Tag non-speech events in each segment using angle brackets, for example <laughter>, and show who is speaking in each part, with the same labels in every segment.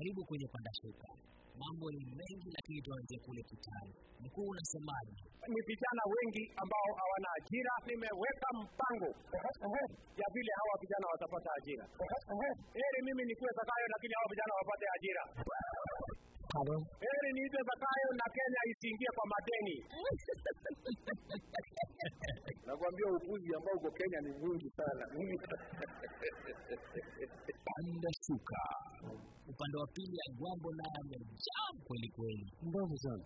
Speaker 1: Karibu kwenye Panda Shuka. Mambo ni mengi, lakini tuanzie kule kitani Mkuu, unasemaje?
Speaker 2: ni vijana wengi ambao hawana ajira. Nimeweka mpango ya vile hawa vijana watapata ajira. Heri mimi nikuwe Zakayo, lakini hawa vijana wapate ajira. Heri ni hizo Zakayo na Kenya isiingie kwa madeni. <laughs>
Speaker 3: Nakwambia upuzi ambao uko Kenya ni mwingi sana.
Speaker 1: Panda Shuka. Upande wa pili ya jambo la amejaa kweli kweli.
Speaker 4: Mbovu sana.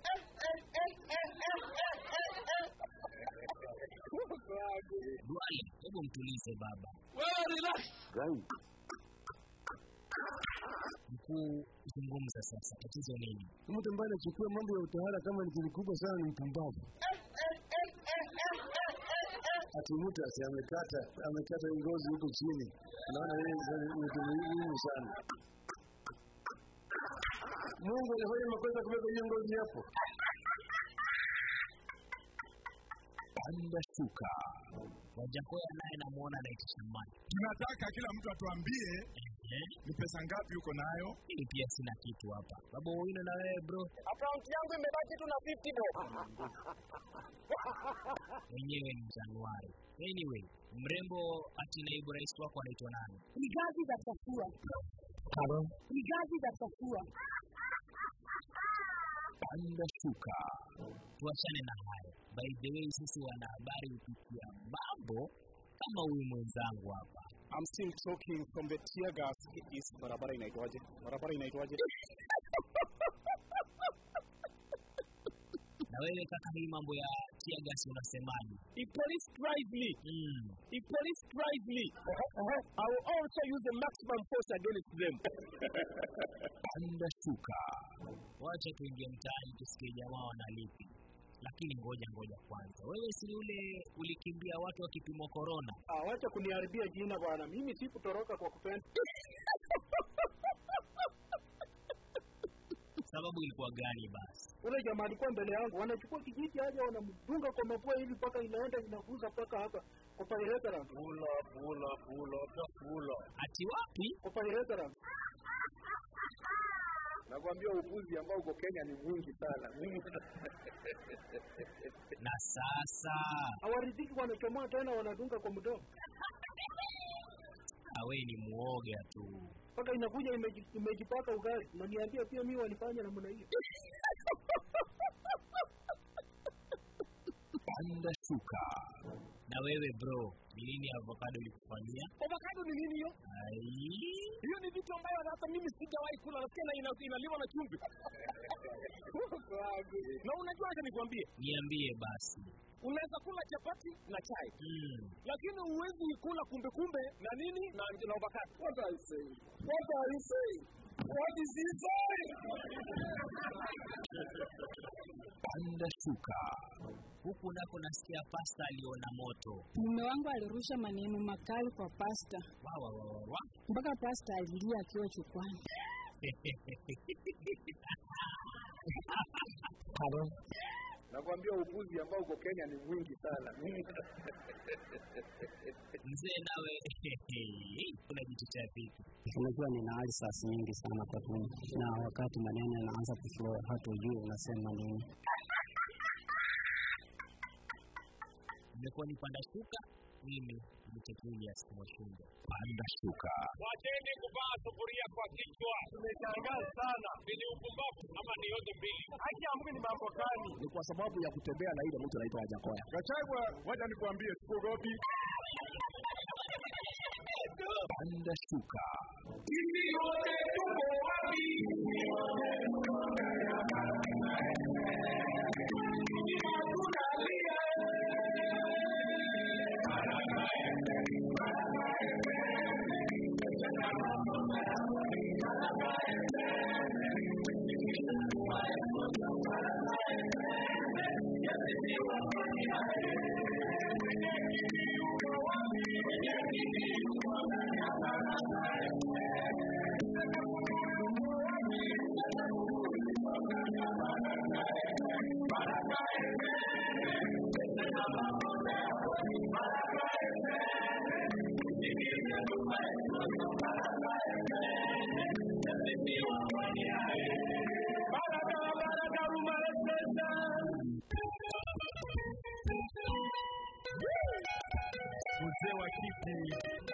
Speaker 1: Duale, hebu mtulize baba.
Speaker 4: Right.
Speaker 1: Mkuu, zungumza sasa, tatizo nini?
Speaker 4: Mtu ambaye anachukua mambo ya utawala kama ni kilikubwa kubwa sana ni mpumbavu. Ati mtu asi amekata amekata ngozi huko chini, naona muhimu sana. Mungu alifanya makosa kuweka hiyo ngozi hapo.
Speaker 1: Panda Shuka. Wajakoya naye namuona anaitisha maji.
Speaker 5: Tunataka kila mtu atuambie ni pesa ngapi uko nayo.
Speaker 1: mimi pia sina kitu hapa. Baba Owino na wewe bro,
Speaker 2: Akaunti yangu imebaki tu na 50 bob.
Speaker 1: wenyewe ni Januari. Anyway, mrembo ati naibu rais wako anaitwa nani?
Speaker 6: Ni gazi za chafua. Ni gazi za Gachagua.
Speaker 1: Panda Shuka. Tuachane na haya. By the way, sisi wanahabari hupitia mambo kama huyu mwenzangu hapa.
Speaker 2: I'm still talking from the tear gas. Is barabara inaitwaje? Barabara inaitwaje? <laughs>
Speaker 1: Na wewe kaka, hii mambo ya tear gas unasemaje?
Speaker 2: If police drive me,
Speaker 1: Mm.
Speaker 2: if police drive me, I will also use the maximum force against them. <laughs>
Speaker 1: Panda Shuka. Wacha tuingie mtaani tusikie jamaa wanalipi. Lakini ngoja ngoja kwanza, wewe si yule ulikimbia watu wakipimwa korona?
Speaker 2: Ah, wacha kuniharibia jina bwana. Mimi sikutoroka kwa kupenda. <laughs>
Speaker 1: Sababu ilikuwa gani basi?
Speaker 2: Ule jamaa alikuwa mbele yangu, wanachukua kijiji aje wanamdunga kwa mapua hivi mpaka inaenda inaguza mpaka hapa kwa pyrethrum.
Speaker 3: Pula pula pula pula.
Speaker 1: Ati wapi?
Speaker 2: Kwa pyrethrum.
Speaker 3: Nakwambia upuzi ambao uko Kenya ni mwingi sana.
Speaker 1: Na sasa
Speaker 2: Hawaridhiki, wanachomoa tena wanadunga kwa mdomo <laughs>
Speaker 1: awe ni muoga tu.
Speaker 2: mpaka inakuja imejipaka ugali. Unaniambia pia mimi walifanya namna hiyo? <laughs>
Speaker 1: Panda Shuka. Na wewe bro, ni nini avocado ilikufanyia?
Speaker 2: Avocado ni nini hiyo? Hiyo ni vitu ambayo hata mimi sijawahi kula, nasikia na ina- inaliwa na chumvi. <laughs> na unajua, acha nikwambie,
Speaker 1: niambie basi.
Speaker 2: Unaweza kula chapati na chai,
Speaker 1: Mm.
Speaker 2: lakini huwezi kula kumbe kumbe na nini na na avocado. What are you saying? What are you saying? What is he saying?
Speaker 1: Panda Shuka. Huku nako nasikia pasta aliona moto.
Speaker 6: Mume wangu alirusha maneno makali kwa pasta
Speaker 1: Wa wa wa wa wa.
Speaker 6: mpaka pasta alilia akiwa chukwani. <laughs>
Speaker 3: Nakwambia upuzi ambao uko Kenya ni mwingi sana. <laughs>
Speaker 1: Mzee nawe unajitetea vipi?
Speaker 7: Unajua nina alsas nyingi sana kwa tumbo, na wakati maneno yanaanza kuflow ujue unasema nini.
Speaker 1: Imekuwa ni Panda Shuka, mimi ni Julius Mwashinga. Panda Shuka.
Speaker 2: Wacheni kuvaa sufuria kwa kichwa. Tumeshangaa sana. Ni upumbavu ama ni yote mbili? Haki ya Mungu ni mambo gani?
Speaker 4: Ni kwa sababu ya kutembea na ile mtu anaitwa Wajakoya.
Speaker 5: Gachagua, wacha nikwambie, sikuogopi.
Speaker 1: Panda Shuka. deep needs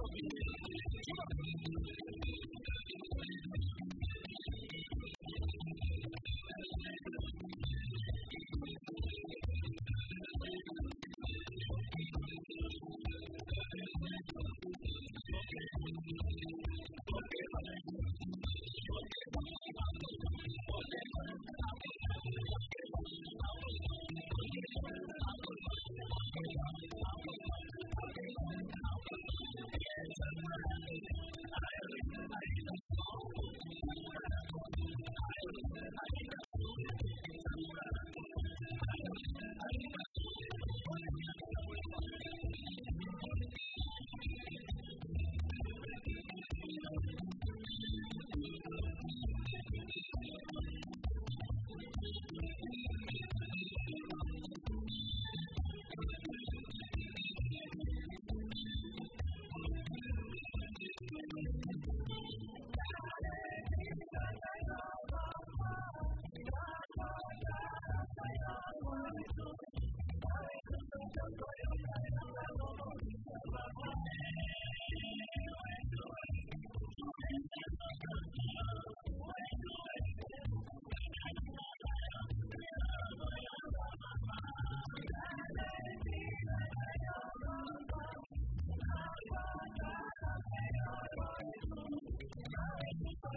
Speaker 1: じゃあ。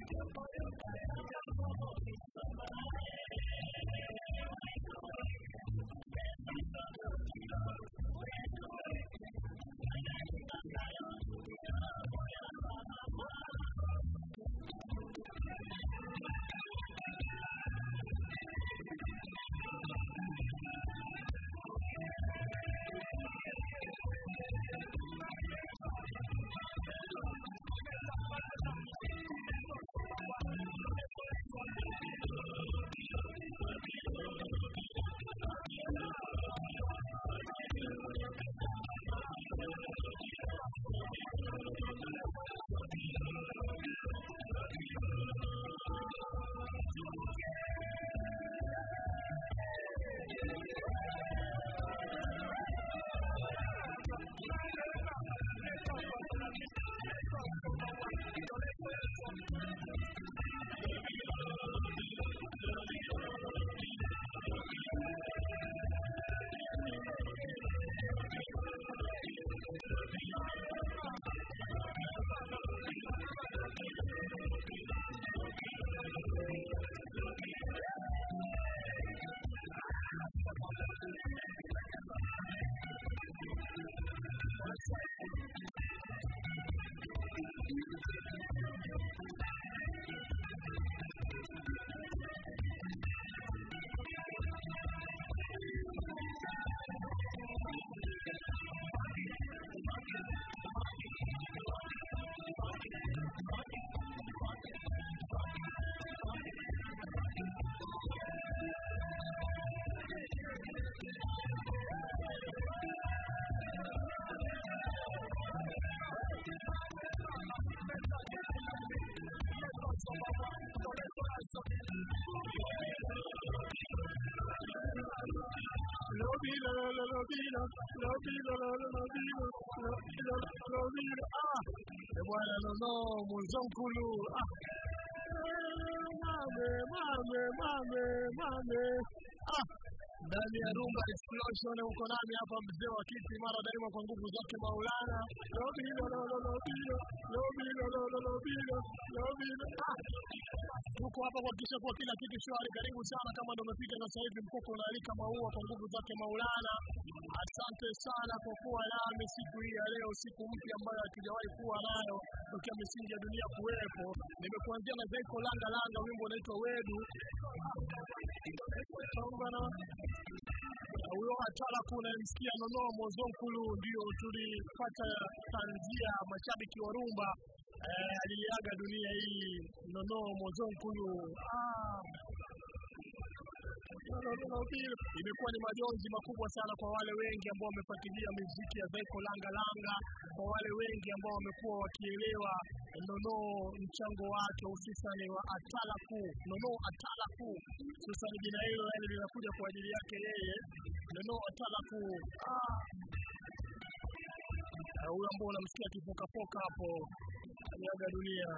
Speaker 1: together.
Speaker 5: Kiti.
Speaker 4: Bwana nono mwenzonkulu ah. mame mame mame mame ah. Ndani ya rumba explosion uko nami hapa mzee wa kiti mara daima kwa nguvu zake maulana. Lobilo lolo lobilo lobilo lolo lobilo lobilo ah. tuko hapa kuhakikisha kuwa kila kitu shwari. Karibu sana kama ndo umefika sasa hivi mkoko unaalika maua kwa nguvu zake maulana. Asante sana kwa kuwa nami siku hii ya leo siku mpya ambayo hatujawahi kuwa nayo tokea misingi ya dunia kuwepo. Nimekuanzia na zaiko langa langa wimbo unaitwa wedu Pambana. huyo Atalaku kunamsikia Nono Mozonkulu ndio tulipata tanzia mashabiki wa rumba eh, aliaga dunia hii Nono Mozonkulu ah. Imekuwa ni majonzi makubwa sana kwa wale wengi ambao wamefuatilia muziki ya Zaiko Langa Langa, kwa wale wengi ambao wamekuwa wakielewa Nono mchango wake hususan wa Atalaku, Nono Atalaku, hususan jina hilo yani linakuja kwa ajili yake yeye Nono Atalaku. Ah, huyo ambao unamsikia akifokafoka hapo aliaga dunia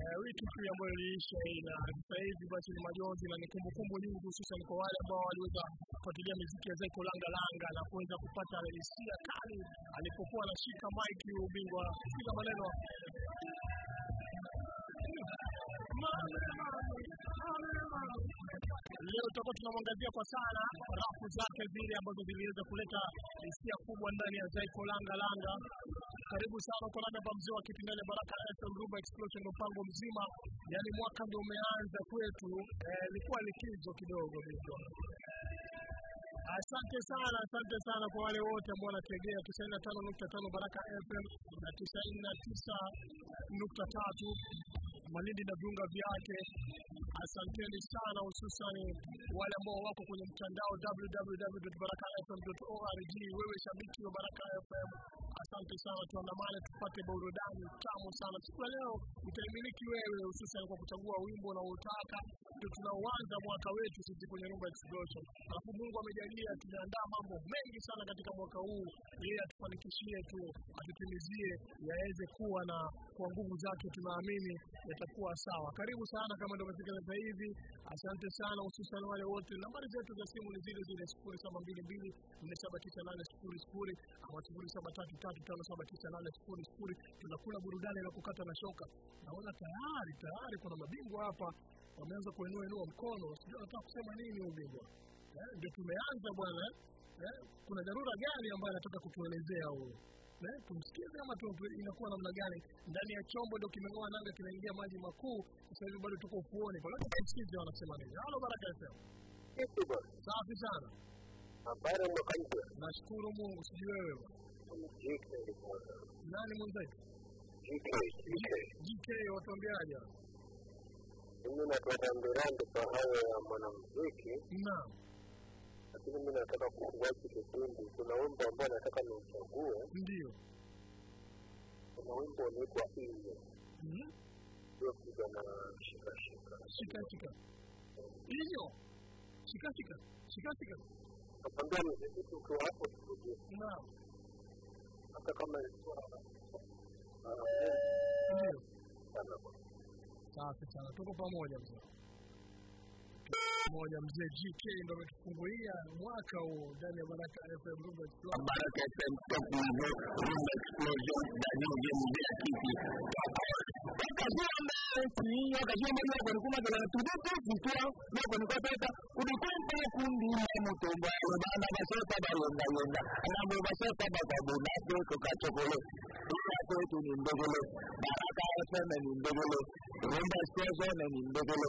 Speaker 4: wiki tu ambayo iliisha na sasa hivi basi ni majonzi na ni kumbukumbu nyingi, hususan kwa wale ambao waliweza kufuatilia muziki ya Zaiko Langa Langa na kuweza kupata hisia kali alipokuwa anashika mic ubingwa, kila maneno Leo tutakuwa tunamwangazia kwa sana rafu zake zile ambazo ziliweza kuleta hisia kubwa ndani ya Zaiko Langa Langa. Karibu sana kwa nani hapa mzee wa Kipingale Baraka FM Rumba Explosion, mpango mzima, yaani mwaka ndio umeanza kwetu. Eh, ilikuwa likizo kidogo hivyo. Asante sana, asante sana kwa wale wote ambao wanategea tisaini na tano nukta tano Baraka FM na tisaini na tisa nukta tatu Malindi na viunga vyake. Asanteni sana, hususan wale ambao wako kwenye mtandao www.barakafm.org. Wewe shabiki wa Baraka FM, asante sana, tuandamane tupate burudani tamu sana siku ya leo. Utaimiliki wewe, hususan kwa kuchagua wimbo unaotaka. Ndio tunaoanza mwaka wetu sisi kwenye Rumba Explosion, alafu Mungu amejalia, tumeandaa mambo mengi sana katika mwaka huu, yeye atufanikishie tu, atutimizie yaweze kuwa na kwa nguvu zake, tunaamini yatakuwa sawa. Karibu sana kama ndio umefika sasa hivi, asante sana, hususan wale wote. Nambari zetu za simu ni zile zile sifuri saba mbili mbili nne saba tisa nane sifuri sifuri ama sifuri saba tatu tatu tano saba tisa nane sifuri sifuri. Tunakula burudani na kukata na shoka. Naona tayari tayari kuna mabingwa hapa wameanza kuinua inua mkono, sijui anataka kusema nini ubingwa. bingwa. Eh, ndio tumeanza bwana. Eh, kuna dharura gani ambayo anataka kutuelezea huyu? Eh, tumsikize ama tu, inakuwa namna gani? Ndani ya chombo ndio kimeng'oa nanga, kinaingia maji makuu. Sasa hivi bado tuko ufuoni, kwa lazima tusikize wanasema nini. Halo Baraka FM. Safi sana,
Speaker 2: Habari mwaka mpya.
Speaker 4: nashukuru Mungu. Sijui wewe. Nani mwenzetu? GK watuambiaje?
Speaker 2: Mimi natoka Mberande kwa hayo ya mwanamuziki,
Speaker 4: Naam,
Speaker 2: lakini mimi nataka kuwachi kipindi. Kuna wimbo ambao nataka niuchague.
Speaker 4: ndio.
Speaker 2: Kuna wimbo unaitwa Inyo,
Speaker 4: Mhm.
Speaker 2: uliopiga na shikashika. Shika.
Speaker 4: Shika Shikashika. hiyo, shika shika shika shika.
Speaker 2: Nakwambia muziki tu hapo
Speaker 4: Naam,
Speaker 2: sana kwa
Speaker 4: Safi sana, tuko pamoja mzee. Pamoja mzee GK ndo ametufungulia mwaka huu ndani ya Baraka FM Rumba Explosion.
Speaker 8: Wakajua kuzuia wakajua moja walikuwa wanatubutu ikiwa na kulikuwa pesa ulikwenda kundi la mutumba bana basota bayenda yenda alafu basota bakabuna kwetu kachokole ila kwetu ni ndegele baraka sema ni ndegele rumba sema ni ndegele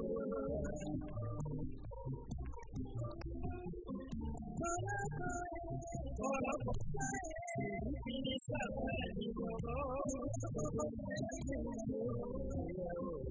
Speaker 9: Thank you.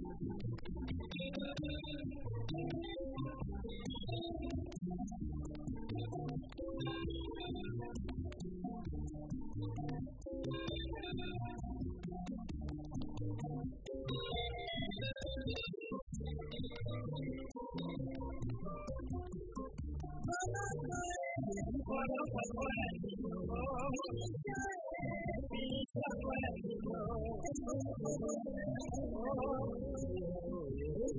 Speaker 4: 年年欢乐欢欢乐，年年喜庆喜庆多。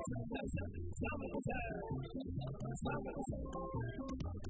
Speaker 4: Sábados, sábados, sábados, sábados, sábados.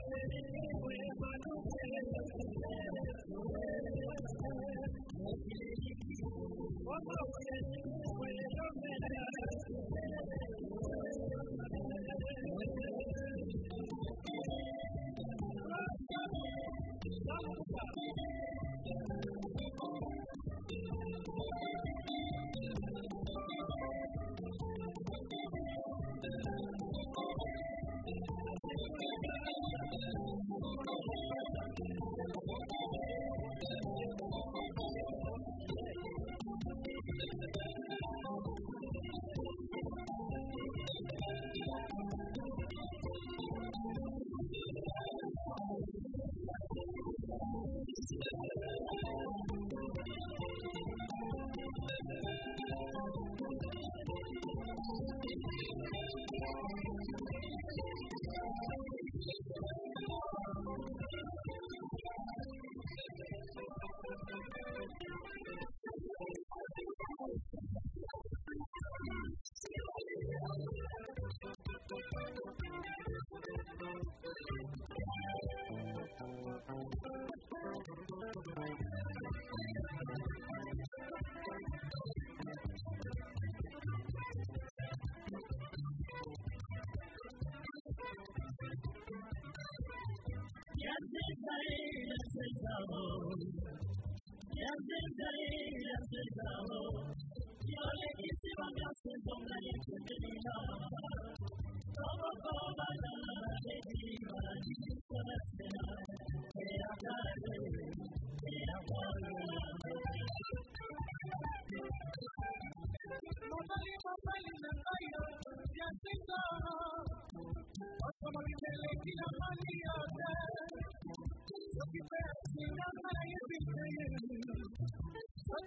Speaker 10: Yes,
Speaker 9: it's a little bit of a Sehingga sejauh yang.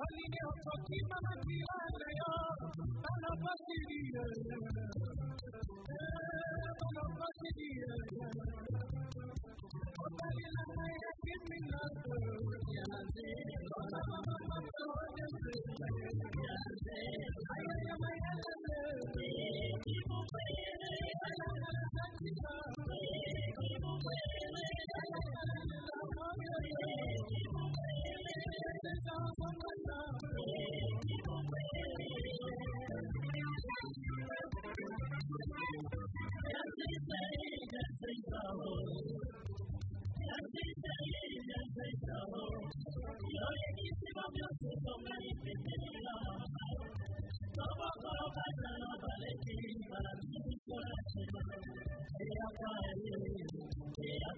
Speaker 10: Walio kwa kima na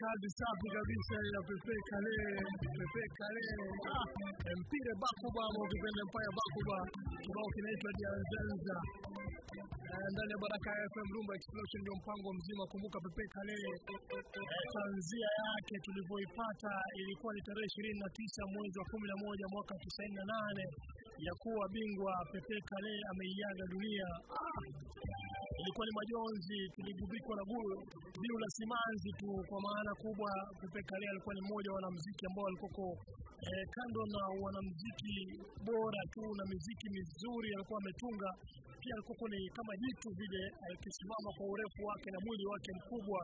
Speaker 4: Kazi safi kabisa ya Pepe Kale, Pepe Kale. Ah, mpire Bakuba ama ukipenda Empire Bakuba, kibao kinaitwa Dianzanza Eh, ndani ya Baraka ya FM Rumba Explosion ndio mpango mzima. Kumbuka Pepe Kale eh, tanzia yake tulivyoipata ilikuwa ni tarehe ishirini na tisa mwezi wa kumi na moja mwaka tisaini na nane ya kuwa bingwa Pepe Kale ameiaga dunia. Ilikuwa ni majonzi, tuligubikwa na guru biu la simanzi tu, kwa maana kubwa Pepe Kale alikuwa ni mmoja wa wanamuziki ambao walikoko eh, kando na wanamuziki bora tu na miziki mizuri alikuwa ametunga, pia alikuwa ni kama jitu vile, akisimama kwa urefu wake na mwili wake mkubwa,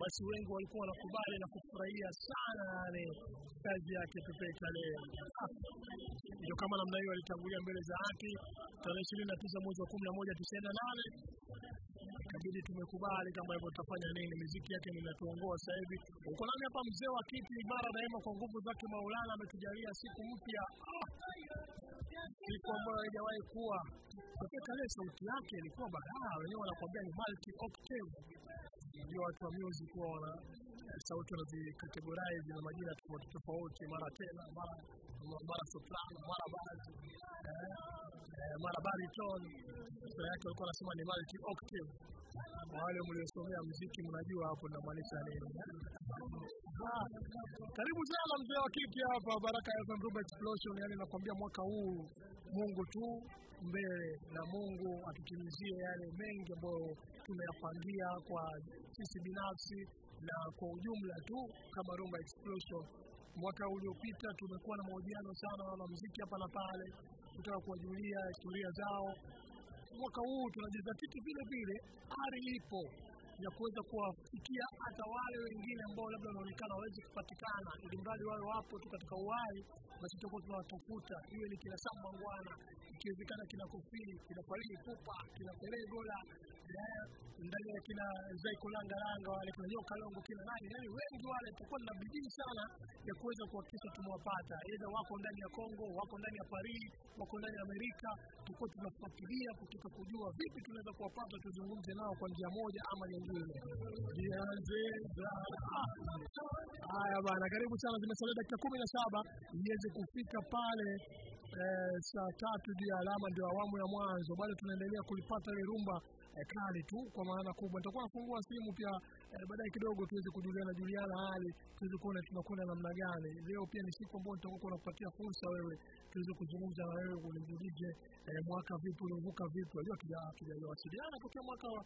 Speaker 4: basi wengi walikuwa wanakubali na kufurahia sana yale kazi yake Pepe Kale. Ah, ndio kama namna hiyo alitangulia mbele za haki. Tarehe ishirini na tisa mwezi wa kumi na moja tisini na nane ikabidi tumekubali kama hivyo tutafanya nini. Miziki yake ninatuongoa sasa hivi. Uko nami hapa mzee wa kiti mara daima kwa nguvu zake maulana ametujalia siku mpya? Siku ambayo haijawahi kuwa. Katika ile sauti yake ilikuwa baraa wenyewe wanakuambia ni multi octave. Ndio watu wa music huwa wana sauti wanazikategorize na majina tofauti tofauti. Mara tena mara mara soprano mara bazi mara baritone sura yake walikuwa wanasema ni multi octave wale mliosomea muziki mnajua hapo namaanisha nini karibu sana mzee wa kiti hapa Baraka FM Rumba Explosion. Yani nakwambia mwaka huu Mungu tu mbele na Mungu atutimizie yale mengi ambayo tumeyapangia kwa sisi binafsi na kwa ujumla tu kama Rumba Explosion. Mwaka uliopita tumekuwa na mahojiano sana na muziki hapa na pale, kutaka kuwajulia historia zao. Mwaka huu tunajizatiti vile vile, ari ipo ya kuweza kuwafikia hata wale wengine ambao labda wanaonekana hawawezi kupatikana, ili mradi wawe wapo tu katika uhai, basi tutakuwa tunawatafuta, iwe ni kina Sam Mangwana, ikiwezekana kina Kofi, kina Faridi Pupa, kina Peregola Gola, ndani ya kina Zaiko Langa Langa wale, kuna Nyoka Longo, kina nani, yani wengi wale, tutakuwa na bidii sana ya kuweza kuhakikisha tumewapata, aidha wako ndani ya Kongo, wako ndani ya Paris, wako ndani ya Amerika, tutakuwa tunafuatilia kutaka kujua vipi tunaweza kuwapata, tuzungumze nao kwa njia moja ama nyingine. Haya bana, karibu sana, zimesalia dakika kumi na saba iweze kufika pale eh, saa tatu juu ya alama, ndio awamu ya mwanzo. Bado tunaendelea kulipata ile rumba eh, kali tu kwa maana kubwa. Nitakuwa nafungua simu pia baadaye kidogo tuweze kujuliana juliana hali, tuweze kuona tunakwenda namna gani. Leo pia ni siku ambayo nitakuwa nakupatia fursa wewe tuweze kuzungumza na wewe, unijulishe eh, mwaka vipi, ulivuka vipi. Unajua tujawasiliana tokea mwaka wa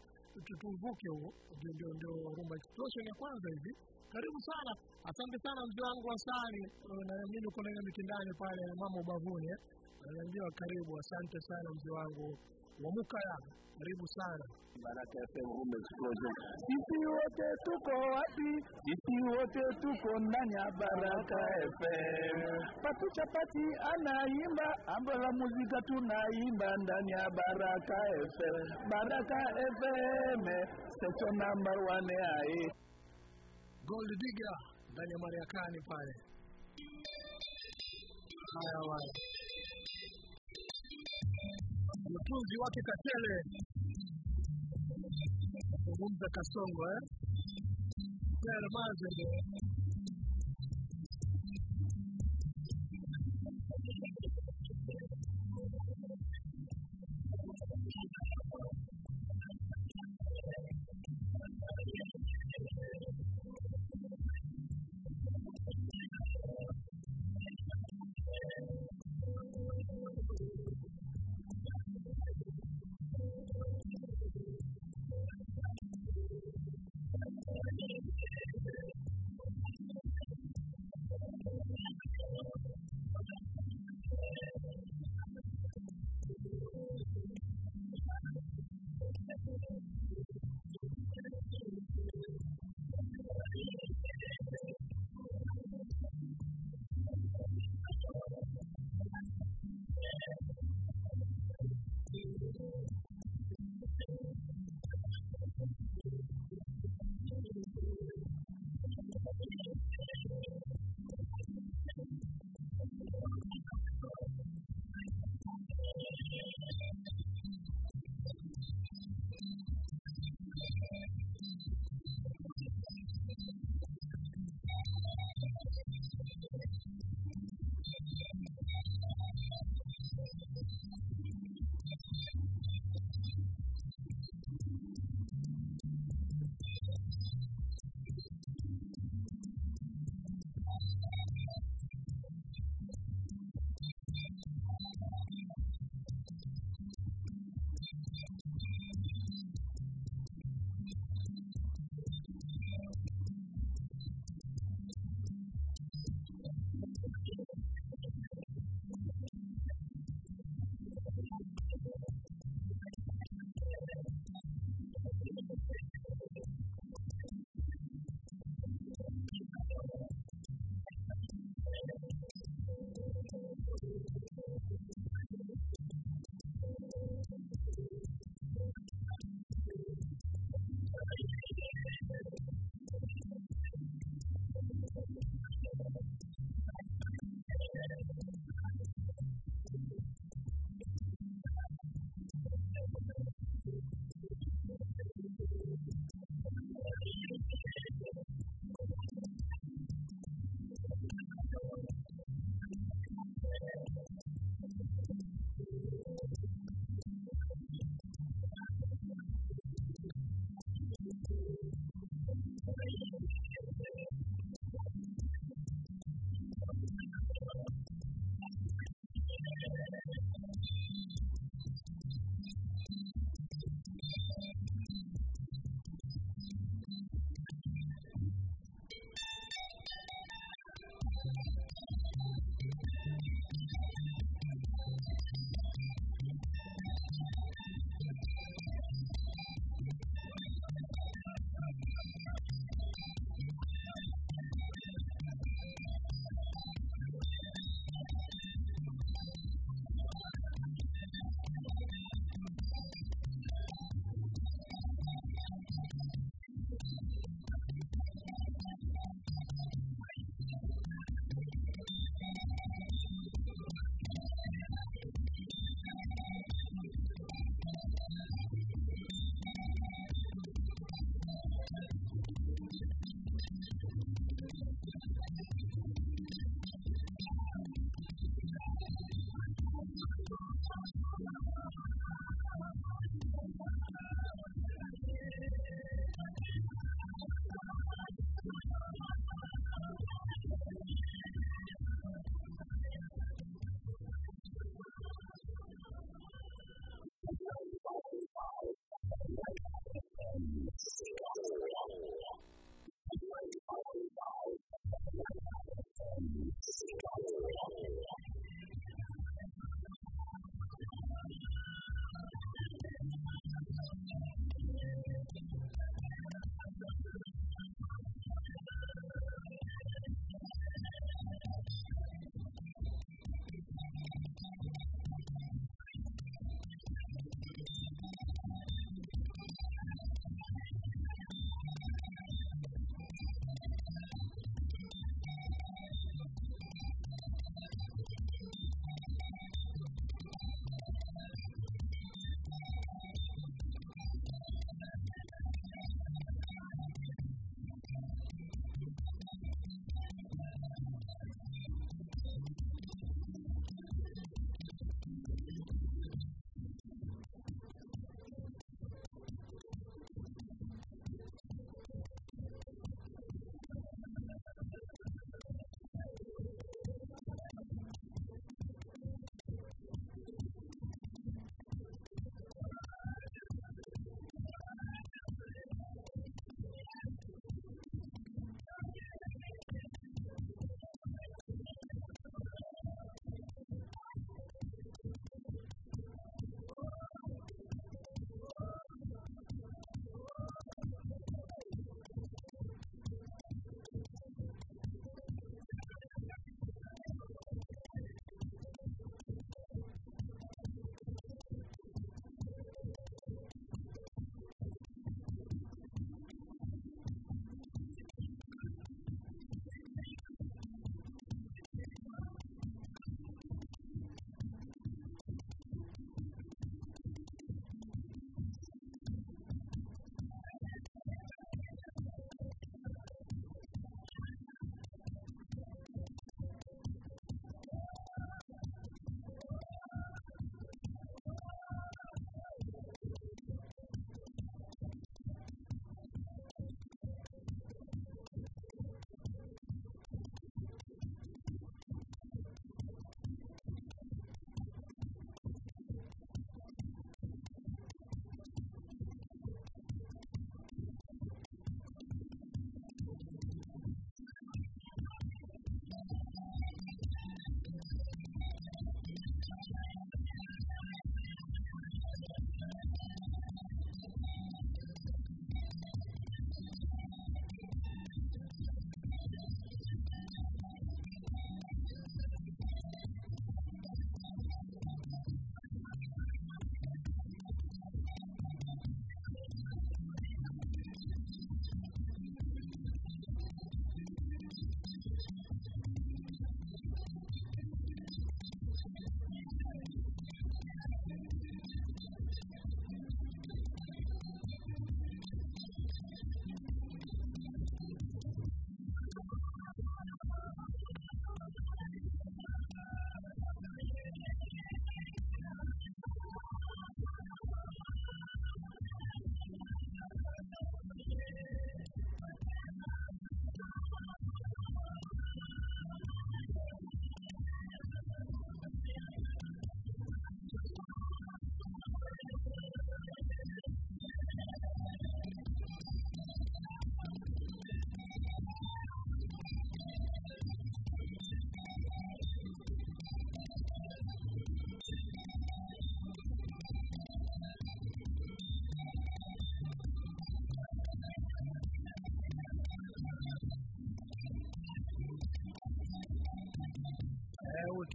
Speaker 4: tu- tuvuke huo, ndio ndio rumba explosion ya kwanza hivi. Karibu sana, asante sana mzee wangu Asali, naamini na mimi uko ndani mitindani pale mama ubavuni eh. Naambia karibu, asante sana mzee wangu wamuka ya karibu sana
Speaker 8: Baraka FM Rumba Explosion. Sisi wote tuko wapi? Sisi wote tuko ndani ya Baraka FM. Patu Chapati anaimba, ambo la muzika tunaimba ndani ya Baraka FM. Baraka FM, station number one ai.
Speaker 4: Gold Digger ndani ya Mariakani pale. Haya wale mtunzi wake Katele zungumza Kasongo eh?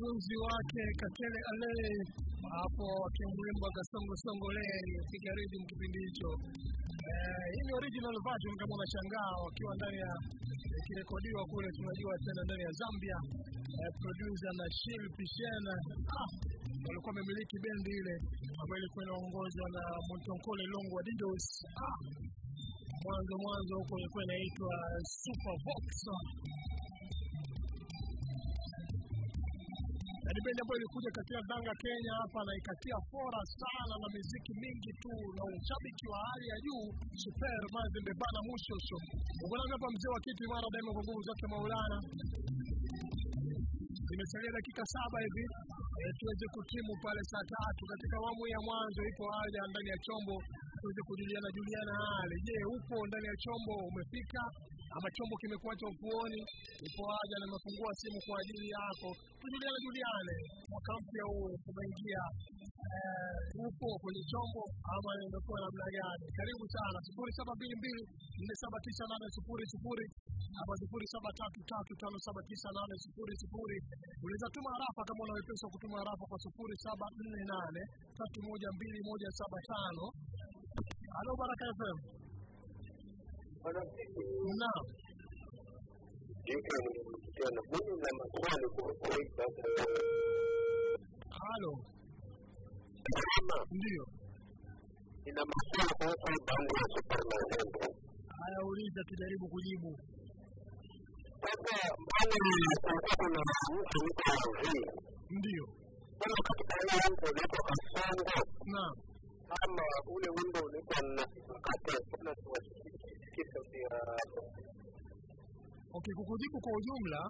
Speaker 4: Mazende wake Kakele Ale hapo wakimwimba kasongo songo le piga rhythm kipindi hicho. Eh, hii ni original version kama unashangaa, wakiwa ndani ya kirekodiwa kule, tunajua tena ndani ya Zambia. Eh, producer na Shil Pishena ah, walikuwa wamemiliki bendi ile ambayo ilikuwa inaongozwa na Montonkole Longo wa. Ah, mwanzo mwanzo huko ilikuwa inaitwa Super Vox ni bendi ambayo ilikuja katika Tanga Kenya hapa na ikatia fora sana na miziki mingi tu na ushabiki wa hali ya juu. Super Mazembe bana mushosho. Ngoja hapa mzee wa kiti mara daima kwa nguvu zake Maulana. imesalia dakika saba hivi e, tuweze kutimu pale saa tatu. Katika awamu ya mwanzo ipo haja ndani ya chombo tuweze kujuliana juliana hali. Je, upo ndani ya chombo umefika ama chombo kimekuacha ufuoni? Ipo haja na mafungua simu kwa ajili yako, tujuliane juliane. Mwaka mpya huu umeingia, eh, upo kwenye chombo ama imekuwa namna gani? Karibu sana, sifuri saba mbili mbili nne saba tisa nane sifuri sifuri ama sifuri saba tatu tatu tano saba tisa nane sifuri sifuri. Unaweza tuma harafa kama una wepesi kutuma harafa kwa sifuri saba nne nane tatu moja mbili moja saba tano. Halo Baraka FM. Naam. Halo. Ndio.
Speaker 8: Ina maswali kuhusu bandi ya Super Mazembe.
Speaker 4: Haya, uliza tujaribu kujibu.
Speaker 8: Sasa mbali kulikuwa kuna mtu yuko Wazii.
Speaker 4: Ndio.
Speaker 8: Kama katika ile wimbo unaitwa Kasongo
Speaker 4: Naam.
Speaker 8: ama ule wimbo unaitwa Mkate, kuna tuwasikie sauti ya
Speaker 4: Okay, kukujibu kwa ujumla,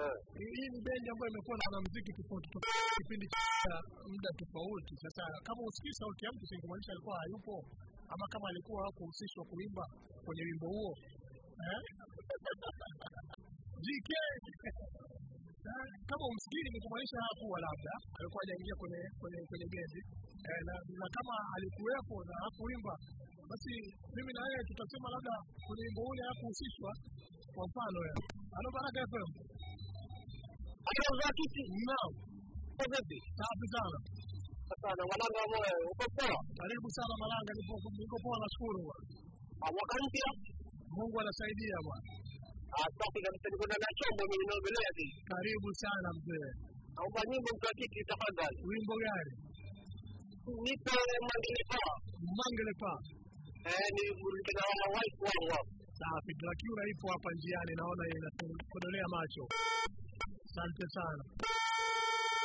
Speaker 8: eh,
Speaker 4: hii ni bendi ambayo imekuwa na wanamuziki tofauti tofauti kipindi cha muda tofauti. Sasa kama usikii sauti ya mtu, si kumaanisha alikuwa hayupo, ama kama alikuwa hakuhusishwa kuimba kwenye wimbo huo. Eh? GK Eh, kama umsikii ni kumaanisha hakuwa labda alikuwa hajaingia kwenye kwenye kwenye bendi. Na, na kama alikuwepo na hakuimba basi mimi na yeye tutasema labda kwenye wimbo ule hakuhusishwa kwa mfano ya Ano Baraka FM
Speaker 8: Halo Zakiti,
Speaker 4: naam
Speaker 8: vipi?
Speaker 4: safi sana
Speaker 8: Sana Malanga moyo, uko poa?
Speaker 4: karibu sana Malanga nipo niko poa nashukuru bwana
Speaker 8: Ah, Mwaka mpya
Speaker 4: Mungu anasaidia bwana
Speaker 8: Asante kabisa, niko na chombo mimi naongelea hivi.
Speaker 4: karibu sana mzee
Speaker 8: Naomba nyimbo mtakiki tafadhali.
Speaker 4: wimbo gani
Speaker 8: Nipe Mangelepa. Mangelepa.
Speaker 4: Mangele pa
Speaker 8: Eh, ni kuna wana wife wangu hapo.
Speaker 4: Safi. Dracula ipo hapa njiani naona inakodolea macho. Asante sana.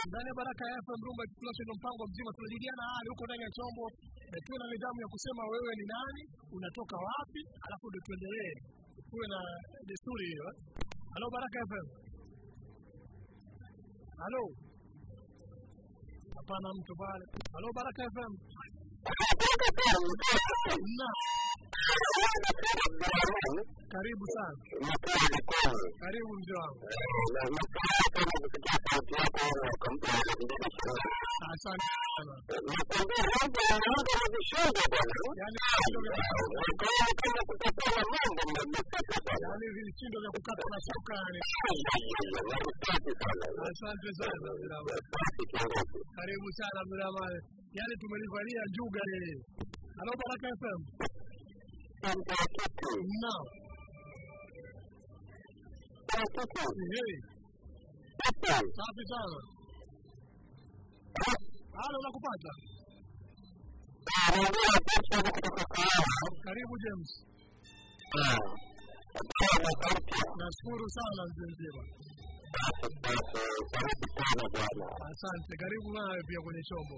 Speaker 4: Ndani ya Baraka ya FM Rumba Explosion ndio mpango mzima. Tunajadiliana hali huko ndani ya chombo tuwe na nidhamu ya kusema wewe ni nani unatoka wapi alafu ndio tuendelee tuwe na desturi hiyo eh? halo Baraka FM halo. Hapana mtu pale. Halo Baraka FM na karibu sana. Karibu mzee yani yani vishindo vya kukata na shoka asante sana karibu sana Abdurahman yani tumelivalia njuga halo Baraka FM safi sana halo nakupata karibu James nashukuru sana mzee mzima asante karibu nawe pia kwenye chombo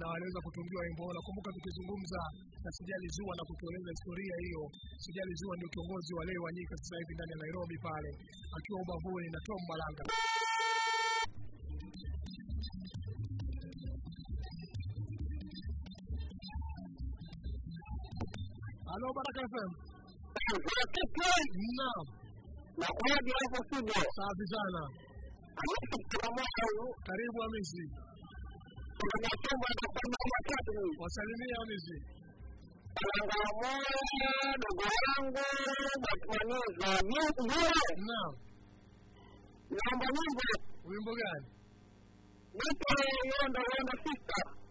Speaker 4: na waliweza kutungiwa wimbo huo. Nakumbuka tukizungumza na Sijali Zua na kutueleza historia hiyo. Sijali Zua ndio kiongozi wa leo Wanyika sasa hivi ndani ya Nairobi pale, akiwa ubavuni na Tom Malanga. Halo Baraka FM. Naam,
Speaker 8: na kwaje hapo
Speaker 4: safi sana. Karibu Hamisi, wasalimia.
Speaker 8: Changamoto ndugu yangu naomba nyimbo
Speaker 4: wimbo gani?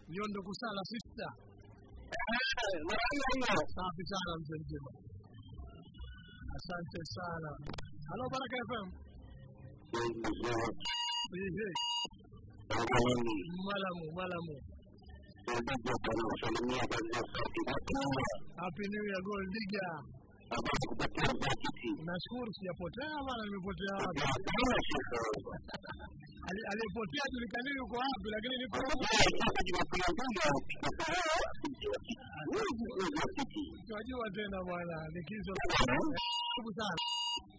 Speaker 4: sista kusala
Speaker 8: sista
Speaker 4: Safi sana mzima, asante sana. Halo Baraka FM. Malamu, Malamu. Happy New Year Gold Digger. Nashukuru sijapotea bana, nimepotea wapi? Aliyepotea julikani yuko wapi, lakini niko wajua tena bwana, likizo. Sana,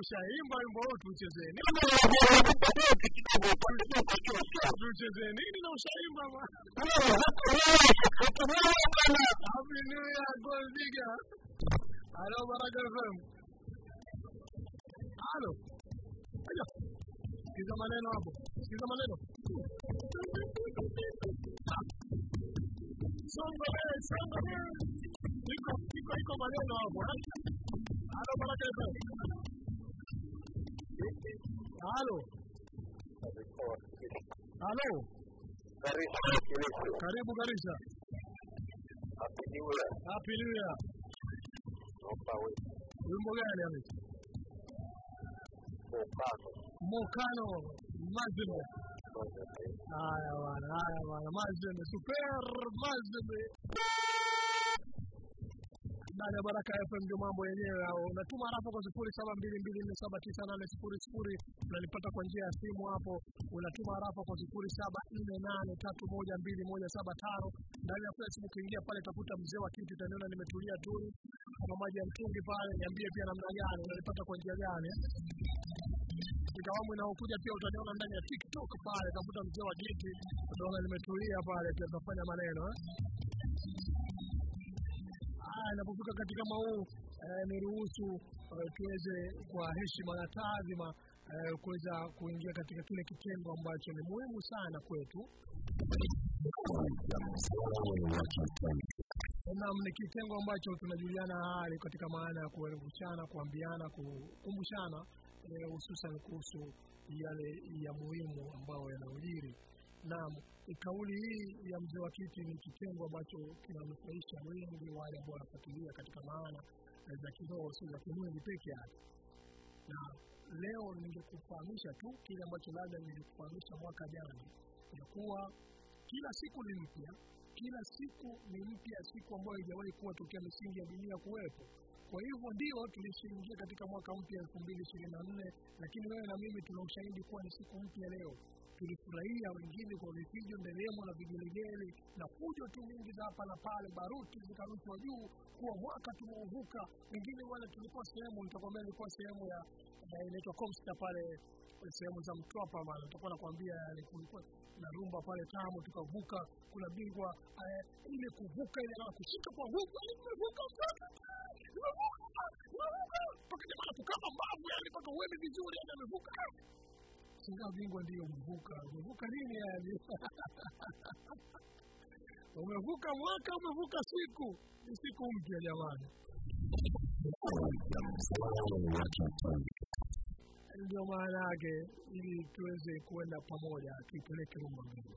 Speaker 4: ushaimba wimbo huu tuchezee nini? Tuchezee nini na ushaimba? Happy New Year Gold Digger. Halo Baraka FM. Halo. Sikiza maneno hapo. Sikiza maneno. Songa wewe, songa wewe. Iko iko iko maneno hapo. eh? Halo Baraka FM. Halo. Halo. Karibu Garissa. Happy New Year. Wimbo gani Hamisi? Mokano Mazembe. Haya bwana, haya bwana, Mazembe, super Mazembe. Ndani ya Baraka FM ndio mambo yenyewe hao. Unatuma hapo kwa sifuri saba mbili mbili nne saba tisa nane sifuri sifuri unanipata kwa njia ya simu hapo. Unatuma harafa kwa sifuri saba nne nane tatu moja mbili moja saba tano. Ndani ya Facebook ingia pale, tafuta mzee wa kiti, utaniona nimetulia tu kama maji ya mtungi pale. Niambie pia namna gani unanipata kwa njia gani katika awamu inaokuja pia utaniona ndani ya TikTok pale, tafuta mzee wa kiti, utaona nimetulia pale, pia tunafanya maneno eh. Haya, inapofika katika mau eh, niruhusu eh, tuweze kwa heshima na taadhima eh, kuweza kuingia katika kile kitengo ambacho ni muhimu sana kwetu. Naam, ni kitengo ambacho tunajuliana hali katika maana ya kuelimishana, kuambiana, kukumbushana hususan kuhusu yale ya muhimu ambayo yanaujiri. Naam, kauli hii ya mzee wa kiti ni kitengo ambacho kinanufaisha wengi wale ambao wanafuatilia katika maana eh, za kiroho, si za kimwili peke yake. Na leo ningekufahamisha tu kile ambacho labda nilikufahamisha mwaka jana, ya kuwa kila siku ni mpya, kila siku ni mpya, siku ambayo haijawahi kuwa tokea misingi ya dunia kuwepo. Kwa hivyo ndio tulishaingia katika mwaka mpya elfu mbili ishirini na nne, lakini wewe na mimi tuna ushahidi kuwa ni siku mpya leo. Tulifurahia wengine kwa vifijo, nderemo na vigelegele na fujo tu nyingi za hapa na pale, baruti zikarushwa juu kuwa mwaka tumeuvuka. Wengine wale tulikuwa sehemu, nitakwambia nilikuwa sehemu ya ya inaitwa Comstar pale sehemu za Mtwapa bana, nitakuwa nakwambia kulikuwa na rumba pale tamu, tukavuka. Kuna bingwa eh, ile kuvuka ile na kushika kwa huku, tumevuka tumevuka mpaka jamaa tukava mbavu, yani mpaka uende vizuri, yani amevuka. Singa bingwa ndiyo umevuka, umevuka nini yani? umevuka mwaka, umevuka siku, ni siku mpya jamani. ndio maana yake, ili tuweze kuenda pamoja, tuipeleke rumba mbele.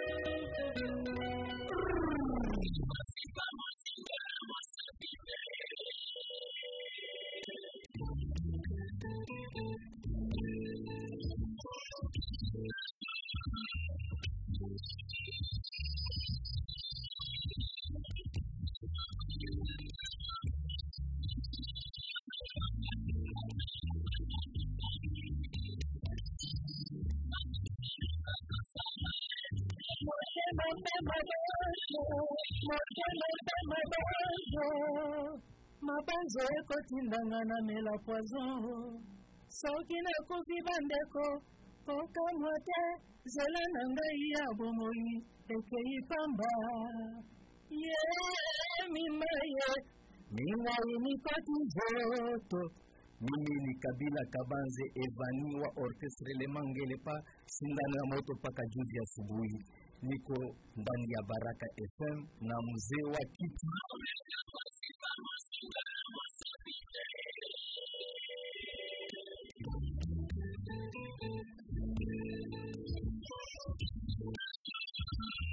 Speaker 11: ekotindanga na mela poison soki nakufi bandeko. Kokamwa te zela na ngai ya bomoi ekei pamba ye mima ye mingai mikoti nzoto
Speaker 12: mimi ni kabila kabanze evani wa orchestre lemangele pa sindano ya moto mpaka juzi asubuhi. Niko ndani ya baraka fm na mzee wa kiti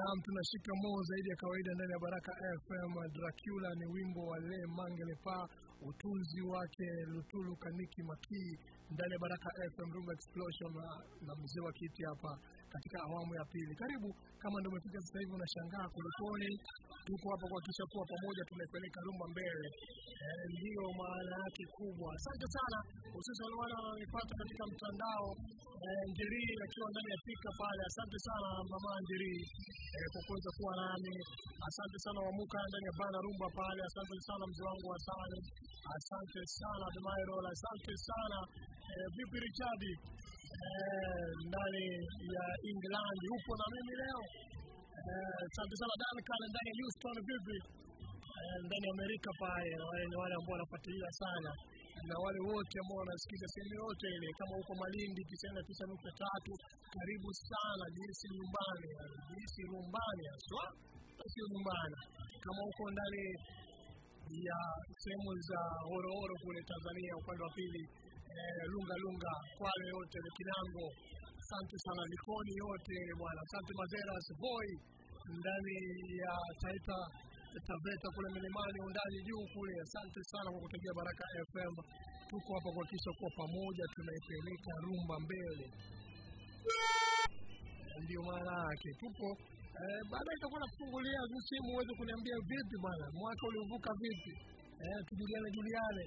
Speaker 4: Naam, tunashika moo zaidi ya kawaida ndani ya Baraka FM. Dracula ni wimbo wa Le Mangele Pa, utunzi wake Lutulu Kaniki Makii ndani ya Baraka FM Rumba Explosion na, na mzee wa kiti hapa katika awamu ya pili. Karibu, kama ndio umefika sasa hivi unashangaa kulikoni, tuko hapa kuhakikisha kuwa pamoja tumepeleka rumba mbele. Eh, ndiyo maana yake kubwa. Asante sana, hususan wale wanaonipata katika mtandao eh, Njerii akiwa ndani ya pika pale. Asante sana mama Njerii kwa kuweza kuwa nami. Asante sana Wamuka ndani ya bana rumba pale. Asante sana mzee wangu wa Sani. Asante sana Demairol. Asante sana eh, vipi Richardi eh, ndani ya England upo na mimi leo. Eh, Asante sana Duncan ndani ya Houston vipi? Eh, ndani ya Amerika pale, wale ni wale ambao wanafuatilia sana na wale wote ambao wanasikiza sehemu yote ile, kama huko Malindi tisini na tisa nukta tatu, karibu sana, jinsi nyumbani, jinsi nyumbani haswa, sio nyumbani. Kama huko ndani ya sehemu za Horohoro kule Tanzania, upande wa pili eh, Lunga Lunga, Kwale yote Kinango. Asante sana Likoni yote bwana, asante Mazeras Boy ndani ya Taita Taveta kule milimani undani juu kule. Asante sana kwa kutegea Baraka FM. Tuko hapa kuhakikisha kuwa pamoja tunaipeleka rumba mbele, ndio maana yake tupo eh, baadaye itakuwa nakufungulia simu uweze kuniambia vipi bwana, mwaka ulivuka vipi, eh, tujuliane juliane,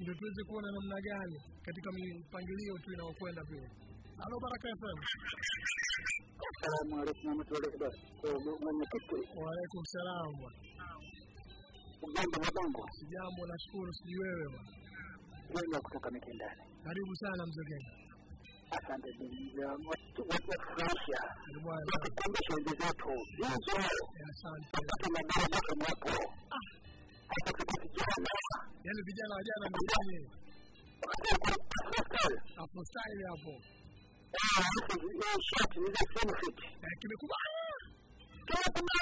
Speaker 4: ndio tuweze kuona namna gani katika mipangilio tu inayokwenda vile. Halo Baraka FM.
Speaker 8: Assalamu alaikum warahmatullahi wabarakatuh. Mwenyekiti,
Speaker 4: Waalaikum salam bwana.
Speaker 8: jambo. mabango,
Speaker 4: na nashukuru, sijui wewe bwana.
Speaker 8: Wewe kutoka Mikindani.
Speaker 4: Karibu sana mzee Genga.
Speaker 8: Asante
Speaker 4: bwana.
Speaker 8: kukumbusha ndugu zetu hizo,
Speaker 4: Eh, Asante.
Speaker 8: wakati magari moto mwapo hata tuko vijana,
Speaker 4: Yaani vijana wa jana ndio
Speaker 8: wakati wa
Speaker 4: hapo lakini kuma kama kuna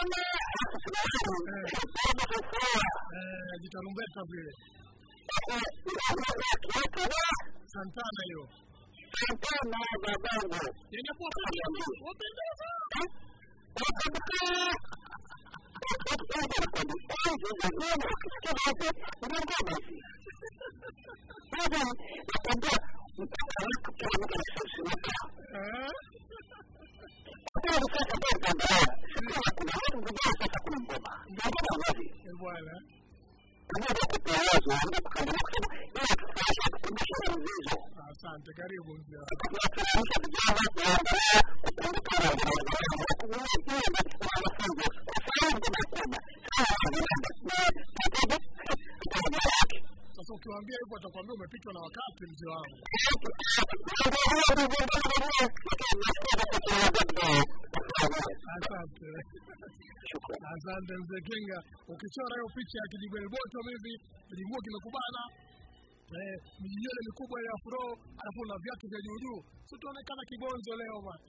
Speaker 4: jitarumbeta vile santana
Speaker 8: hiyo santana babangu inakuwa wapendeza wakabuka shati ni za skin fit.
Speaker 4: Eh, kimekubali.
Speaker 8: Kila kumama, alafu tunaona sababu za furaha.
Speaker 4: Eh, jitarumbeta vile.
Speaker 8: Kiatu na
Speaker 4: Santana hiyo.
Speaker 8: Santana babangu.
Speaker 4: Yenye hapo wapendeza. Wapendeza. Eh? Eh, bwana. Asante, karibu mzee. Sasa ukiwaambia hivyo atakwambia umepitwa na wakati mzee wangu. Asante. Asante mzee Kinga. Ukichora hiyo picha ya kijibel boto hivi, kijiguo kimekubana. Eh, mijinywele mikubwa ya afro, alafu na viatu vya juu juu. Si tuonekana kibonzo leo bwana.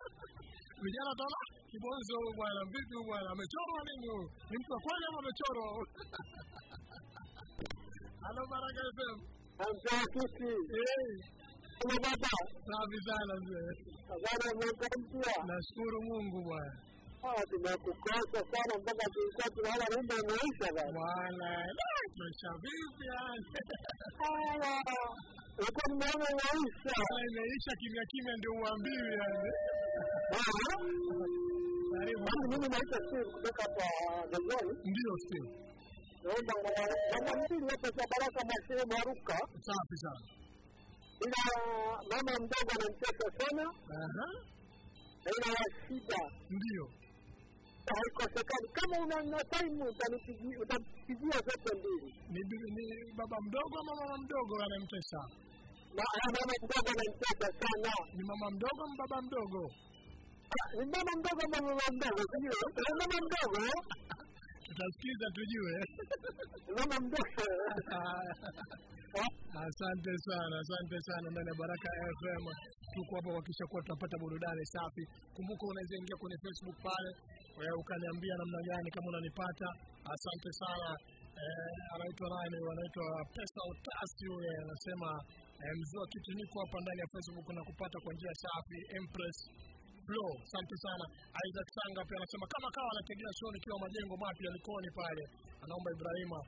Speaker 4: <laughs> Vijana tala kibonzo bwana, vipi bwana? Amechorwa nini? Ni mtu wa kweli ama amechorwa? <laughs> Halo Baraka FM. Eh, safi sana mzee. Nashukuru Mungu bwana.
Speaker 8: Tumekukosa sana mpaka tulikuwa tunaona rumba imeisha bwana.
Speaker 4: Bwana, maisha vipi yani?
Speaker 8: Ulikuwa nimeona imeisha.
Speaker 4: Sasa imeisha kimya kimya ndio uambiwi yani. Karibu.
Speaker 8: Mimi naitwa Steve kutoka hapa Gazoni.
Speaker 4: Ndio Steve.
Speaker 8: Mbili hapa za Baraka Mwasiri Mwaruka.
Speaker 4: Safi sana.
Speaker 8: Ila mama mdogo anamtesa sana ila ya shida
Speaker 4: Ndio.
Speaker 8: haikosekani. Kama una utanipigia utanipigia zote mbili.
Speaker 4: Ni, baba mdogo ama mama mdogo anamtesa?
Speaker 8: Na ah, mama mdogo anamtesa sana.
Speaker 4: Ni mama mdogo ama baba mdogo?
Speaker 8: Ni mama mdogo ama mama mdogo? Mama mdogo. <laughs>
Speaker 4: tutasikiza tujue.
Speaker 8: Mdogo. <laughs>
Speaker 4: asante sana asante sana ndani ya baraka fm tuko hapa kuhakikisha kuwa tunapata burudani safi. Kumbuka unaweza ingia kwenye facebook pale eh, ukaniambia namna gani kama unanipata. Asante sana. Eh, anaitwa nani anaitwa pesa utasi huye anasema eh, mzee wa kitu niko hapa ndani ya facebook na kupata kwa njia safi empress Flo, asante sana. Isaac Sanga pia anasema kama kawa anategea show nikiwa majengo mapya Likoni pale, anaomba Ibrahima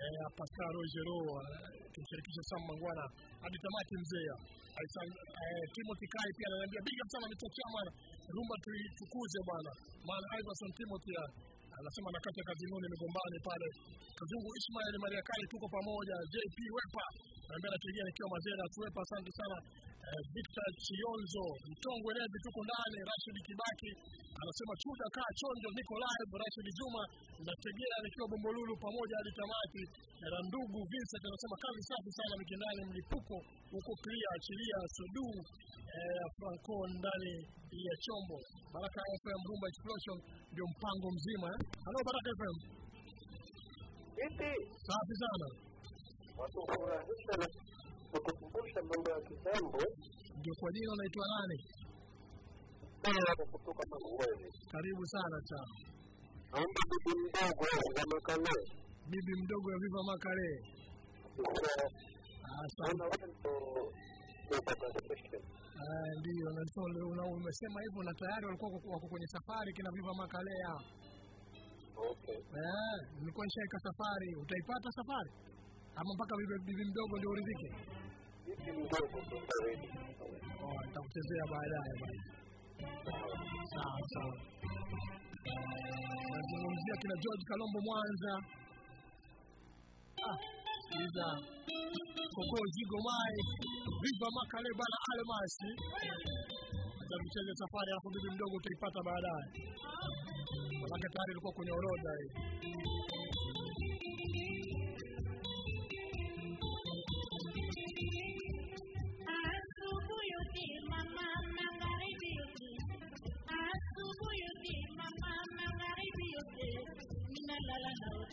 Speaker 4: eh, Pascal Rogero eh, tumshirikishe Sam Mangwana hadi tamati mzee. Eh, Timothy Kai pia ananiambia big up sana Mr. Chairman, rumba tuitukuze bwana. Maana Iverson Timothy ah, anasema nakata kazinuni migombani pale. Kazungu Ismail Maria Kali tuko pamoja. JP Wepa anambia anategea nikiwa Mazera tuwepa, asante sana. Eh, Victor Chionzo Mtongwe Levi tuko ndani. Rashid Kibaki anasema chuda kaa chonjo, niko live. Rashid Juma nategea nikiwa Bombolulu pamoja hadi tamati. Eh, na ndugu Vincent anasema kazi safi sana Mikindani, mlipuko huko clear, achilia sodu eh, Franco ndani ya chombo. Baraka FM Rumba Explosion ndio mpango mzima eh. Halo Baraka FM,
Speaker 8: Vipi?
Speaker 4: safi sana.
Speaker 8: Watu furahisha na mambo ya kitambo.
Speaker 4: Ndio kwa jina unaitwa nani?
Speaker 8: Kutoka Mangwele.
Speaker 4: Karibu sana cha
Speaker 8: Naomba bibi mdogo wa Makale.
Speaker 4: bibi mdogo ya Viva Makale.
Speaker 8: Question.
Speaker 4: Ah, Ndio, na umesema hivyo na tayari walikuwa wako- wako kwenye safari kina Viva Makale hao.
Speaker 8: Okay.
Speaker 4: Eh, nilikuwa nishaika safari. Utaipata safari ama mpaka bibi, mdogo ndio uridhike? Oh, nitakuchezea baadaye basi. Sawa sawa. Nazungumzia kina George Kalombo Mwanza. Ah, sikiliza. Koko Zigo Mai, Viva Makale bana Almasi. atakucheza safari alafu bibi mdogo utaipata baadaye. Manake tayari ilikuwa kwenye orodha hii.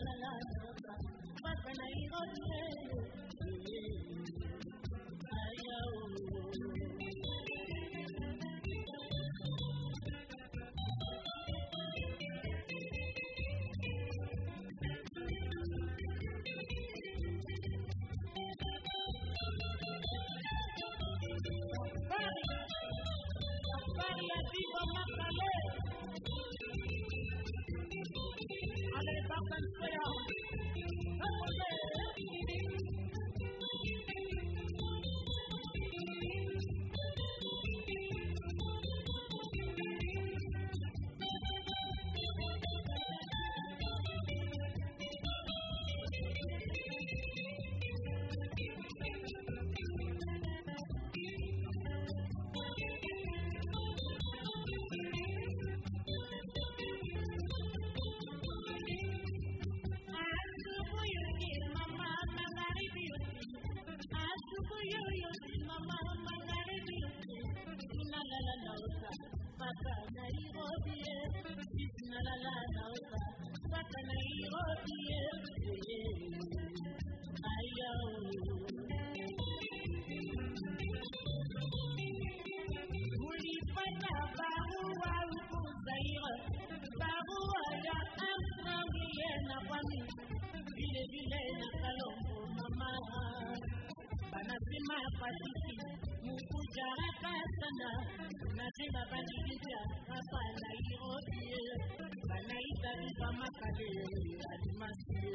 Speaker 9: Safari, wasifi mukuja hapa sana, nasema bandikicha hapa Nairobi, wanaita viva makale alimasi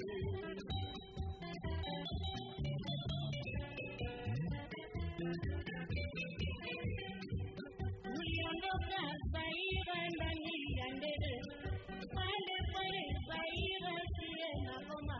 Speaker 9: uliondoka Zaira ndani ya ndege pale pale Zaira siena Goma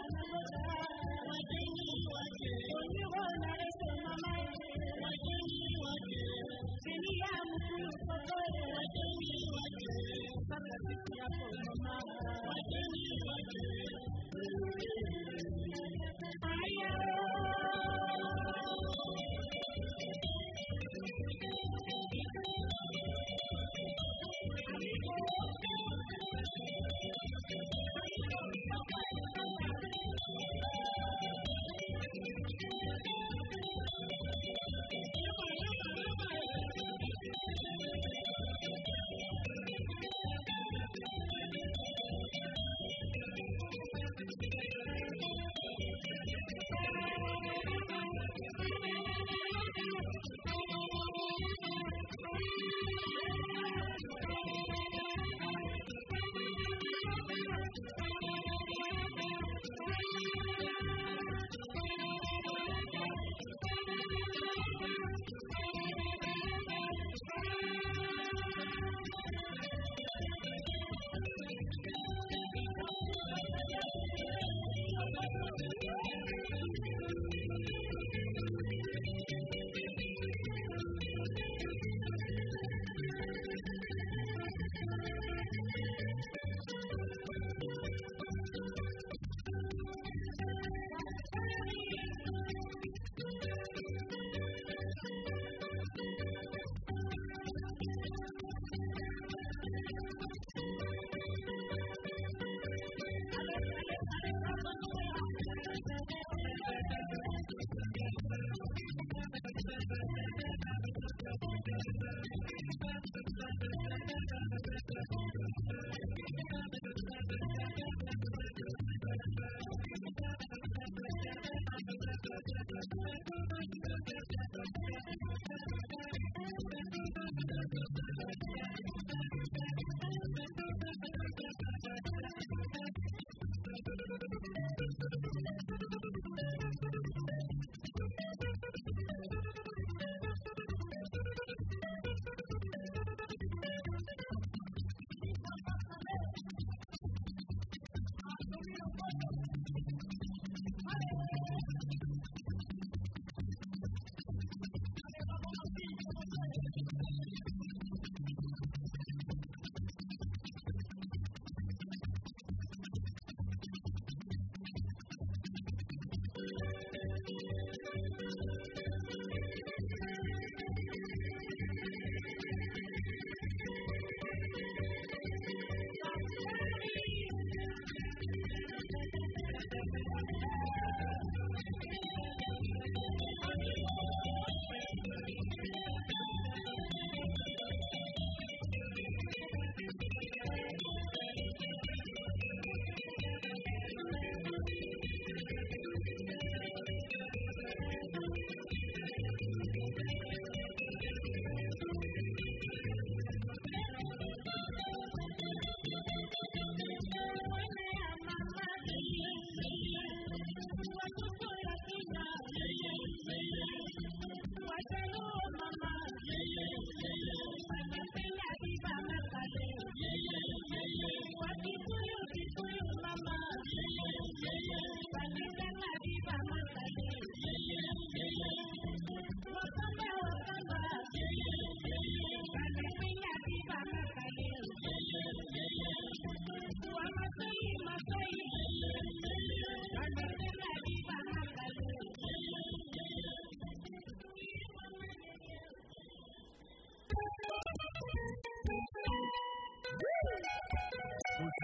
Speaker 10: Jesus.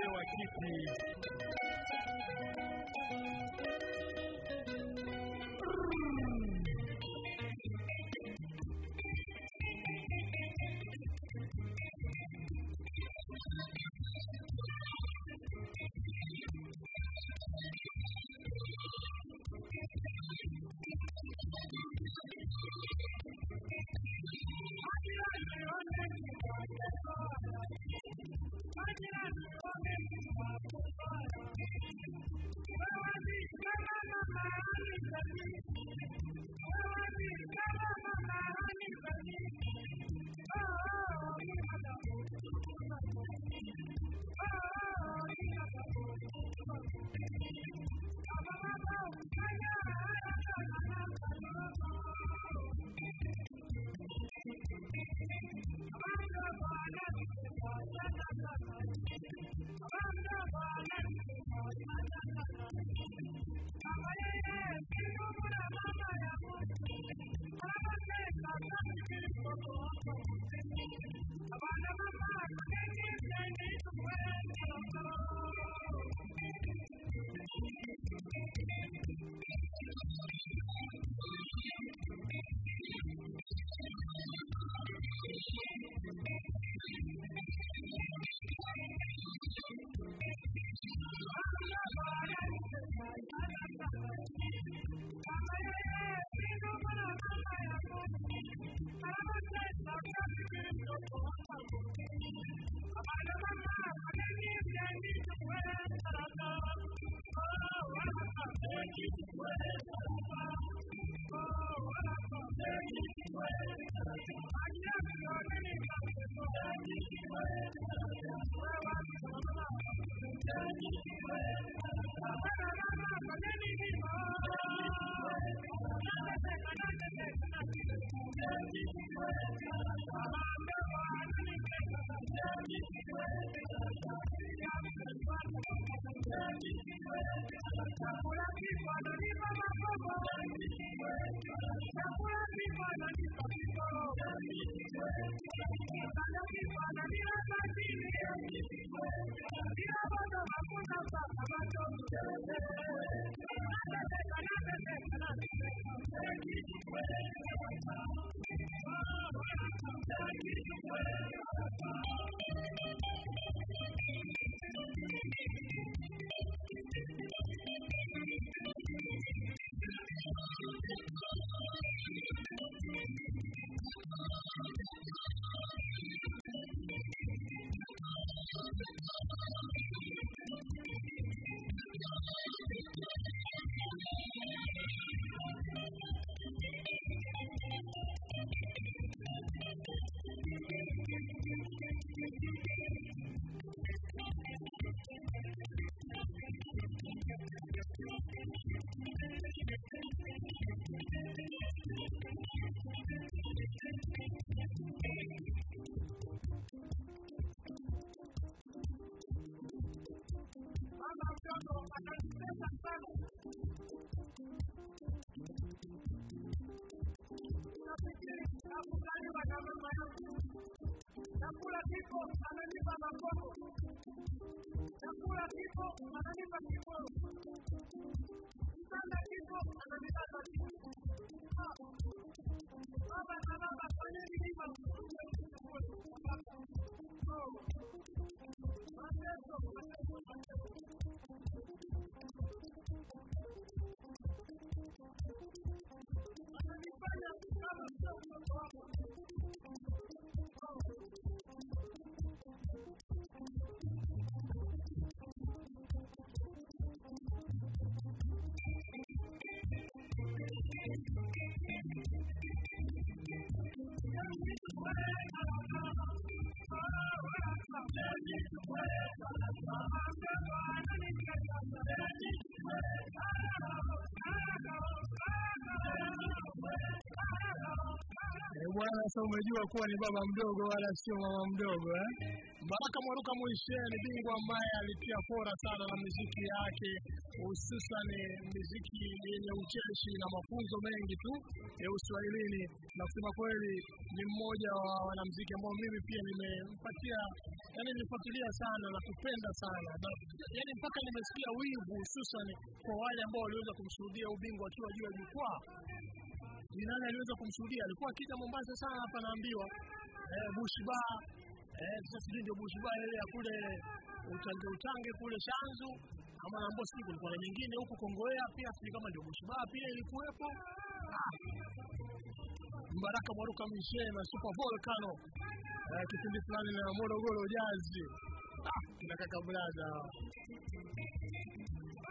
Speaker 10: know I keep
Speaker 4: these. Bwana sasa umejua kuwa ni baba mdogo wala sio mama mdogo eh? Baraka Mwaruka Mwishe ni bingwa ambaye alitia fora sana na miziki yake, hususan miziki yenye ucheshi na mafunzo mengi tu ya Uswahilini, na kusema kweli ni mmoja wa wanamuziki ambao mimi pia nimempatia, yani nilifuatilia sana na kupenda sana. Na, yani mpaka nimesikia wivu, hususan kwa wale ambao waliweza kumshuhudia ubingwa akiwa juu ya jukwaa ni nani aliweza kumshuhudia? Alikuwa akija Mombasa sana hapa naambiwa, eh, Bushba eh, sasa ndio Bushba ile ya kule Utange Utange kule Shanzu ama naambia sijui kulikuwa na nyingine huko Kongowea pia, sijui kama ndio Bushba pia ilikuwepo. Ah. Mbaraka Mwaruka Mishe na Super Volcano eh, kipindi fulani na Morogoro Jazz ah, kina kaka brada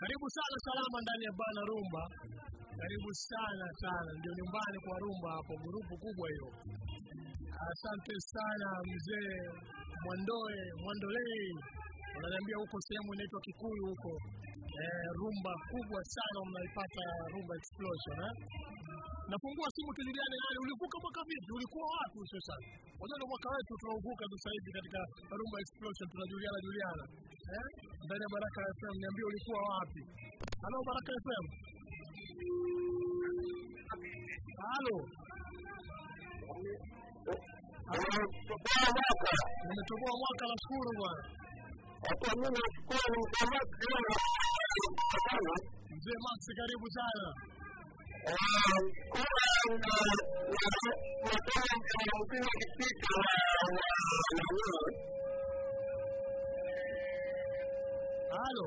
Speaker 4: karibu sana salama ndani ya bana rumba karibu sana sana, ndio nyumbani kwa rumba hapo, grupu kubwa hiyo. Asante sana mzee Mwandoe Mwandolei, unaniambia huko sehemu inaitwa Kikuyu huko. Eh, rumba kubwa sana mnaipata Rumba Explosion eh? Nafungua simu tujiliane nani, ulivuka mwaka vipi? Ulikuwa wapi sasa? Unajua ndio mwaka wetu tunauvuka sasa hivi katika Rumba Explosion, tunajuliana juliana eh? Ndani ya Baraka FM, niambie ulikuwa wapi? Halo Baraka FM. Halo. Nimetoboa mwaka nashukuru bwana. Mzee Max karibu sana. Halo.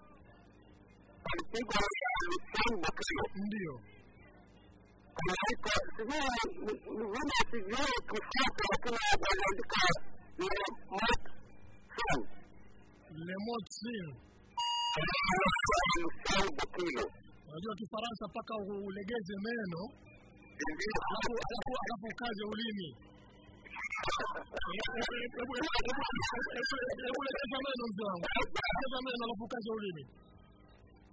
Speaker 4: Ndio. Remote sim. Unajua Kifaransa mpaka ulegeze meno alafu ukaze ulimi. Hebu meno mzee wangu, legeza meno alafu ukaze ulimi.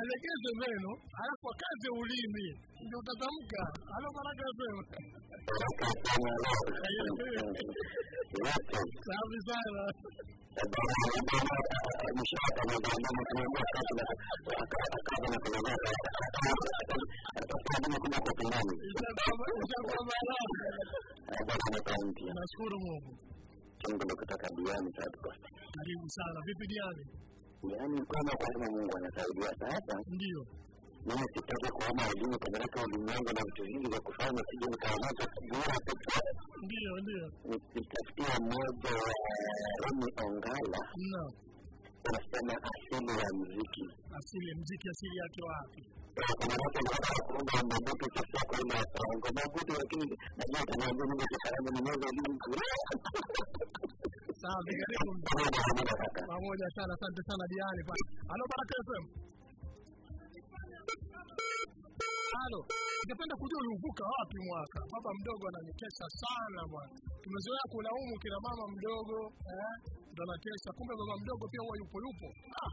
Speaker 4: alegeze meno alafu akaze ulimi ndio utatamka. Halo Baraka FM. Safi sana. Nashukuru Mungu. Karibu sana. Vipi Diani?
Speaker 8: Yaani kama kwamba Mungu anasaidia sasa.
Speaker 4: Ndio.
Speaker 8: Mimi sitaki kuona elimu katika ulimwengu na vitu vingi vya kufanya sije nikaanza bora pekee.
Speaker 4: Ndio, ndio.
Speaker 8: Nitafutia mmoja wa Remi Ongala. Anasema asili ya mziki,
Speaker 4: Asili ya muziki asili yake wapi?
Speaker 8: Kuomba mabutu kwa ile ngoma mabutu lakini najua kama Mungu kifahamu ni mmoja
Speaker 4: karibu pamoja sana. Asante sana Diani pale. Halo Baraka FM. Halo, ningependa kujua ulivuka wapi mwaka? Baba mdogo ananitesa sana bwana. Tumezoea kulaumu kina mama mdogo eh, ndo anatesa. kumbe baba mdogo pia huwa yupo yupo. Ah.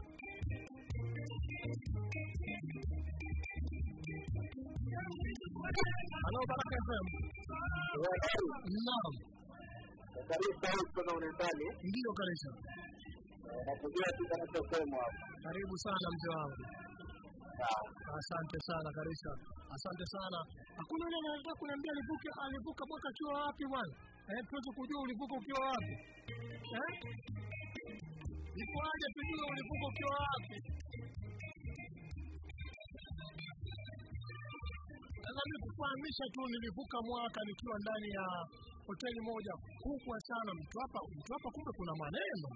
Speaker 4: Halo Baraka FM. Naam.
Speaker 8: Karibu sana.
Speaker 4: Ndio kabisa.
Speaker 8: Nakujua tu hapa.
Speaker 4: Karibu sana mzee wangu. Asante sana Karisha, asante sana. Hakuna yule anataka kuniambia alivuka alivuka mwaka akiwa wapi bwana? Eh, tuweze kujua ulivuka ukiwa wapi? Eh? Ikuaje tujue ulivuka ukiwa wapi? Nami kufahamisha tu, nilivuka mwaka nikiwa ndani ya hoteli moja kubwa sana Mtwapa. Mtwapa kumbe kuna maneno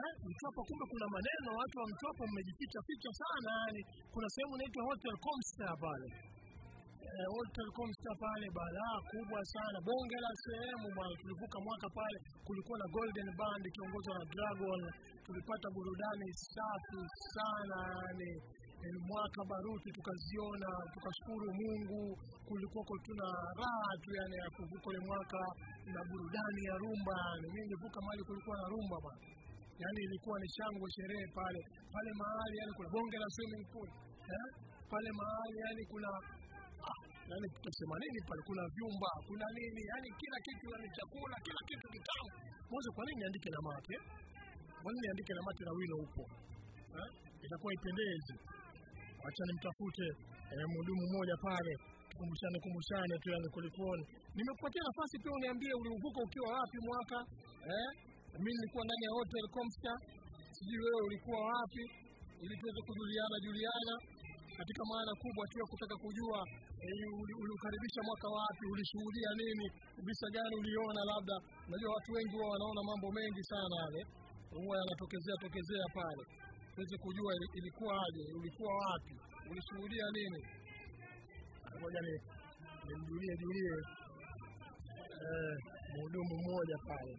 Speaker 4: eh, Mtwapa kumbe kuna maneno, watu wa Mtwapa mmejificha ficha sana. Yani kuna sehemu inaitwa Hotel Comstar pale eh, Hotel Comstar pale, balaa kubwa sana, bonge la sehemu bwana. Tulivuka mwaka pale, kulikuwa na Golden Band ikiongozwa na Dragon, tulipata burudani safi sana yani mwaka baruti tukaziona, tukashukuru Mungu. Kulikuwa tuna raha tu yani ya kuvuka ile mwaka na burudani ya rumba. Mimi nilivuka mahali kulikuwa na rumba bwana, yani ilikuwa ni shangwe, sherehe pale pale mahali, yani kuna bonge la swimming pool eh? pale mahali yani kuna ah, yani tutasema nini pale, kuna vyumba, kuna nini, yani kila kitu, yani chakula, kila kitu kitamu. Mwanzo, kwa nini niandike na mate? Kwa nini niandike na mate na wino upo eh? Itakuwa ipendezi. Acha nimtafute eh, mhudumu mmoja pale, tukumbushane kumbushane tu, yani kulikoni. nimekupatia nafasi pia uniambie ulivuka ukiwa wapi mwaka eh? Mimi nilikuwa ndani ya Hotel Comstar, sijui wewe ulikuwa wapi, ili tuweze kujuliana juliana katika maana kubwa tu ya kutaka kujua eh, uliukaribisha mwaka wapi, ulishuhudia nini, visa gani uliona. Labda unajua watu wengi huwa wanaona mambo mengi sana yale huwa yanatokezea tokezea pale, tuweze kujua ilikuwa aje, ulikuwa wapi, ulishuhudia nini. Ngoja ni nimjulie julie eh, mhudumu mmoja pale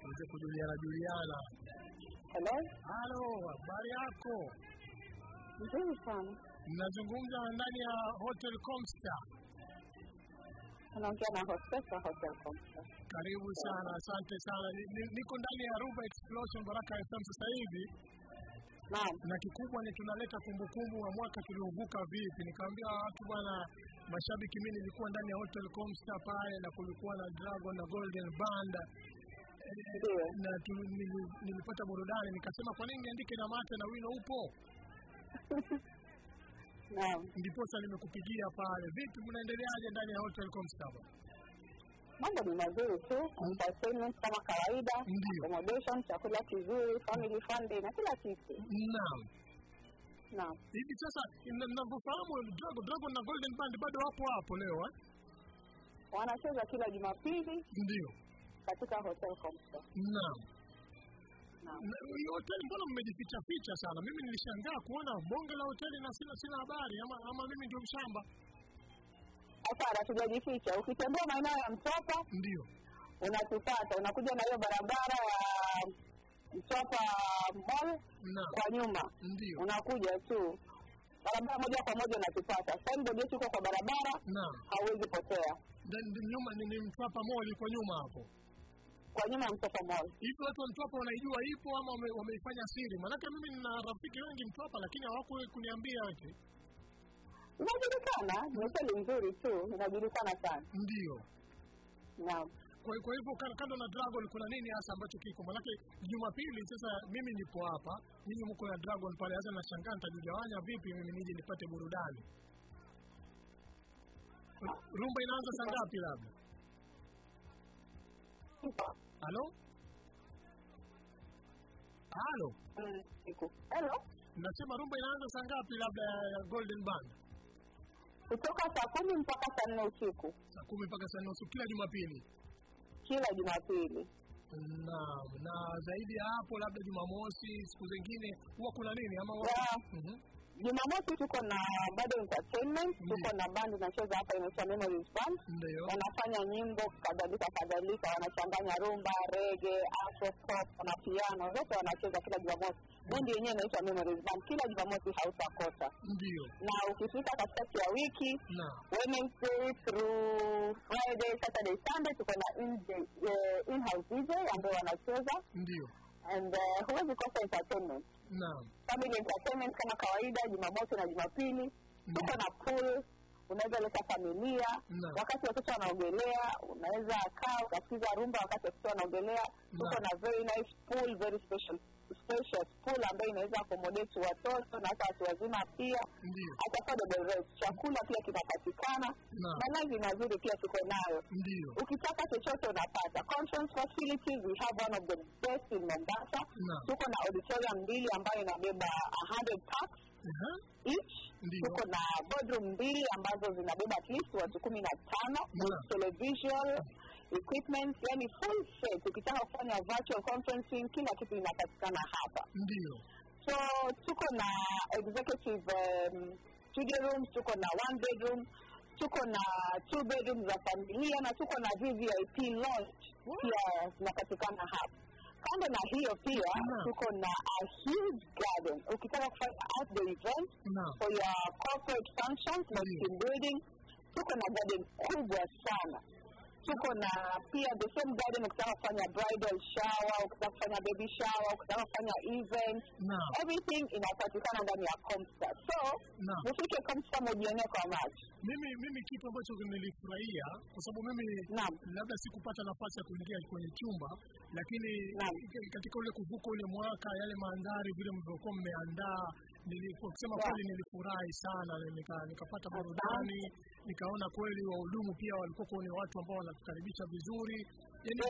Speaker 4: tuweze kujuliana juliana.
Speaker 13: Hello?
Speaker 4: Halo, habari yako?
Speaker 13: Nzuri sana.
Speaker 4: Nazungumza ndani ya Hotel Comstar.
Speaker 13: Unaongea na Hotel.
Speaker 4: Karibu sana, asante sana. Ni- ni- Niko ndani ya Ruba Explosion Baraka FM sasa hivi
Speaker 13: Naam.
Speaker 4: na kikubwa ni tunaleta kumbukumbu wa mwaka tuliovuka vipi. Nikamwambia watu bwana, mashabiki, mimi nilikuwa ndani ya Hotel Comstar pale na kulikuwa na Dragon na Golden Band na nilipata burudani, nikasema kwa nini niandike na mate na wino upo <laughs>
Speaker 13: Naam.
Speaker 4: ndiposa nimekupigia pale. Vipi, mnaendeleaje ndani ya Hotel Comstable?
Speaker 13: Mambo ni mazuri tu, entertainment kama kawaida, accommodation, chakula kizuri, family friendly na kila kitu.
Speaker 4: Naam.
Speaker 13: Naam.
Speaker 4: Hivi sasa na- ninavyofahamu Dragon, Dragon na Golden Band bado wapo hapo leo eh?
Speaker 13: Wanacheza kila Jumapili
Speaker 4: Ndio.
Speaker 13: katika Hotel Comstable.
Speaker 4: Naam. Hoteli mbona mmejificha ficha sana? Mimi nilishangaa kuona bonge la hoteli na sina sina habari ama, ama mimi ndio mshamba.
Speaker 13: Hapana, tujajificha. Ukitembea maeneo ya Mtopa
Speaker 4: Ndio.
Speaker 13: unatupata, unakuja na hiyo barabara ya Mtopa Mall kwa nyuma,
Speaker 4: Ndio.
Speaker 13: unakuja tu barabara moja kwa moja unatupata. Signboard yetu iko kwa barabara,
Speaker 4: Naam.
Speaker 13: hauwezi potea.
Speaker 4: Ndio nyuma ni, Mtopa Mtwapa Mall kwa nyuma hapo.
Speaker 13: Kwa nyuma ya Mtwapa Mall.
Speaker 4: Hivi watu wa Mtwapa wanaijua ipo ama wameifanya siri? Maanake mimi nina rafiki wengi Mtwapa lakini hawako kuniambia ati
Speaker 13: Inajulikana, ni hoteli nzuri tu, inajulikana sana.
Speaker 4: Ndio.
Speaker 13: Naam.
Speaker 4: Kwa, kwa hivyo kando na Dragon kuna nini hasa ambacho kiko? Manake Jumapili sasa mimi nipo hapa, nyinyi mko na Dragon pale, hasa nashangaa nitajigawanya vipi mimi nije nipate burudani. Rumba inaanza saa ngapi labda? Halo? Halo?
Speaker 13: Mm, Allô Hello?
Speaker 4: Nasema rumba inaanza saa ngapi labda Golden Band?
Speaker 13: Kutoka saa kumi mpaka saa nne usiku
Speaker 4: Saa kumi mpaka saa nne usiku kila Jumapili.
Speaker 13: kila Jumapili.
Speaker 4: Naam, na zaidi ya hapo labda Jumamosi, siku zingine huwa kuna nini ama.
Speaker 13: Yeah.
Speaker 4: Mhm.
Speaker 13: Jumamosi tuko na bado entertainment, tuko na band inacheza hapa inaitwa Memories Band. Wanafanya nyimbo kadhalika kadhalika, wanachanganya rumba, rege, afro pop na piano, zote wanacheza kila Jumamosi. Bendi yenyewe inaitwa Memories Band, kila Jumamosi hautakosa.
Speaker 4: Ndio.
Speaker 13: Na ukifika katikati ya wiki. Wednesday through Friday, Saturday, Sunday tuko na eh, in-house DJ ambao wanacheza
Speaker 4: Ndio.
Speaker 13: and uh, huwezi kosa entertainment
Speaker 4: Naam.
Speaker 13: Family entertainment kama kawaida jumamosi na jumapili tuko na pool unaweza leta familia
Speaker 4: no.
Speaker 13: wakati watoto wanaogelea unaweza kaa ukasikiza rumba wakati watoto wanaogelea tuko
Speaker 4: no.
Speaker 13: na very nice pool very special spacious pool ambayo inaweza accommodate watoto na hata watu wazima pia.
Speaker 4: Hata
Speaker 13: at affordable rates chakula pia kinapatikana
Speaker 4: na
Speaker 13: malazi mazuri pia tuko nayo. Ukitaka chochote unapata. Conference facilities we have one of the best in mombasa. Tuko na auditorium mbili ambayo inabeba 100 packs each. Tuko na boardroom mbili ambazo zinabeba at least watu kumi na tano. Televisual equipment yani full set ukitaka kufanya virtual conferencing kila kitu inapatikana hapa.
Speaker 4: Ndio.
Speaker 13: So tuko na executive um, studio rooms tuko na one bedroom tuko na two bedroom za familia na tuko na vvip launch pia zinapatikana hapa. Kando na hiyo pia tuko na a huge garden. Ukitaka kufanya outdoor event for your corporate functions na team building tuko na garden kubwa sana tuko na pia the same garden ukitaka kufanya bridal shower ukitaka kufanya baby shower ukitaka kufanya event no. everything inapatikana ndani ya comstar. So ufike comstar mujionee kwa macho
Speaker 4: mimi mimi kitu ambacho nilifurahia kwa sababu mimi labda sikupata nafasi ya kuingia kwenye chumba lakini katika ule kuvuka ule mwaka yale mandhari vile mlivyokuwa mmeandaa nilikuwa kusema kweli nilifurahi sana nika, nikapata burudani nikaona kweli wahudumu pia walikuwa ni watu ambao wanatukaribisha vizuri. Yani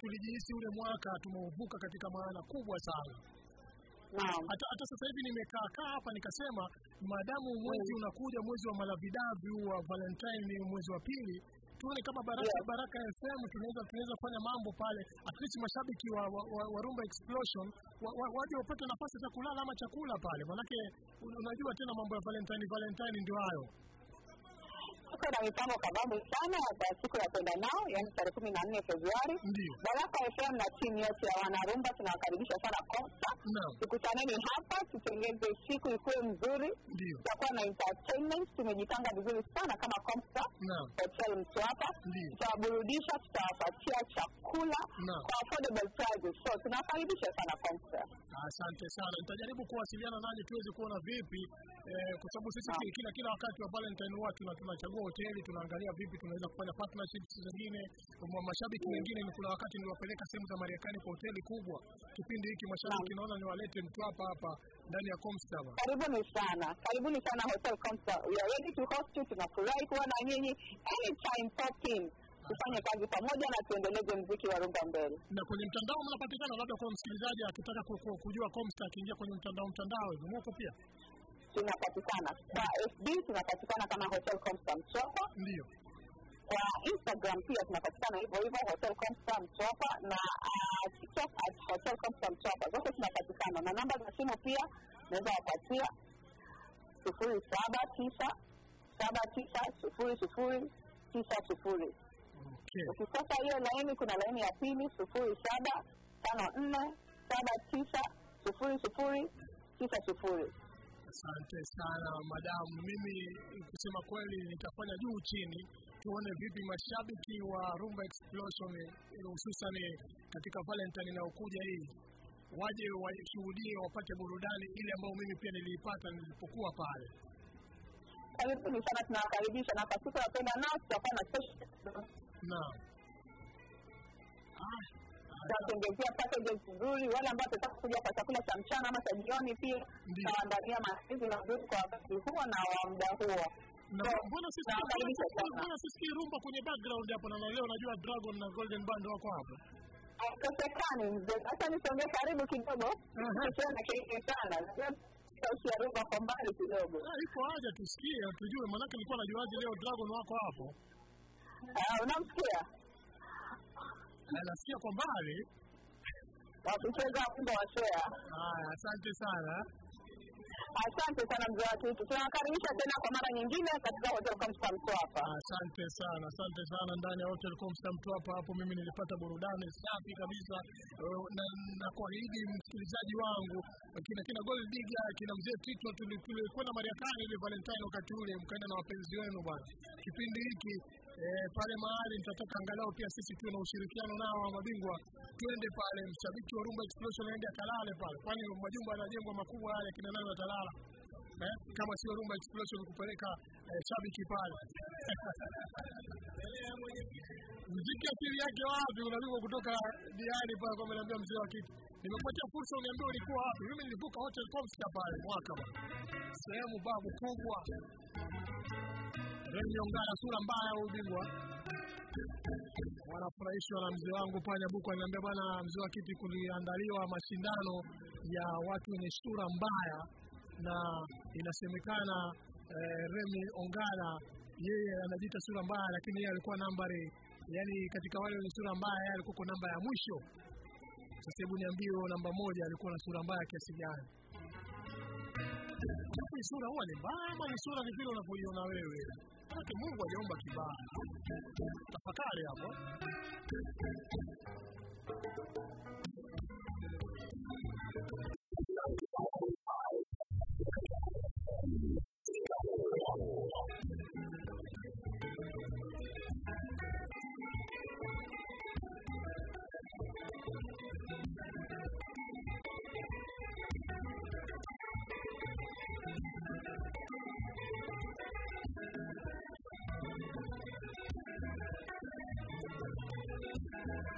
Speaker 4: tulijihisi ule mwaka tumeuvuka katika maana kubwa sana. Hata, hata sasa hivi nimekaa kaa hapa nikasema maadamu mwezi unakuja mwezi wa malavidavi wa valentine ni mwezi wa pili tuone kama baraka yeah. baraka fm tunaweza tunaweza kufanya mambo pale. At least mashabiki wa, wa, wa, wa rumba explosion wa, wa, waje wapate nafasi za kulala ama chakula pale. Manake unajua tena mambo ya valentine valentine ndio hayo
Speaker 13: tuko na mipango kabambi sana kwa siku ya kwenda nao yaani tarehe kumi na nne februari. Baraka fm na timu yote ya wanarumba tunawakaribisha sana kosta tukutaneni hapa tutengeze siku ikuwe mzuri tutakuwa na entertainment tumejipanga vizuri sana kama komsta hotel mtwapa tutawaburudisha tutawapatia chakula kwa affordable prices. So tunawakaribisha sana komsta
Speaker 4: asante sana. Nitajaribu kuwasiliana nanyi tuweze kuona vipi eh, kwa sababu sisi kila kila wakati wa valentine huwa tunachagua hoteli tunaangalia vipi tunaweza kufanya partnerships zingine. Kwa mashabiki wengine ni kuna wakati niliwapeleka sehemu za marekani kwa hoteli kubwa. Kipindi hiki mashabiki naona niwalete mtu hapa hapa ndani ya comstar
Speaker 13: karibuni sana. Karibuni sana hotel comstar. We are ready to host you. Tunafurahi kuwa na nyinyi anytime pop in tufanye kazi pamoja na tuendeleze mziki wa rumba mbele.
Speaker 4: Na kwenye mtandao mnapatikana labda kwa msikilizaji akitaka kujua comstar akiingia kwenye mtandao mtandao hivi mwako pia
Speaker 13: tunapatikana. Kwa fb tunapatikana kama hotel comstar mchopa
Speaker 4: ndio.
Speaker 13: Kwa instagram pia tunapatikana hivyo hivyo hotel comstar mchopa na uh, tiktok at hotel comstar mchopa zote tunapatikana. Na namba za simu pia naweza wapatia sufuri saba tisa saba tisa sufuri sufuri tisa sufuri. Ukikosa hiyo laini kuna laini ya pili sufuri saba tano nne saba tisa sufuri sufuri tisa sufuri
Speaker 4: Asante sana madamu. Mimi kusema kweli nitafanya juu chini tuone vipi mashabiki wa Rumba Explosion hususan katika Valentine inayokuja hii waje washuhudie, wapate burudani ile ambayo mimi pia niliipata nilipokuwa pale.
Speaker 13: Karibuni sana, tunawakaribisha na kwa siku ya kwenda nao tutakuwa na
Speaker 4: naam
Speaker 13: tutawatengezea packages nzuri. Wale ambao watataka kuja kwa chakula cha mchana ama cha jioni, pia tutawaandalia maandalizi mazuri kwa wakati huo na wa muda huo.
Speaker 4: Mbona sisikii rumba kwenye background hapo, na leo najua Dragon na Golden Band wako hapo.
Speaker 13: Haikosekani hata nisongee karibu kidogo, tusione kile sana sauti ya rumba kwa mbali kidogo.
Speaker 4: Iko haja tusikie, tujue, maanake nilikuwa najuaje leo Dragon wako hapo.
Speaker 13: Unamsikia?
Speaker 4: Nasikia kwa mbali
Speaker 13: wakicheza wimbo wa shea.
Speaker 4: Haya, asante sana.
Speaker 13: Asante sana mzee wa kitu, tunawakaribisha tena kwa mara nyingine katika hotel Comstar Mtwapa.
Speaker 4: Asante sana, asante sana. Ndani ya hotel Comstar Mtwapa hapo mimi nilipata burudani safi kabisa, na, na kuahidi msikilizaji wangu kina kina Gold Digger kina mzee Tito, tulikwenda Marekani ile Valentine wakati ule, mkaenda na wapenzi wenu bwana. Kipindi hiki eh, pale mahali nitataka angalau pia sisi tuwe na ushirikiano nao wa mabingwa, twende pale, mshabiki wa Rumba Explosion aende akalale pale, kwani majumba yanajengwa makubwa yale, kina nani watalala eh, kama sio Rumba Explosion kupeleka eh, shabiki pale <laughs> mziki asili yake wapi? Unapigwa kutoka diani pale, kwa mzee wa kitu. Nimepatia fursa, uniambie ulikuwa wapi? Mimi nilivuka Hotel Comstar pale mwaka sehemu babu kubwa Remi Ongala, sura mbaya ubingwa. bingwa wanafurahishwa na mzee wangu Panya Buku. Ananiambia bwana, mzee wa kiti, kuliandaliwa mashindano ya watu wenye sura mbaya
Speaker 10: na inasemekana eh, Remi Ongala yeye anajiita sura mbaya, lakini yeye alikuwa nambari, yani katika wale wenye sura mbaya yeye alikuwa namba ya mwisho. Sasa hebu niambie, namba moja alikuwa na sura mbaya kiasi gani? Sura huwa ni mbaya ama ni sura vile unavyoiona wewe? Maanake Mungu aliomba kibali. Tafakari hapo.
Speaker 4: Hata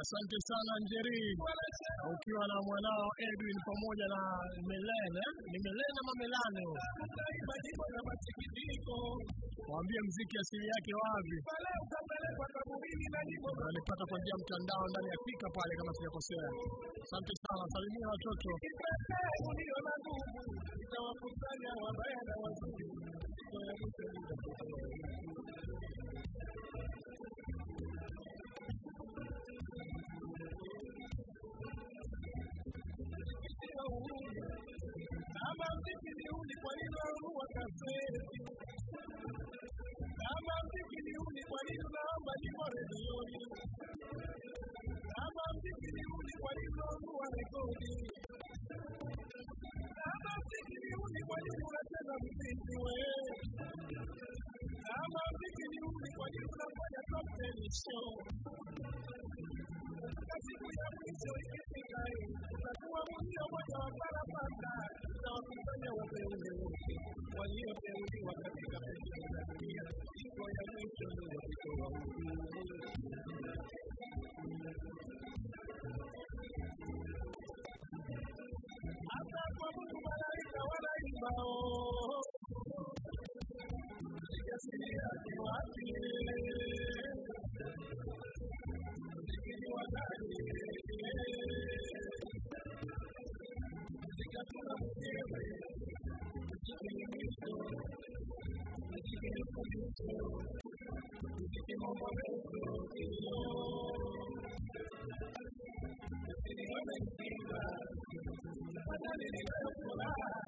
Speaker 10: Asante sana Njeri, ukiwa na mwanao Edwin pamoja na Melene. Ni Melene ama Melane? Waambie mziki asili yake wapi? Unanipata kwa njia mtandao ndani ya Fika pale kama sijakosea. Asante sana, salimia watoto.
Speaker 4: Ni kwa nini unanunua kaseti? Kama mziki ni uni, kwa unaomba nyimbo redioni? Kama mziki ni uni, kwa nini unanunua rekodi? Kama mziki ni uni, kwa nini unacheza mziki wewe? Kama mziki ni uni, kwa nini unafanya ten show? Katika siku ya mwisho ikifika, utakuwa mwisho moja wa ya mwisho ndio kutoa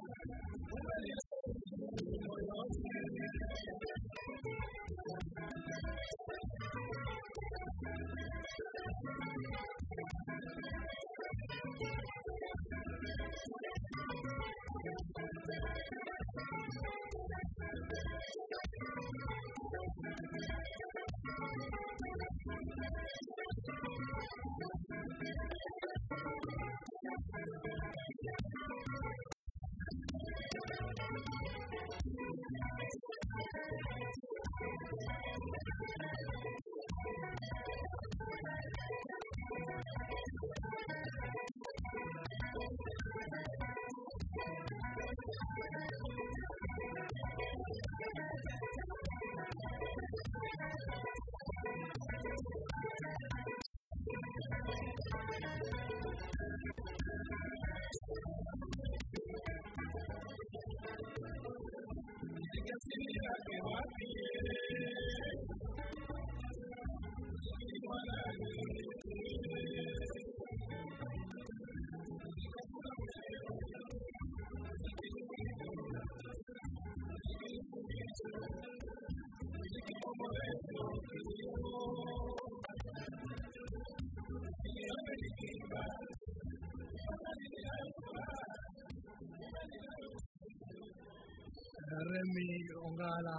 Speaker 9: Remi Ongala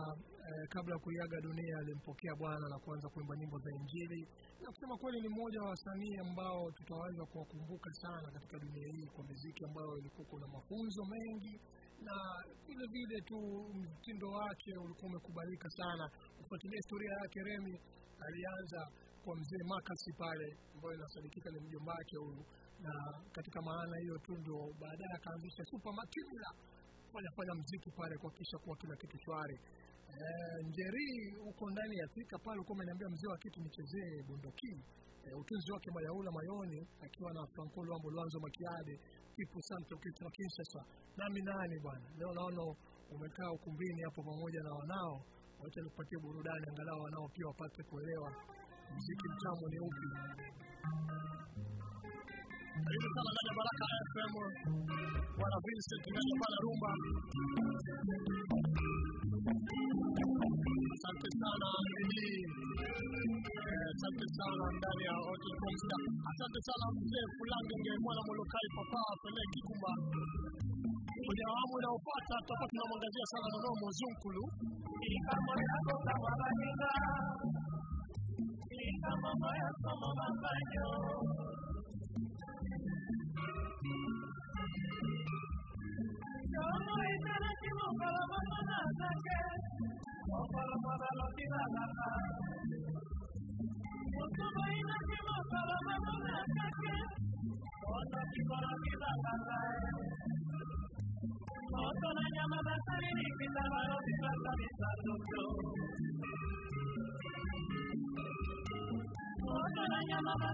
Speaker 9: eh, kabla ya kuiaga dunia alimpokea Bwana na kuanza kuimba nyimbo za Injili, na kusema kweli ni mmoja wa wasanii ambao tutaweza kuwakumbuka sana katika dunia hii kwa muziki ambayo ilikuwa kuna mafunzo mengi na vile vile tu mtindo wake ulikuwa umekubalika sana. Kufuatilia historia yake, Remi alianza kwa mzee Makasi pale, ambayo inasadikika ni mjomba wake huyu, na katika maana hiyo tu ndio baadaye akaanzisha Super Makimla fanya fanya mziki pale kuhakikisha kuwa kila kitu shwari. Eh, Njeri huko ndani ya Thika pale ulikuwa umeniambia mzee wa kitu nichezee bundoki. Eh, utunzi wake Mayaula Mayoni akiwa na Franco Luambo Luanzo Makiade Kipu Santo kitu na Kinshasa. Nami nani bwana? Leo naona umekaa ukumbini hapo pamoja na wanao. Wacha nikupatie burudani angalau wanao pia wapate kuelewa mziki mtamu ni upi. Karibu sana ndani Baraka FM. Bwana Vincent Nganya pale Rumba. Asante sana Lili. Eh, Asante sana ndani ya Hotel Comsta. Asante sana mzee Fulangenge mwana Molokai papa Pele Kikumba. Kwenye awamu inayofuata tutakuwa tunamwangazia sana Nono Mozunkulu. Kama yako kama Mama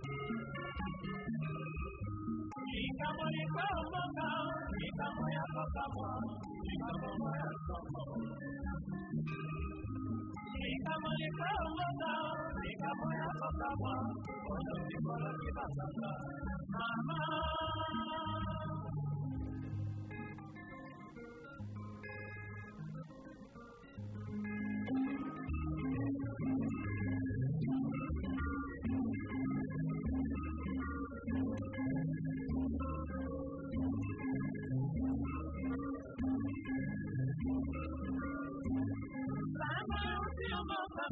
Speaker 9: Mama Oh,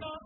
Speaker 9: no.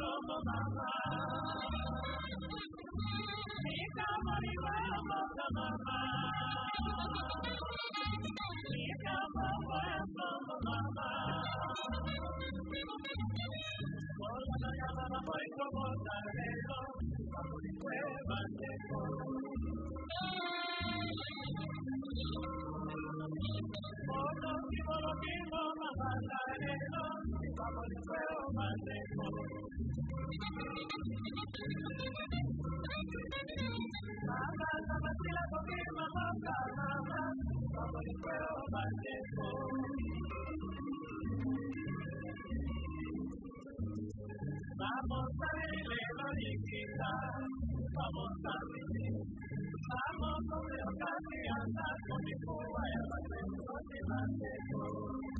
Speaker 9: Por los. Vamos sobre los casi hasta con mi cuba y el patrón se va a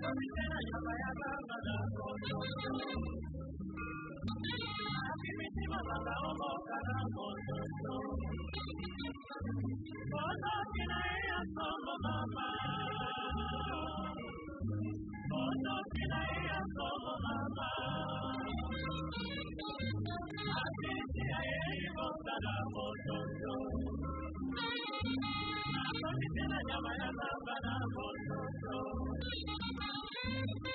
Speaker 9: na era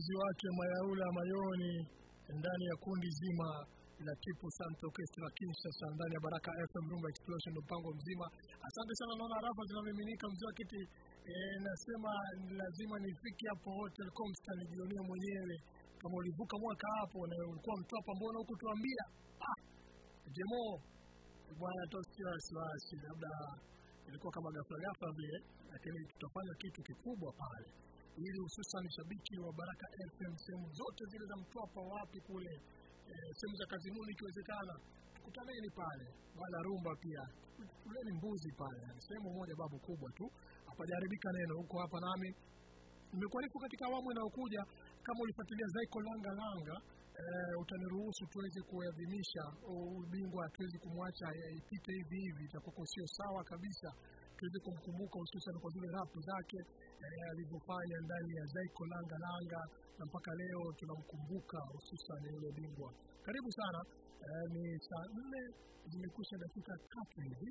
Speaker 4: utunzi wake Mayaula Mayoni ndani ya kundi zima la Tipu Santo Orchestra Kinshasa ndani ya Baraka FM Rumba Explosion mpango mzima. Asante sana, naona rafa zinamiminika mzee wa kiti. E, nasema lazima nifike hapo Hotel Comstar nijionie mwenyewe kama ulivuka mwaka hapo na ulikuwa Mtwapa, mbona huku tuambia ah, Jemo bwana, tosi wasiwasi, labda ilikuwa kama ghafla ghafla vile, lakini tutafanya kitu kikubwa pale ili hususan shabiki wa Baraka FM sehemu zote zile za Mtwapa, wapi kule e, sehemu za Kazimuni ikiwezekana, tukutaneni pale, wala rumba pia, tuleni mbuzi pale, sehemu moja babu kubwa tu, hapajaribika neno huko hapa. Nami. Nimekuarifu katika awamu inayokuja, kama ulifuatilia Zaiko Langa Langa Uh, utaniruhusu tuweze kuadhimisha ubingwa, hatuwezi kumwacha ipite hivi hivi, itakuwa sio sawa kabisa
Speaker 10: tuweze kumkumbuka hususan kwa zile rapu zake alivyofanya ndani ya Zaiko Langa Langa, na mpaka leo tunamkumbuka hususan yule bingwa. Karibu sana. Eh, ni saa nne zimekusha dakika tatu hivi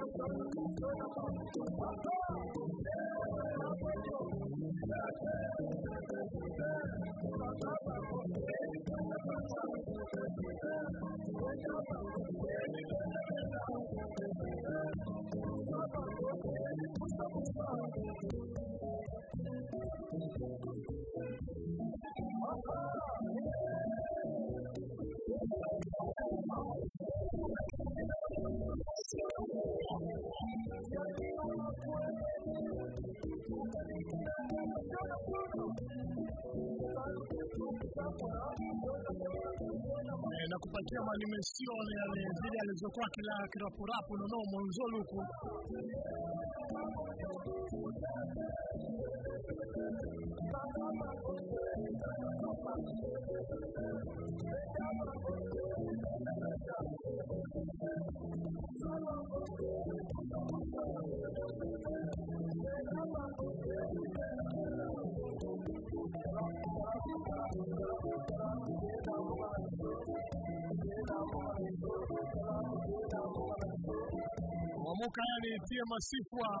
Speaker 10: Mzopulu Eh, na kupatia manimession yale zile alizokuwa kila kirapurapu nono monzoluku Kumbuka yale pia masifu masifwa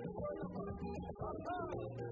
Speaker 10: Amen.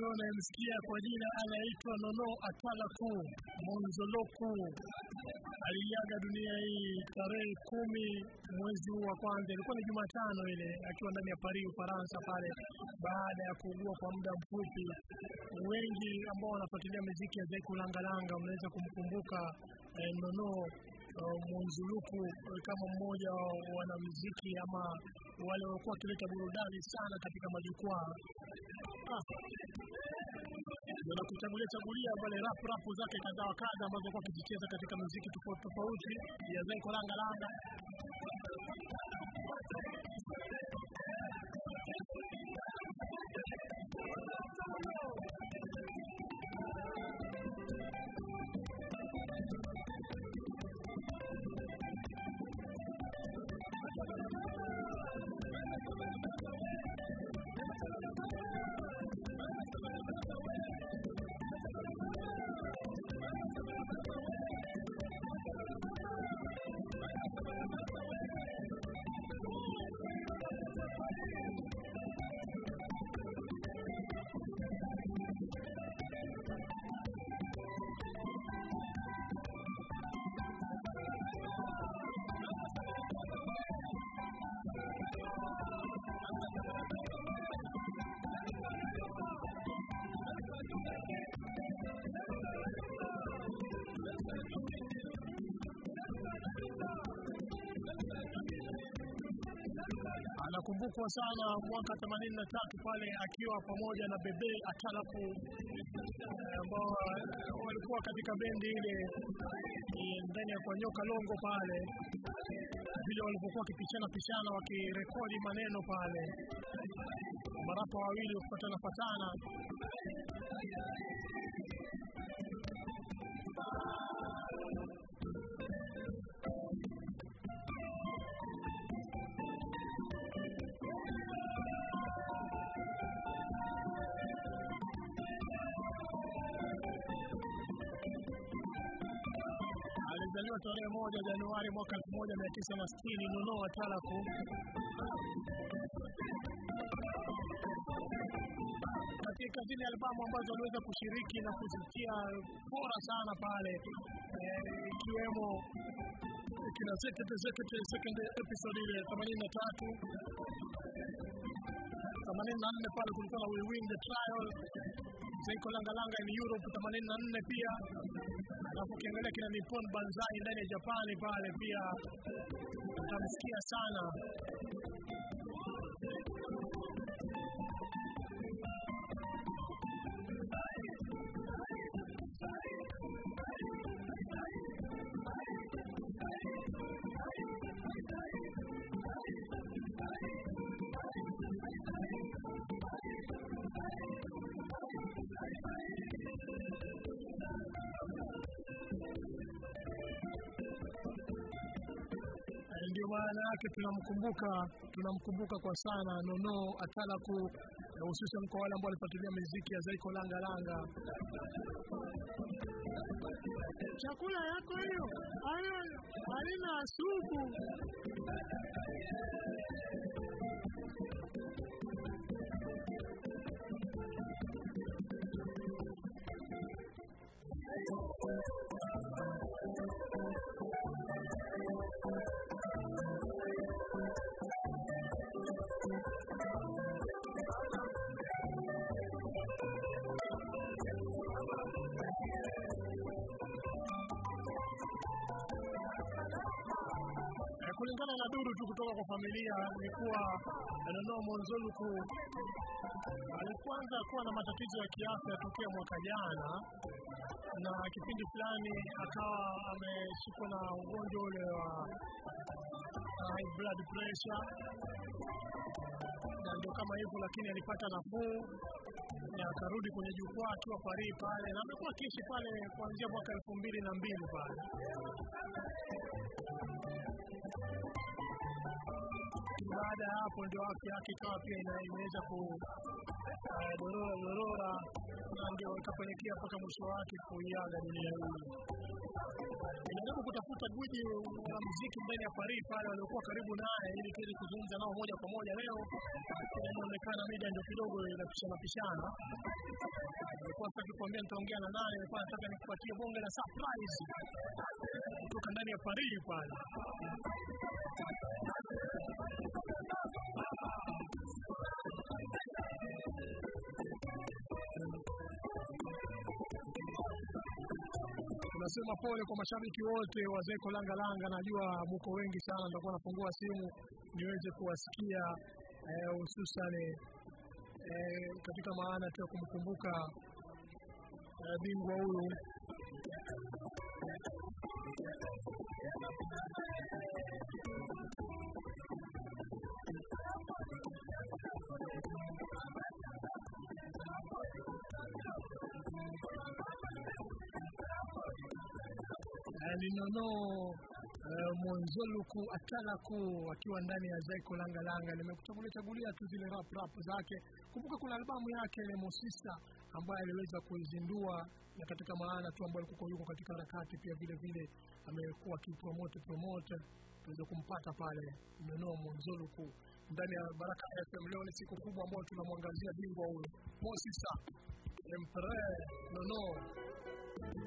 Speaker 4: Huyo unayemsikia kwa jina anaitwa Nono Atalaku Monzoloku aliaga dunia hii tarehe kumi mwezi huu wa kwanza, ilikuwa ni Jumatano ile, akiwa ndani ya Paris Ufaransa pale, baada ya kuugua kwa muda mfupi. Wengi ambao wanafuatilia muziki ya Zaiku Langalanga mnaweza kumkumbuka eh, Nono uh, Monzuluku eh, kama mmoja wa wanamuziki ama wale waliokuwa wakileta burudani sana katika majukwaa na kuchagulia chagulia pale rap rap zake kadha wa kadha ambazo kwa kizicheza katika muziki tofauti tofauti ya Zaiko Langa Langa. Anakumbukwa sana mwaka 83 pale akiwa pamoja na Bebe Atalafu ambao walikuwa katika bendi ile ndani ya kwa nyoka longo pale, vile walipokuwa wakipichana pichana wakirekodi maneno pale, marapa wawili wakifatana fatana. alizaliwa tisa maskini sitini Nono Atalaku. Katika zile albamu ambazo aliweza kushiriki na kuzitia bora sana pale ikiwemo eh, kina Zekete Zekete second episode ile themanini na tatu themanini na nne pale kulikuwa na We Win the Trial Zaiko Langalanga themanini na nne pia alafu ukiangalia kina Nippon Banzai ndani ya Japani pale pia utamsikia sana. Maana yake tunamkumbuka tunamkumbuka kwa sana Nono Atalaku, hususan kwa wale ambao walifuatilia muziki ya Zaiko Langa Langa. Chakula yako hiyo haina supu. Kulingana na duru tu kutoka kwa familia ni kuwa Nono Monzoluku alikwanza kuwa na matatizo ya kiafya tokea mwaka jana, na kipindi fulani akawa ameshikwa na ugonjwa ule wa high blood pressure, na ndio kama hivyo, lakini alipata nafuu na akarudi kwenye jukwaa akiwa Paris pale, na amekuwa akiishi pale kuanzia mwaka elfu mbili na mbili pale baada ya hapo ndio afya yake ikawa pia inaweza imeweza ku eh, dorora na ndio ikapelekea mpaka mwisho wake kuiaga dunia hii. Inajaribu kutafuta gwiji muziki ndani ya Paris pale waliokuwa karibu naye ili tuweze kuzungumza nao moja kwa moja leo. Inaonekana mida ndio kidogo inapishana pishana. Nilikuwa nataka kuambia nitaongea na naye, nilikuwa nataka nikupatie bonge la surprise kutoka ndani ya Paris pale. Tunasema pole kwa mashabiki wote wa Zeko Langa Langa, najua muko wengi sana, nitakuwa nafungua simu niweze kuwasikia eh, hususan eh, katika maana tu ya kumkumbuka eh, bingwa huyu Linono eh, Monzoluku Atalaku akiwa ndani ya Zaiko Langa Langa. Nimekuchagulia chagulia tu zile rap rap zake. Kumbuka kuna albamu yake ile Mosisa ambayo aliweza kuizindua na katika maana tu ambayo alikuwa yuko katika harakati pia vile vile amekuwa akipromote promote tuweze kumpata pale Nono Monzoluku ndani ya Baraka FM. Leo ni siku kubwa ambayo tunamwangazia bingwa huyo Mosisa Emperor Nono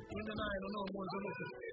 Speaker 4: Twende naye Nono.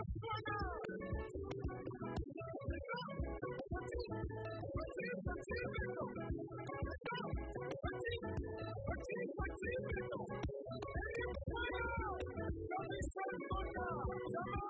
Speaker 4: Come on!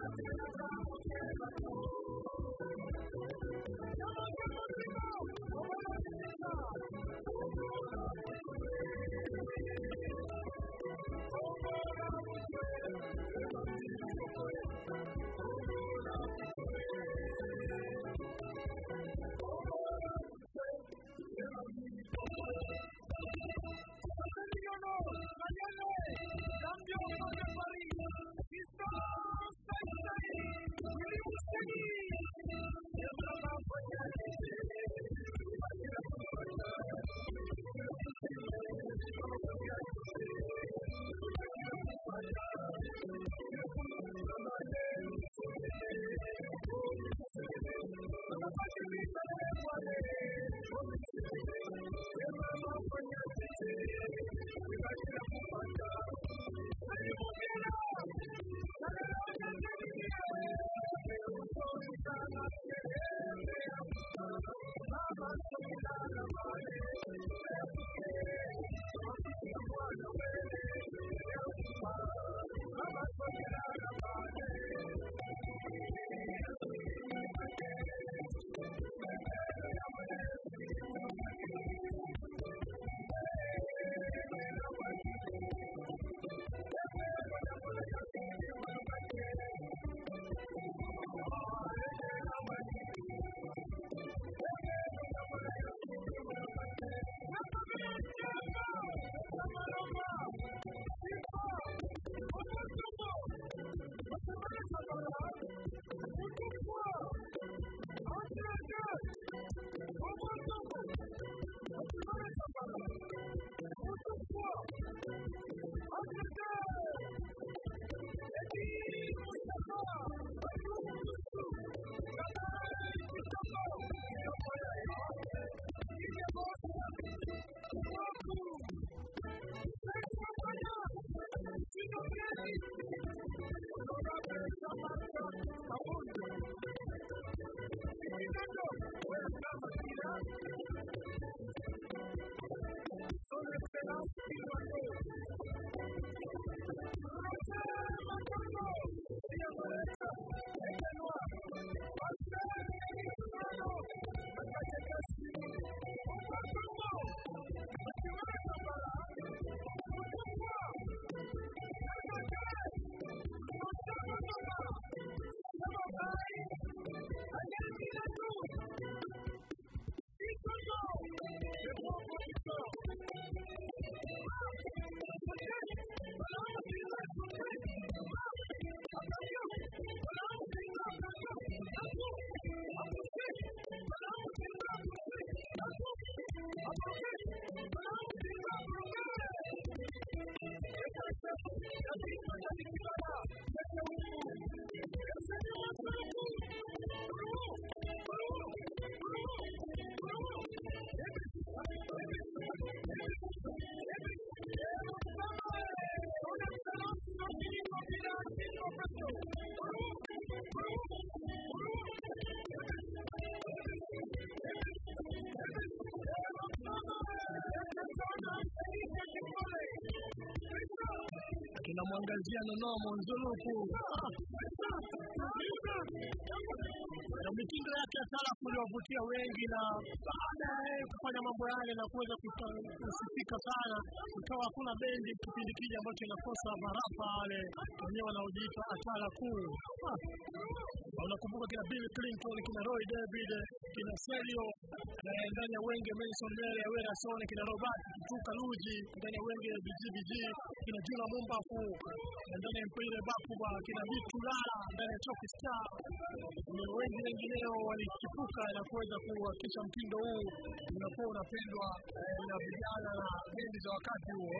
Speaker 4: tunamwangazia Nono Monzuluku na mitindo yake ya sarafu iliwavutia wengi, na baada ya yeye kufanya mambo yale na kuweza kusifika sana, ikawa hakuna bendi kipindi kile ambacho inakosa marapa wale wenyewe wanaojiita atala kuu. Ah, unakumbuka kina Bill Clinton, kina Roy David, kina Sergio eh, ndani ya wenge Nelson Mele, Wera Sone, kina Robert Kituka Luji ndani ya wenge BGBG, kina Juna Mumbafu eh, ndani ya Mpire Bakuba, kina Bitulala ndani ya Choki Star. Wengi wengineo walichipuka na kuweza kuhakikisha mtindo huu unakuwa unapendwa eh, na vijana na bendi za wakati huo.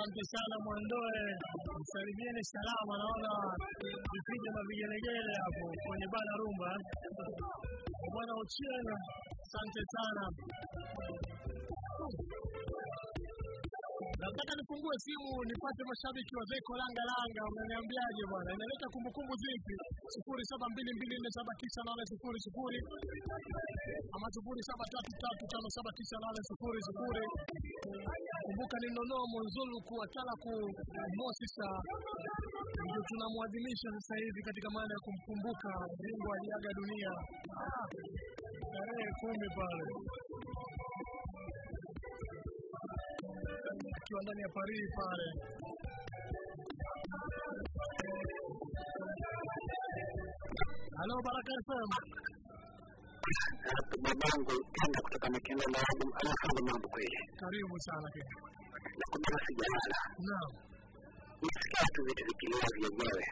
Speaker 4: Asante sana Mwandoe, msalimieni salama. Naona vipiga na vigelegele hapo kwenye bana rumba. Bwana Ochieng, asante sana. Nataka nifungue simu nipate mashabiki wa Zeko Langa Langa, unaniambiaje bwana? Inaleta kumbukumbu zipi? sifuri saba mbili mbili nne saba tisa nane sifuri sifuri ama sifuri saba tatu tatu tano saba tisa nane sifuri sifuri. Kumbuka ni Nono Monzulu kuwatala ku Mosisa ndio tunamwadhimisha sasa hivi katika maana ya kumkumbuka bingwa aliaga dunia tarehe kumi pale akiwa ndani ya Paris pale. Halo Baraka FM.
Speaker 8: Babangu tenda kutoka Mikindani Album anafanya mambo kweli,
Speaker 4: Karibu sana kaka.
Speaker 8: na kumbe sijalala.
Speaker 4: Naam.
Speaker 8: nasikia tu vitu vikilia vyenyewe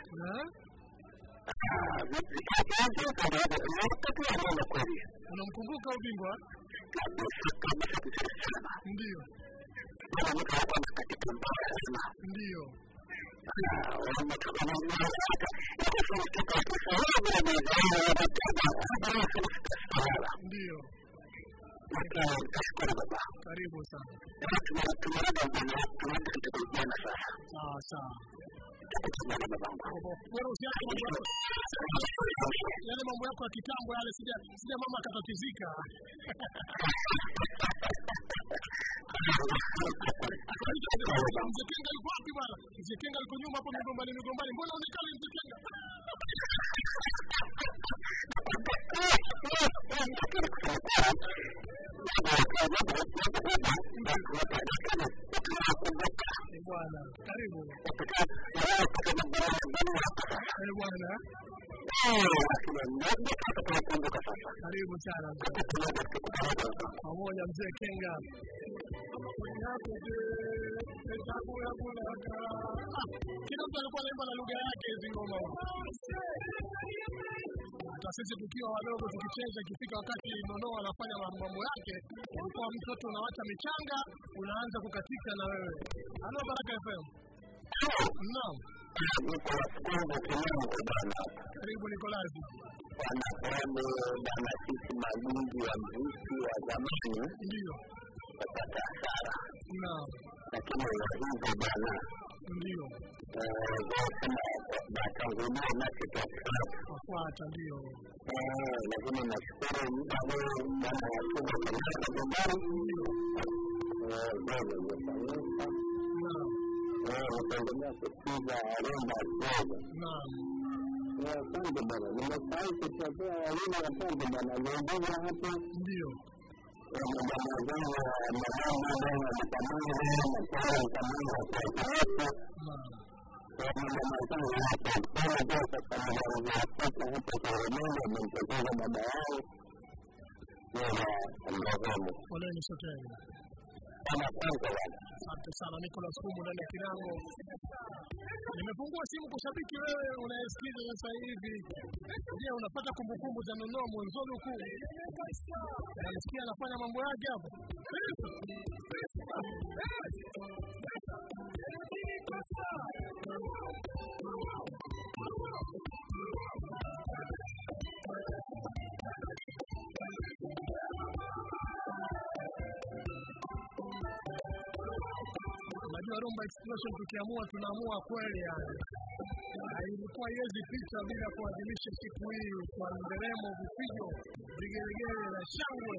Speaker 8: vikiaanza kweli
Speaker 4: Unamkumbuka ubingwa? Ndio. Ndio. Karibu sana. Sawa sawa. Yako. Yale mambo yako ya kitambo yale sija sija mama akatatizika. Mzekenga yuko wapi bwana? Mzekenga yuko nyuma hapo migombani migombani. Mbona unaonekana Mzekenga? <laughs> Bwana, karibu. Eh. Karibu sana. Pamoja mzee Kenga. Kila mtu alikuwa anaimba na lugha yake hizi ngoma. Hata sisi tukiwa wadogo tukicheza, ikifika wakati Nono anafanya mambo yake, ulikuwa mtoto unawacha michanga, unaanza kukatika na wewe. Halo Baraka FM. Naam. Karibu Nikolazi.
Speaker 8: wanafahamu bana sisi maguzi ya mziki wa zamani
Speaker 4: Ndio.
Speaker 8: kupata hasara
Speaker 4: Naam.
Speaker 8: lakini wahivyo bana
Speaker 4: Ndio.
Speaker 8: kama batangulia nasi twafuata
Speaker 4: Wafuata ndio.
Speaker 8: lakini nashukuru muda huu bana yasema kanisa nyumbani bado imefanyika ukaendelea kusikiza arenda kidogo
Speaker 4: Naam.
Speaker 8: asante bana nimesahau kuchezea wawili watatu bana aliongeza hapo
Speaker 4: Ndio. kwanza. Asante sana Nicolas Kumu ndani ya Kirango. Nimefungua simu kwa shabiki wewe unayesikiza sasa hivi. Je, unapata kumbukumbu za Nono mwanzoni huku? Nasikia anafanya mambo yake hapo. Unajua Rumba Explosion tukiamua tunaamua kweli yani. Ilikuwa iwezi pita bila kuadhimisha siku hii kwa nderemo, vifijo, vigelegele na shangwe.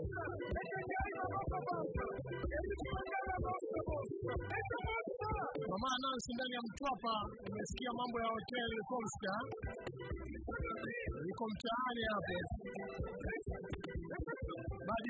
Speaker 4: Mama Nancy ndani ya Mtwapa, umesikia mambo ya hotel Costa, iko mtaani hapo. Badi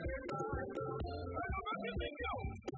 Speaker 4: Thank
Speaker 10: you.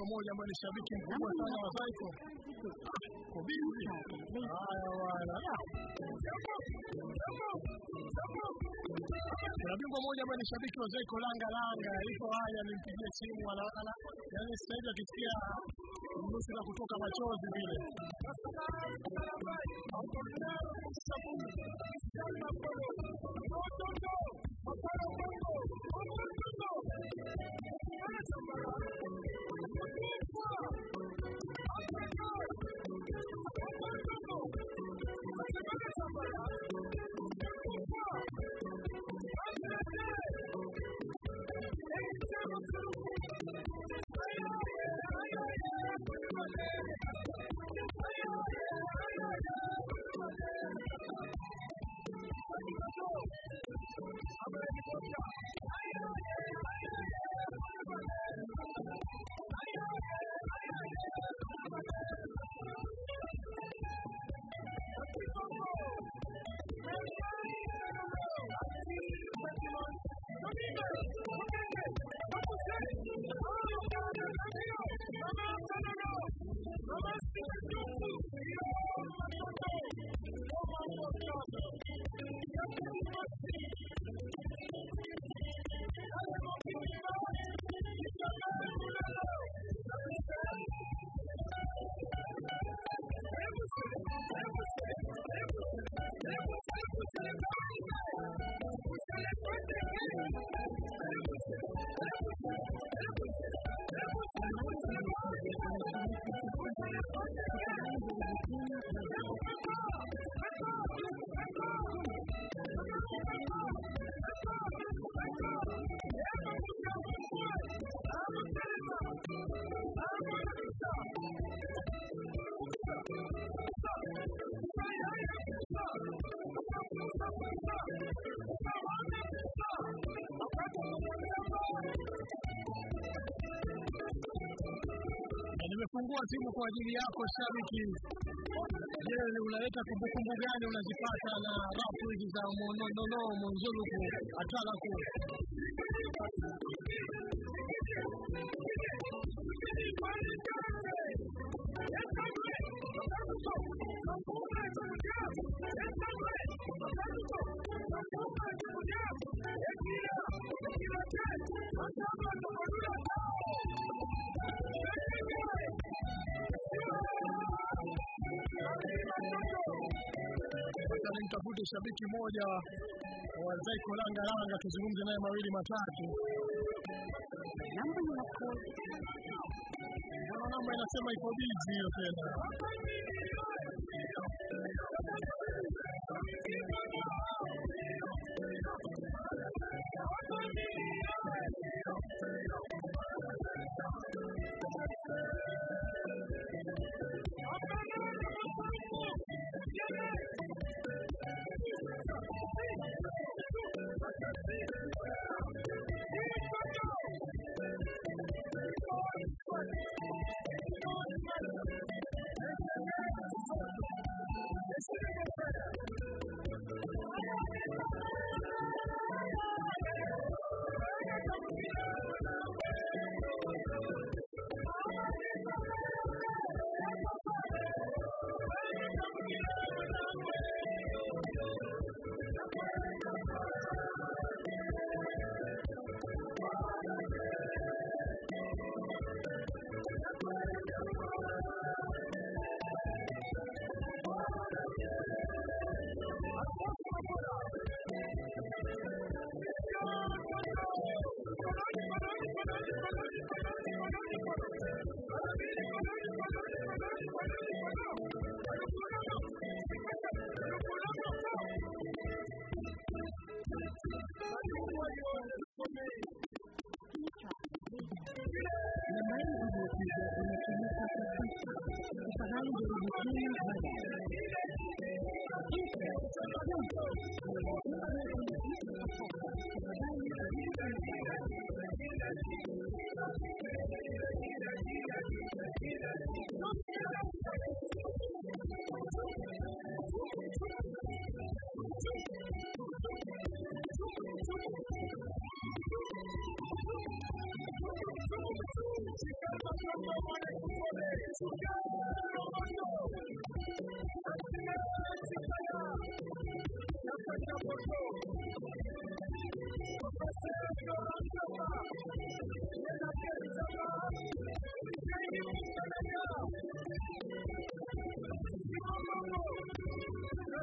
Speaker 10: Bingwa mmoja ambaye ni shabiki mkubwa sana wa Zaiko. Kobizi. Haya bwana. Kuna bingwa mmoja ambaye ni shabiki wa Zaiko Langa Langa, yuko haya nimpigie simu anaona yaani sasa hivi akisikia mnusu na kutoka machozi vile. Na nimefungua simu kwa ajili yako shabiki. Je, unaleta kumbukumbu gani unazipata na rafu hizi za mononono monzuluku atalaku? Sasa ni shabiki mmoja wa Zaiko Langa Langa, tuzungumze naye mawili matatu.
Speaker 4: Namba
Speaker 10: inasema iko bizi hiyo tena.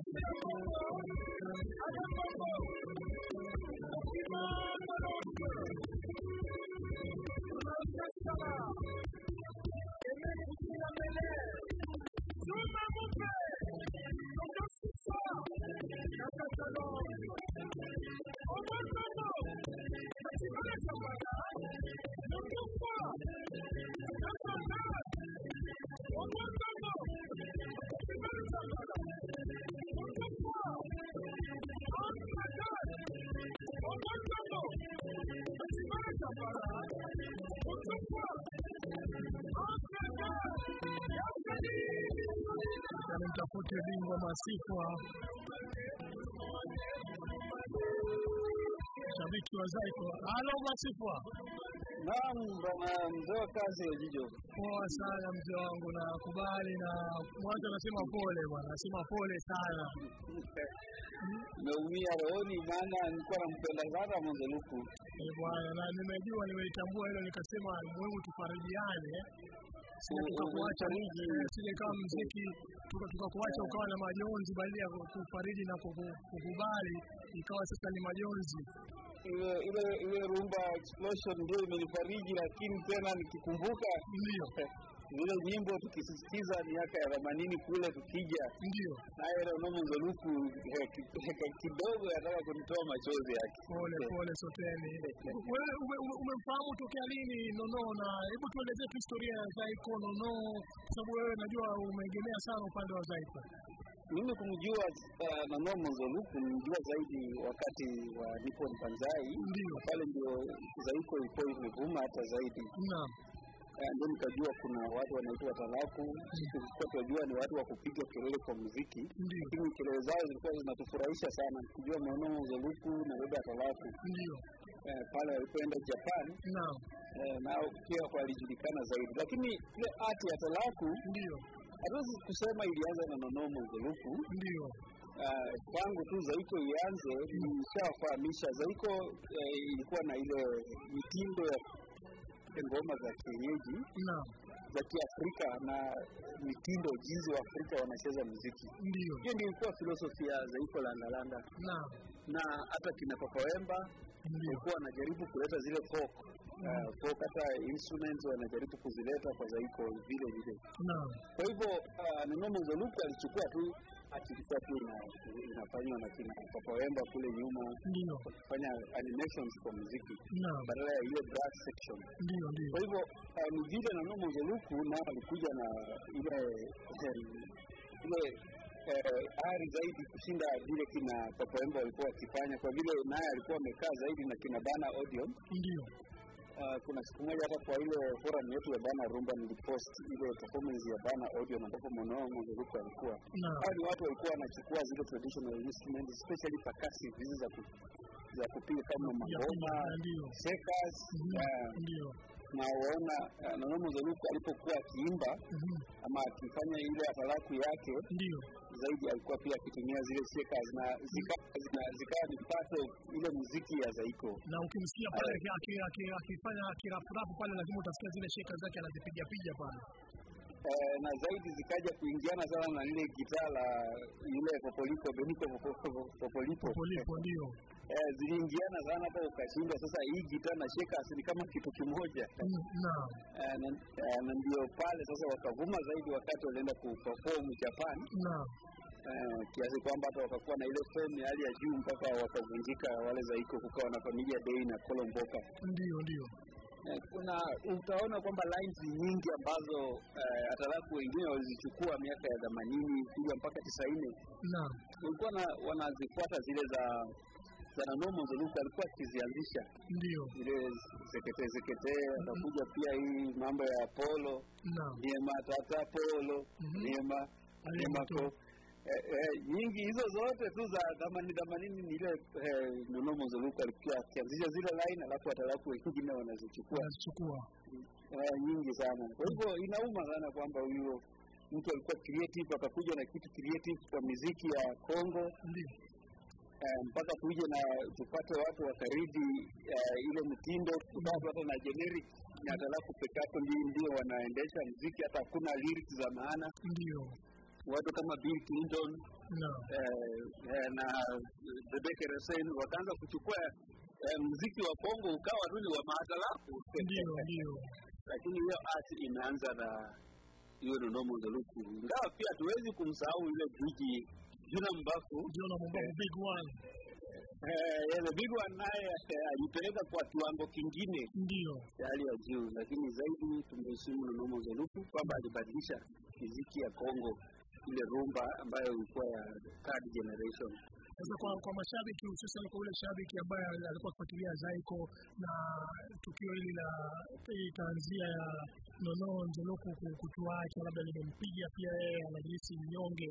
Speaker 10: I don't know.
Speaker 4: Mtafute bingwa Masifwa, shabiki wa Zaiko. Halo Masifwa.
Speaker 14: Naam, bwana mzee kazi ya Jijo.
Speaker 4: Poa sana mzee wangu, na kubali na mwanzo nasema pole bwana, nasema pole sana. <laughs>
Speaker 14: Nimeumia rohoni, maana nilikuwa nampenda sana Mwenzeluku.
Speaker 4: Eh bwana, na nimejua, nimeitambua hilo, nikasema ni muhimu tufarijiane tukakuacha sije kama mziki tukakuacha ukawa na majonzi badala ya kufariji na kukubali ikawa sasa ni majonzi.
Speaker 14: Ile ile ile rumba explosion ndio imenifariji, lakini tena nikikumbuka.
Speaker 4: Ndio <laughs>
Speaker 14: zile nyimbo tukisisitiza miaka ya themanini kule tukija,
Speaker 4: ndio
Speaker 14: naye Nono Nzeluku kidogo yataka kunitoa machozi yake.
Speaker 4: Pole pole Soteni. <laughs> Wewe umemfahamu tokea lini Nono, na hebu tuelezee tu historia ya Zaiko Nono, kwa sababu wewe najua umeegemea sana upande wa Zaiko.
Speaker 14: Mimi kumjua uh, Nono Nzeluku nimjua zaidi wakati wa Nippon Banzai,
Speaker 4: ndio
Speaker 14: pale ndio Zaiko ilikuwa imevuma hata zaidi.
Speaker 4: Naam
Speaker 14: ndio nikajua kuna watu wanaitwa talaku. Tulikuwa tunajua ni watu wa kupiga kelele kwa muziki, lakini kelele zao zilikuwa zinatufurahisha sana, kujua maono zeluku na labda Talaku
Speaker 4: ndio.
Speaker 14: Eh, pale walipoenda Japan. Eh, nao pia walijulikana zaidi, lakini ile ati ya talaku
Speaker 4: ndio.
Speaker 14: hatuwezi kusema ilianza na nonomo zeluku
Speaker 4: ndio.
Speaker 14: Uh, tu Zaiko ianze nishawafahamisha Zaiko eh, ilikuwa na ile mitindo ya ngoma za kienyeji
Speaker 4: no.
Speaker 14: za Kiafrika na mitindo jinsi wa Afrika wanacheza muziki.
Speaker 4: Ndio.
Speaker 14: Hiyo ndio ilikuwa filosofi ya Zaiko Landalanda.
Speaker 4: no.
Speaker 14: Na hata kina Papa Wemba walikuwa wanajaribu kuleta zile folk uh, folk hata instruments wanajaribu kuzileta kwa Zaiko vile vile.
Speaker 4: Naam.
Speaker 14: Kwa hivyo uh, Nono Nzeluku alichukua tu akilikuwa tu inafanywa na kina Papa Wemba kule nyuma,
Speaker 4: ndio
Speaker 14: kufanya animations kwa muziki badala ya ile brass section.
Speaker 4: Ndio, ndio.
Speaker 14: Kwa hivyo uh, ni vile na Nomo Nzeluku na alikuja na ile ile eh, ari zaidi kushinda vile kina Papa Wemba walikuwa wakifanya, kwa vile naye alikuwa amekaa zaidi na kina Bana Audio,
Speaker 4: Ndio.
Speaker 14: Uh, kuna siku moja hata kwa ile forum yetu ya Bana Rumba nilipost ile performance ya Bana Audio na ambapo mwanao Nzeluku alikuwa. Hao ni watu walikuwa wanachukua zile traditional instruments especially percussive hizi za ku, za kupiga kama magoma, shakers,
Speaker 4: ndio.
Speaker 14: Na waona mwanao Nono Nzeluku alipokuwa akiimba ama akifanya ile atalaku yake
Speaker 4: ndio
Speaker 14: zaidi alikuwa pia akitumia zile shakers na zikawa zika ni part of ile muziki ya Zaiko.
Speaker 4: Na ukimsikia pale akifanya kirapurapu pale, lazima utasikia zile sheka zake anazipiga piga pale.
Speaker 14: Eh, na zaidi zikaja kuingiana sana na lile gitaa la yule Popolipo Benito Popolipo
Speaker 4: Popolipo ndio
Speaker 14: eh, ziliingiana sana hata ukashinda. Sasa hii gita na shekasi ni kama kitu kimoja
Speaker 4: naam.
Speaker 14: Eh, na, eh, na ndio pale sasa wakavuma zaidi wakati walienda kuperform Japan
Speaker 4: naam.
Speaker 14: Uh, kiasi kwamba hata wakakuwa na ile fame ya hali ya juu mpaka wakavunjika wale Zaiko, kukawa na familia Dei na Kolomboka.
Speaker 4: Ndio, ndio.
Speaker 14: Uh, kuna utaona kwamba lines nyingi ambazo uh, atalaku wengine walizichukua miaka ya themanini kuja mpaka tisaini
Speaker 4: naam,
Speaker 14: walikuwa wanazifuata zile za za Nomo alikuwa akizianzisha,
Speaker 4: ndio.
Speaker 14: Ile zekete zekete. Akakuja pia hii mambo ya polo, niema tata polo, niema niemako Eh, eh, nyingi hizo zote tu za themanini thamanini ni ile eh, Nono Nzeluku alikuwa akianzisha zile line, alafu atalaku wengine wanazichukua.
Speaker 4: Wanazichukua.
Speaker 14: Eh, nyingi sana. Kwa hivyo inauma sana kwamba huyo mtu alikuwa creative akakuja na kitu creative kwa miziki ya Kongo mpaka tuje na tupate watu wakaridi uh, ile mtindo hata na generic na halafu peke yake ndio ndio wanaendesha mziki, hata hakuna lyrics za maana.
Speaker 4: Ndio
Speaker 14: Watu kama Bill Clinton
Speaker 4: no.
Speaker 14: eh, eh, na Bebeke Hussein wakaanza kuchukua eh, muziki wa Kongo ukawa tu ni wa maatalafu,
Speaker 4: Ndio, ndio.
Speaker 14: Lakini hiyo art imeanza na hiyo Nonomo Nzoluku, ingawa pia hatuwezi kumsahau ile gwiji Juna Mbaku,
Speaker 4: Jona Mbaku, big one.
Speaker 14: Eh, yeah, big one naye ajipeleka alipeleka kwa kiwango kingine
Speaker 4: ndio
Speaker 14: hali ya juu, lakini zaidi tumeheshimu Nonomo zerufu kwamba alibadilisha muziki ya Kongo ile rumba ambayo ilikuwa ya third generation.
Speaker 4: Sasa kwa, kwa mashabiki hususan kwa ule shabiki ambaye alikuwa akifuatilia Zaiko na tukio hili la tanzia ya Nono Nzoluku kutuacha, labda limempiga pia yeye, anajihisi mnyonge,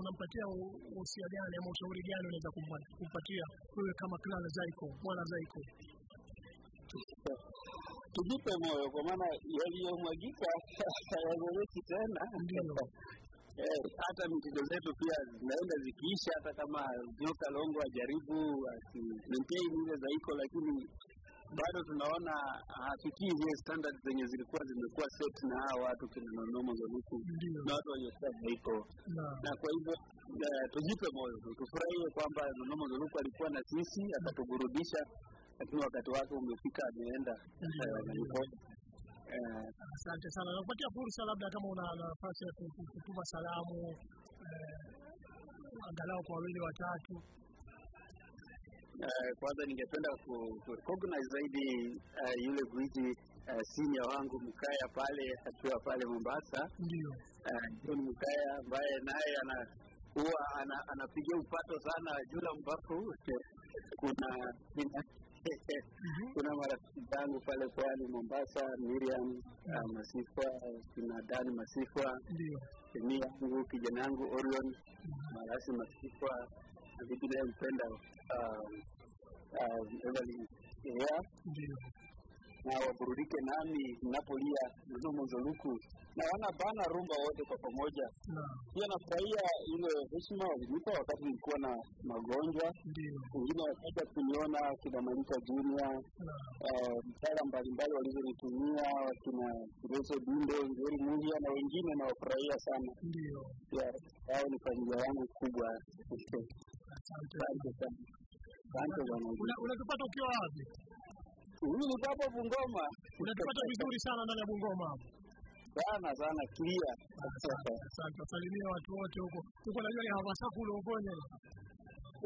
Speaker 4: unampatia una, una uhusia gani ama ushauri gani unaweza kumpatia wewe kama Clara Zaiko, bwana Zaiko?
Speaker 14: Tujipe moyo kwa maana yaliyomwagika <laughs> hayazoleki tena.
Speaker 4: Ndio.
Speaker 14: Eh, hata mitindo zetu pia zinaenda zikiisha, hata kama nyoka longo ajaribu asimaintain ile zaiko, lakini bado tunaona hafikii zile standard zenye zilikuwa zimekuwa set na hawa watu kina Nonomo na watu sasa zaiko, na. Kwa hivyo tujipe moyo, tufurahie kwamba Nonomo Nzoluku alikuwa na sisi akatugurudisha lakini wakati wake umefika, ameenda
Speaker 4: Eh, asante sana. Nakupatia fursa labda kama una nafasi ya kutuma salamu eh, angalau kwa wawili watatu.
Speaker 14: Eh, kwanza ningependa ku, ku recognize zaidi eh, yule gwiji eh, senior wangu Mkaya pale akiwa pale Mombasa.
Speaker 4: Ndio.
Speaker 14: Eh, John Mkaya ambaye naye ana huwa anapiga ana upato sana Jula mbapo <laughs> kuna kuna marafiki zangu pale pwani Mombasa, Miriam uh, Masifwa, kuna Dan Masifwa, jamii yangu, kijana yangu Orion Marasi Masifwa na naye mpenda Evelyn Ea na waburudike nami ninapolia Nonomo Zoluku, na wana bana rumba wote kwa pamoja. Pia nafurahia ile heshima walinipa wakati nilikuwa na magonjwa, wengine wakaja kuniona, kina Malika Junior, msara mbalimbali walizonitumia, wakina Kireso Dindo, Ngeri Muhia na wengine, nawafurahia sana. Hao ni familia yangu kubwa. Asante sana.
Speaker 4: Unatupata ukiwa wapi?
Speaker 14: Mimi niko hapo Bungoma.
Speaker 4: Unatupata vizuri sana ndani ya Bungoma hapo
Speaker 14: sana sana clear.
Speaker 4: Asante, salimia watu wote huko. Tuko najua ni Havasakulu uponye.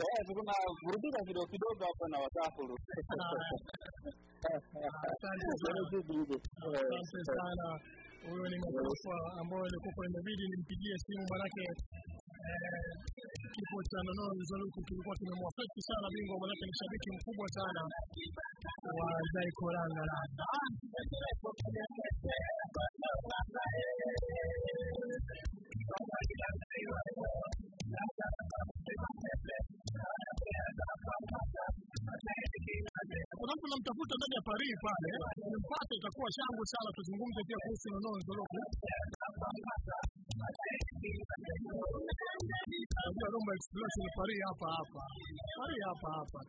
Speaker 14: Eh, tuko na burudika kidogo kidogo hapa na Wasakulu.
Speaker 4: Asante sana. Huyo ni makofa ambayo ilikuwa imebidi nimpigie simu manake kifo cha Nonono Nzoluku kilikuwa kimemwafekti sana bingwa, manake ni shabiki mkubwa sana wa Zaiko Langa Langa. Kuna mtu namtafuta ndani ya Paris pale, nimpate itakuwa shangwe sana, tuzungumze pia kuhusu Nonono Nzoluku. Ndio Roma Explosion pari hapa hapa. Pari hapa hapa.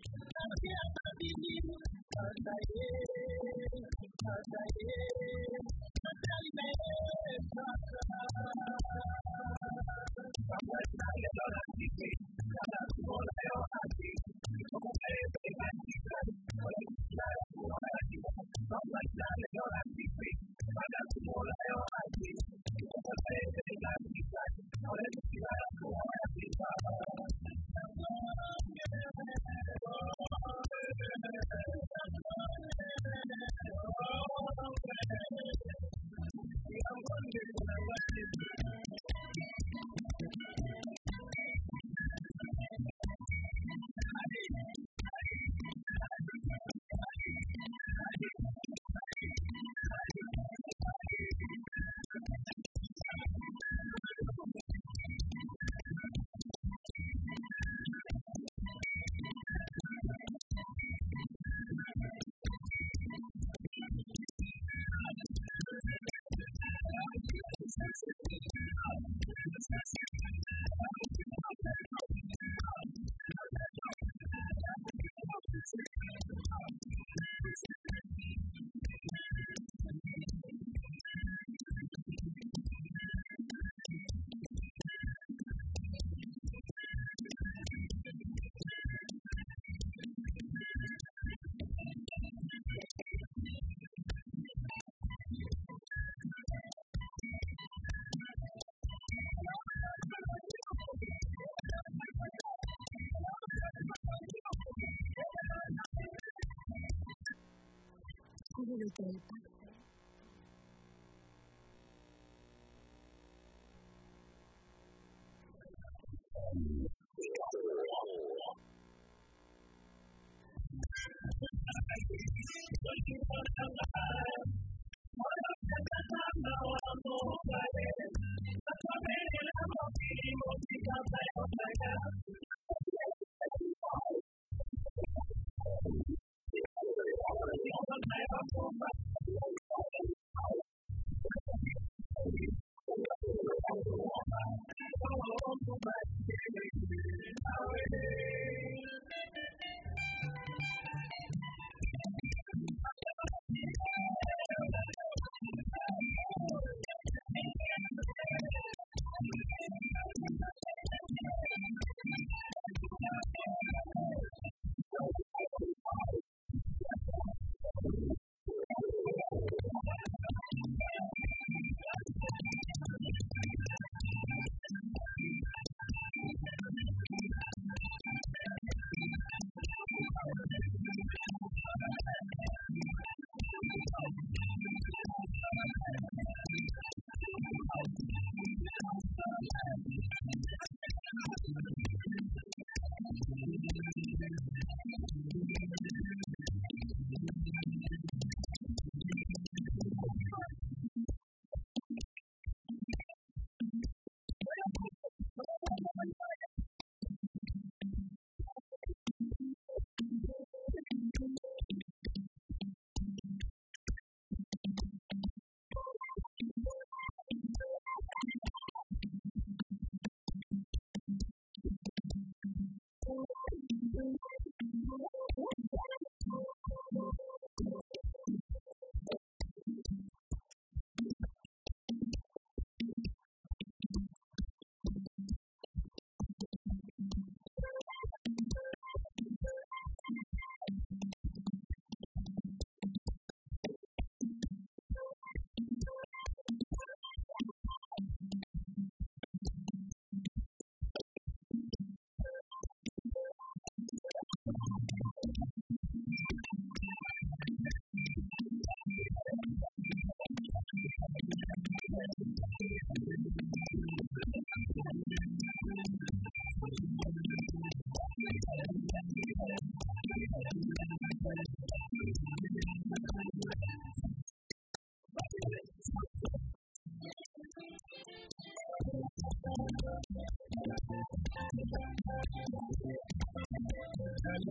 Speaker 6: Taifa.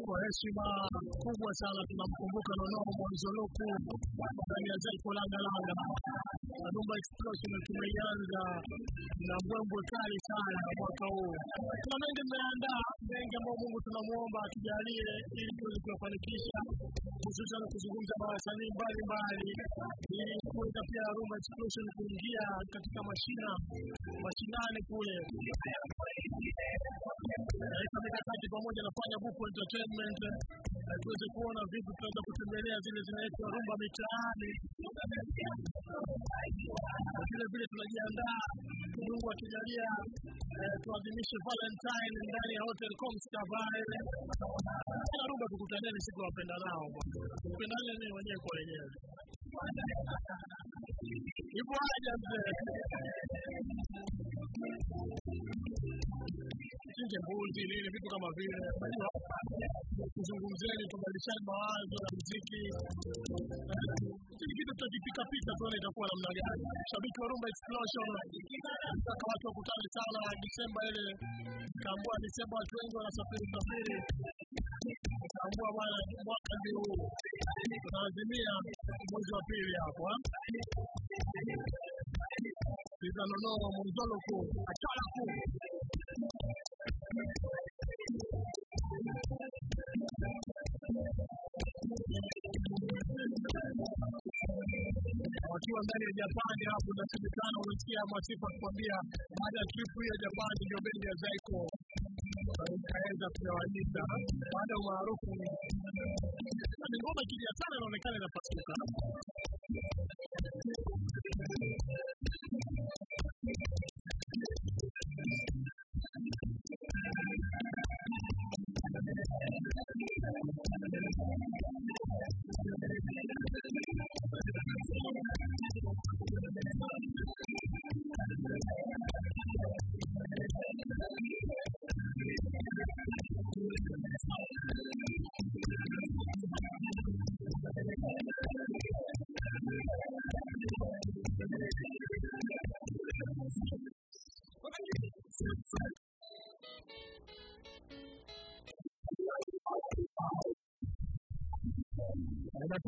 Speaker 4: Kwa heshima kubwa sana tunamkumbuka Nono Mwanzoloko, Tanzania Taifa Langa Langa. Rumba Explosion tumeianza na mbwembwe kali sana mwaka huu. Tuna mengi mmeandaa, mengi ambayo Mungu tunamwomba atujalie ili tuweze kuyafanikisha, hususan kuzungumza na wasanii mbalimbali. Ili kuweza pia Rumba Explosion kuingia katika mashina mashinani kule. Naweka mikakati pamoja na fanya Buku Entertainment tuweze kuona vipi tunaweza kutembelea zile zinaitwa rumba mitaani, vile vile tunajiandaa Mungu akijalia eh, tuadhimishe Valentine ndani ya Hotel Comstar ile kila rumba tukutaneni siku ya wapenda nao bwana, ni wenyewe kwa wenyewe. Ipo haja mzee. Chinje mbuzi nini vitu kama vile kuzungumzeni tubadilishane mawazo na muziki. Kile kitu tutakipika pika tuone itakuwa namna gani. Shabiki wa rumba explosion nataka watu wakutane sana disemba ile. Kaambua disemba watu wengi wanasafiri safiri. Kaambua bwana mwaka ndio huu. Tunaazimia mwezi wa pili hapo izanonoa mwanzoloku achalaku wakiwa ndani ya Japani hapo, nasemekana unasikia Masifa akikwambia baada ya trip ya Japani ndio bendi ya Zaiko ikaweza kutawanyika baada ya umaarufu. Ni ngoma kilia sana, inaonekana inapasuka.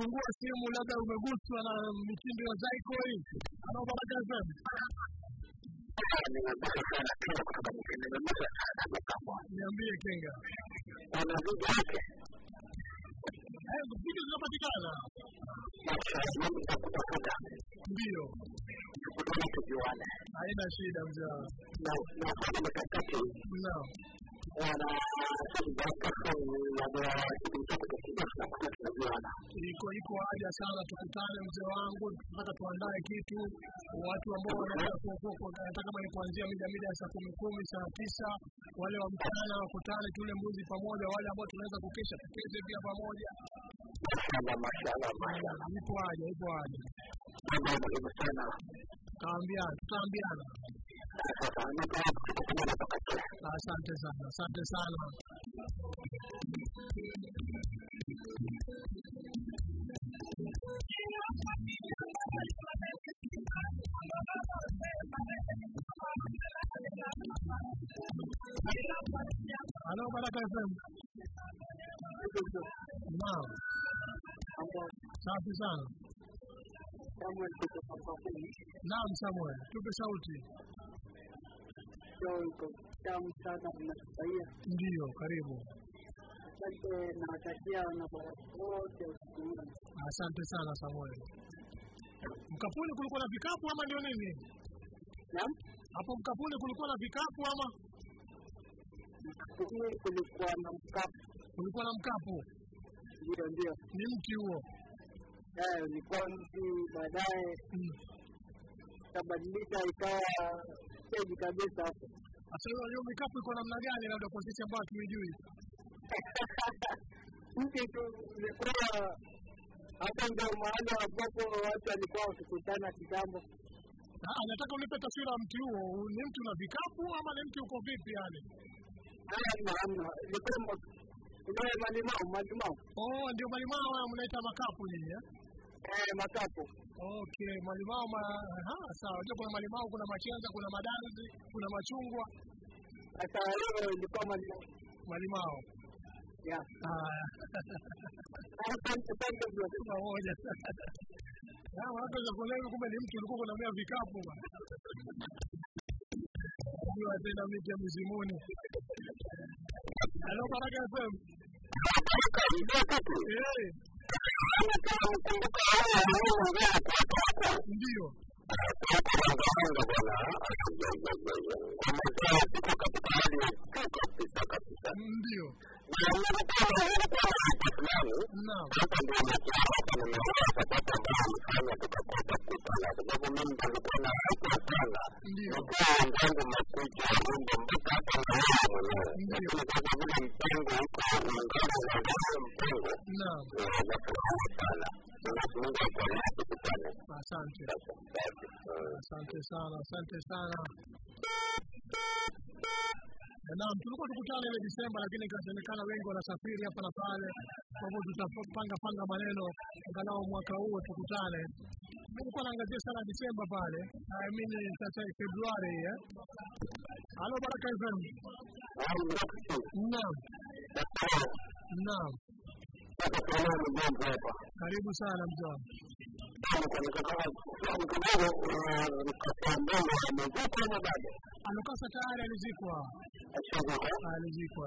Speaker 4: Unafungua simu, labda umeguswa na mitindo ya Zaiko hii. ama Baraka. Niambie Kenga. Video zinapatikana. Ndio. Haina shida mzee. Iko iko haja sana tukutane mzee wangu, mpaka tuandae kitu, watu ambao wanaweza kuokoka, kama ni kuanzia mida mida ya saa kumi kumi saa tisa, wale wa mchana wakutane, tule mbuzi pamoja, wale ambao tunaweza kukesha tukeshe pia pamoja. Ipo haja, ipo haja. Tutaambiana, tutaambiana. Asante sana, asante sana. Halo Baraka FM. Naam. Sana. Samuel, tupe sauti.
Speaker 15: Tamu sana tunafurahia.
Speaker 4: Ndiyo, karibu.
Speaker 15: Asante, nawatakia wanabaraka wote usiku mwema.
Speaker 4: Asante sana Samuel. Mkapuni kulikuwa na vikapu ama ndio nini?
Speaker 15: Naam.
Speaker 4: Hapo Mkapuni kulikuwa na vikapu ama
Speaker 15: Mkapuni kulikuwa na mkapu.
Speaker 4: kulikuwa na mkapu?
Speaker 15: Ndio, ndio.
Speaker 4: Ni mti huo.
Speaker 15: Eh, ulikuwa mti, baadaye ikabadilika ikawa stage kabisa hapo.
Speaker 4: Sasa hiyo hiyo mikapu iko namna gani, labda kwa sisi ambao hatuijui? <laughs>
Speaker 15: mke tu ulikuwa hata ndio mahali ambapo watu walikuwa wakikutana kitambo.
Speaker 4: Anataka nataka unipe taswira ya mti huo. Ni mti una vikapu ama ni mti uko vipi yani?
Speaker 15: Hamna, hamna, ilikuwa ile malimao, malimao.
Speaker 4: Oh, ndio malimao haya mnaita makapu nyinyi eh?
Speaker 15: Eh, makapu.
Speaker 4: Okay, malimao ma ha, sawa. Unajua kuna malimao, kuna machenza, kuna madanzi, kuna machungwa.
Speaker 15: Sasa leo ilikuwa malimao.
Speaker 4: Malimao.
Speaker 15: Yeah.
Speaker 4: Haya.
Speaker 15: Asante sana
Speaker 4: moja. Ah, watu za kuelewa kumbe ni mtu ulikuwa unamea vikapu bwana. Ndio tena miti ya mzimuni. Hello Baraka FM. Eh. Ndio. Ndio. Naam. Ndio. Naam. Asante. Asante sana, asante sana. Naam, tulikuwa tukutane ile Disemba, lakini ikasemekana wengi wanasafiri hapa na pale, kwa hivyo tutapanga panga maneno angalau mwaka huu tukutane. Nilikuwa naangazia sana Disemba pale, I mean sasa Februari eh. Halo Baraka FM. Naam. Naam. Karibu sana mzee. Alokasa tayari alizikwa. Alizikwa.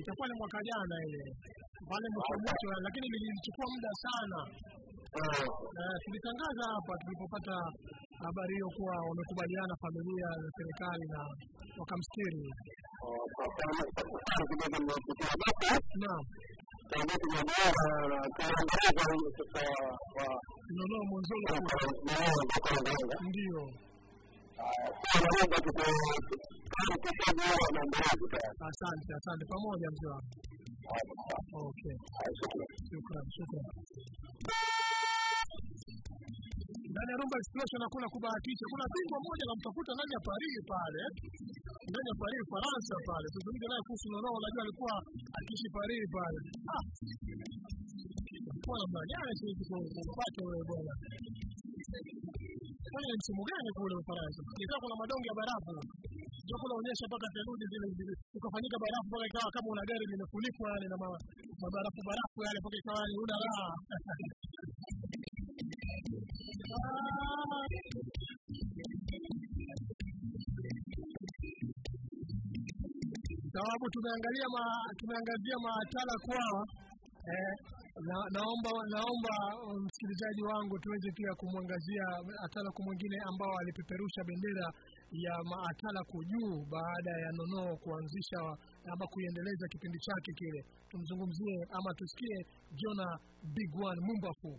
Speaker 4: Itakuwa ni mwaka jana ile. Pale mwisho mwisho, lakini lilichukua muda sana. Eh, tulitangaza hapa tulipopata habari hiyo kuwa wamekubaliana familia na serikali na wakamstiri. Nono ndio. Asante, asante pamoja mzee wangu. Okay. Shukran, shukran. Ndani ya Rumba Explosion hakuna kubahatisha. Kuna bingwa mmoja namtafuta ndani ya Paris pale, ndani ya Paris Faransa pale. Tuzungumze naye kuhusu Nono, unajua alikuwa akiishi Paris pale. Kwa namna gani sisi kupata wewe bwana? Kwani ni msimu gani kule Ufaransa? Nilikuwa kuna madonge ya barafu. Ndio kuna onyesha mpaka theluji zile zile. Ukafanyika barafu mpaka ikawa kama una gari limefunikwa yale na ma- mabarafu barafu yale mpaka ikawa ni una raha. <laughs> sababu tumeangalia ma, tumeangazia maatala kwao eh, na, naomba naomba msikilizaji wangu tuweze pia kumwangazia atalaku mwingine ambao alipeperusha bendera ya maatalaku juu baada ya nonoo kuanzisha ama kuiendeleza kipindi chake kile. Tumzungumzie ama tusikie Jona Big One Mumbafu.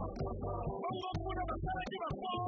Speaker 4: aho bakura abaturage bakuru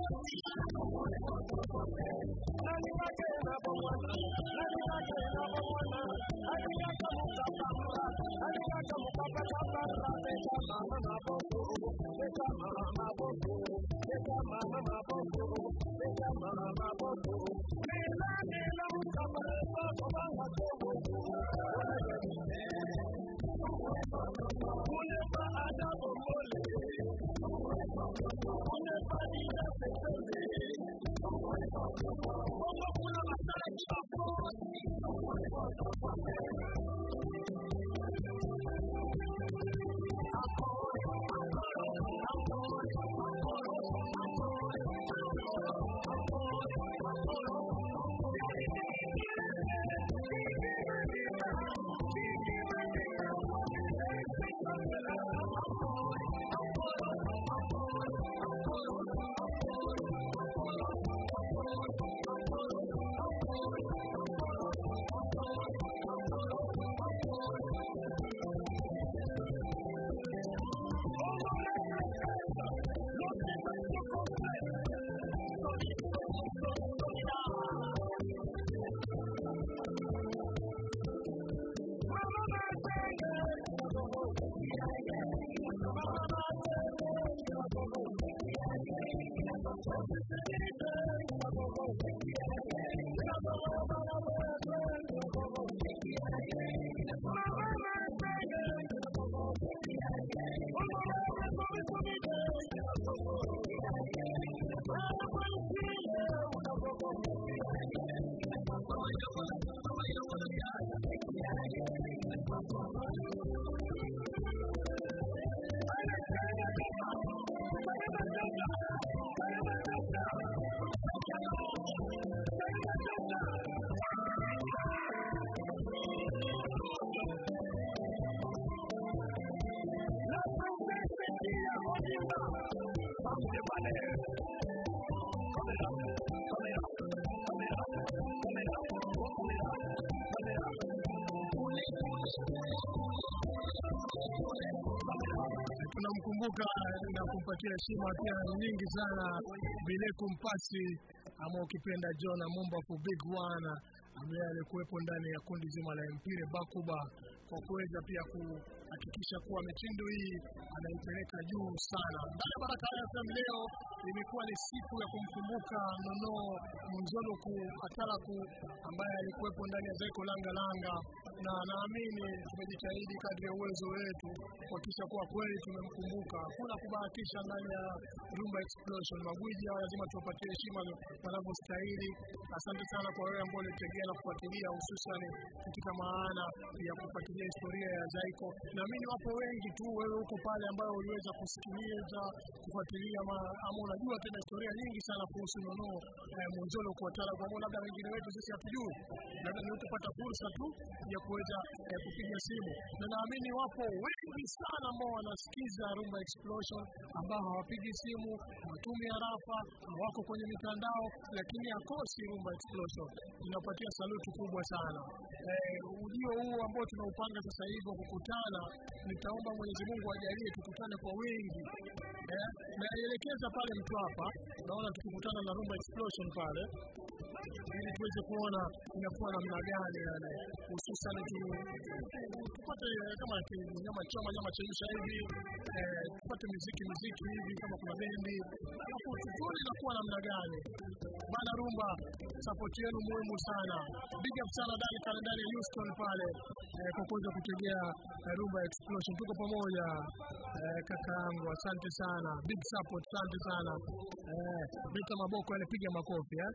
Speaker 4: kumkumbuka na kumpatia heshima pia nyingi sana. Bileku Mpasi ama ukipenda John Mumba for Big One ambaye alikuwepo ndani ya kundi zima la Empire Bakuba. Kwa kuweza pia kuhakikisha kuwa mitindo hii anaipeleka juu sana. Ya Baraka FM leo imekuwa ni siku ya kumkumbuka Nono Munzoloku Atalaku ambaye alikuwepo ndani ya zeko Langa Langa, na naamini tumejitahidi kadri ya uwezo wetu kuhakikisha kuwa kweli tumemkumbuka. Hakuna kubahatisha ndani ya Rumba Explosion. Magwiji hawa lazima tuwapatie heshima wanavyostahili. Asante sana kwa wewe ambao ulitegea na kufuatilia, hususan katika maana ya kufuatilia historia ya Zaiko. Naamini wapo wengi tu, wewe huko pale ambayo uliweza kusikiliza, kufuatilia ama unajua tena historia nyingi sana kuhusu Nono eh, mwanzoni kwa Tala, kwa labda wengine wetu sisi hatujui, labda ni kupata fursa tu ya kuweza eh, kupiga simu, na naamini wapo wengi sana ambao wanasikiza Rumba Explosion ambao hawapigi simu, hawatumi harafa, wako kwenye mitandao, lakini hakosi Rumba Explosion. Tunapatia saluti kubwa sana. Eh, ujio huu ambao tunaupanga sasa hivi kukutana, nitaomba Mwenyezi Mungu ajalie tukutane kwa wingi. Eh, naelekeza pale mtu hapa, naona tukikutana na Rumba Explosion pale. Ili tuweze kuona inakuwa namna gani yani, hususan tu- tu- tupate eh, kama nyama choma nyama chemsha hivi. Eh, tupate muziki muziki hivi kama kuna bendi, tuone inakuwa namna gani bana. Rumba support yenu muhimu sana, big up sana Dani kalendari ya Houston pale eh, kwa kuweza kutegea eh, Rumba Explosion, tuko pamoja eh, kaka yangu, asante sana, big support, asante sana eh, beta maboko yale, piga makofi eh.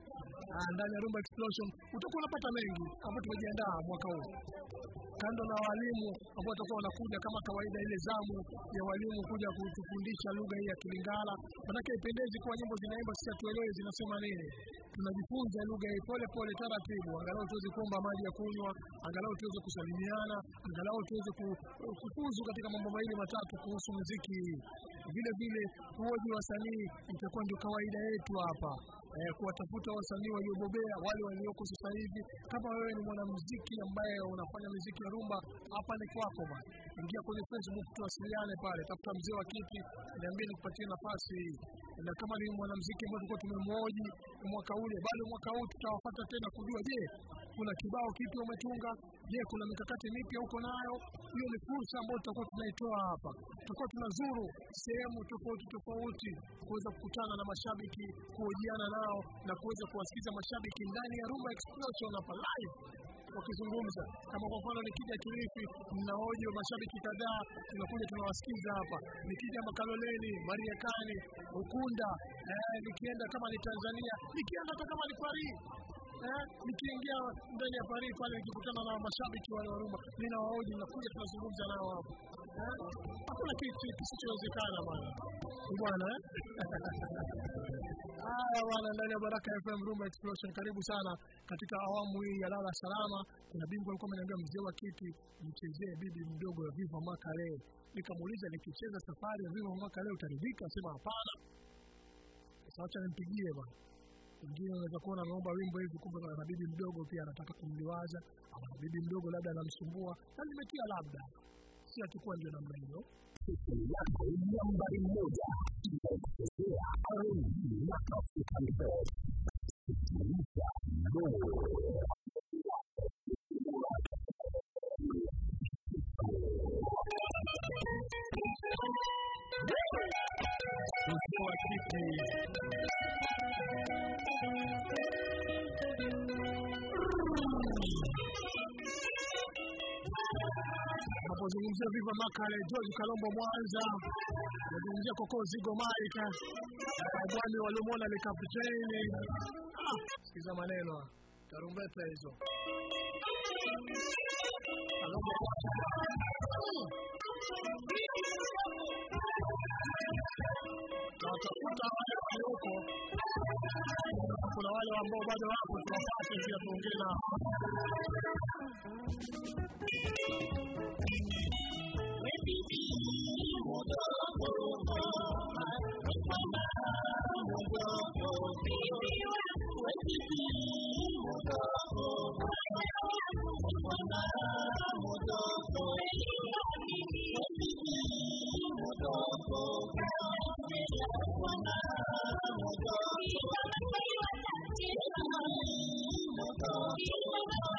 Speaker 4: Ah, ndani ya Rumba Explosion utakuwa unapata mengi ambayo tumejiandaa mwaka huu kando na walimu ambao watakuwa wanakuja kama kawaida, ile zamu ya walimu kuja kutufundisha lugha hii ya Kilingala. Manake haipendezi kuwa nyimbo zinaimba sisi tuelewe zinasema nini. Tunajifunza lugha hii pole pole, taratibu, angalau tuweze kuomba maji ya kunywa, angalau tuweze kusalimiana, angalau tuweze ku- kufuzu katika mambo mawili matatu kuhusu muziki. Vile vile kuoji wasanii itakuwa ndio kawaida yetu hapa eh, kuwatafuta wasanii waliobobea wale walioko sasa hivi. Kama wewe ni mwanamuziki ambaye unafanya muziki wa rumba, hapa ni kwako bwana. Ingia kwenye Facebook tuwasiliane pale, tafuta mzee wa kiti, niambie nikupatie nafasi hii. Na kama ni mwanamuziki ambaye tulikuwa tumemwoji mwaka ule, bado mwaka huu tutawafuata tena kujua, je, kuna kibao kipi umetunga? Je, kuna mikakati mipya huko nayo? Hiyo ni fursa ambayo tutakuwa tunaitoa hapa. Tutakuwa tunazuru sehemu tofauti tofauti kuweza kukutana na mashabiki, kuhojiana nao na kuweza kuwasikiza mashabiki ndani ya Rumba Explosion hapa live wakizungumza. Kama kwa mfano nikija Kilifi, mnahoji mashabiki kadhaa, tunakuja tunawasikiza hapa. Nikija Makaloleni, Mariakani, Ukunda, eh, nikienda kama ni Tanzania, nikienda hata kama ni Paris nikiingia ndani ya Paris pale nikikutana na mashabiki wale wa Rumba, ninawahoji, nakuja tunazungumza nao hapo. Eh, hakuna kitu kisichowezekana bwana bwana eh? <laughs> Haya bwana, ndani ya Baraka FM Rumba Explosion, karibu sana katika awamu hii ya lala salama. Kuna bingwa alikuwa ameniambia mzee wa kiti mchezee bibi mdogo ya Viva mwaka leo. Nikamuuliza nikicheza safari ya Viva mwaka leo utaridhika? Sema hapana. Sasa acha nimpigie bwana. Wengine unaweza kuona anaomba wimbo hivi, kumbe na bibi mdogo pia anataka kumliwaza, ama bibi mdogo labda anamsumbua, na nimetia labda, si atakuwa ndio namna hiyo.
Speaker 8: yako nambari moja. Inayokuchezea R&B na African Best. Sikiliza
Speaker 4: Mzee wa kiti napozungumzia Viva Makale, George Kalombo Mwanza, nazungumzia Koko Zigo Maika, bwani waliomwona ni kapteni. Ah, sikiza maneno tarumbeta hizo Kalombo Kuna wale ambao bado wapo, tuwapate pia tuongee.
Speaker 8: Thank you.
Speaker 9: Thank you.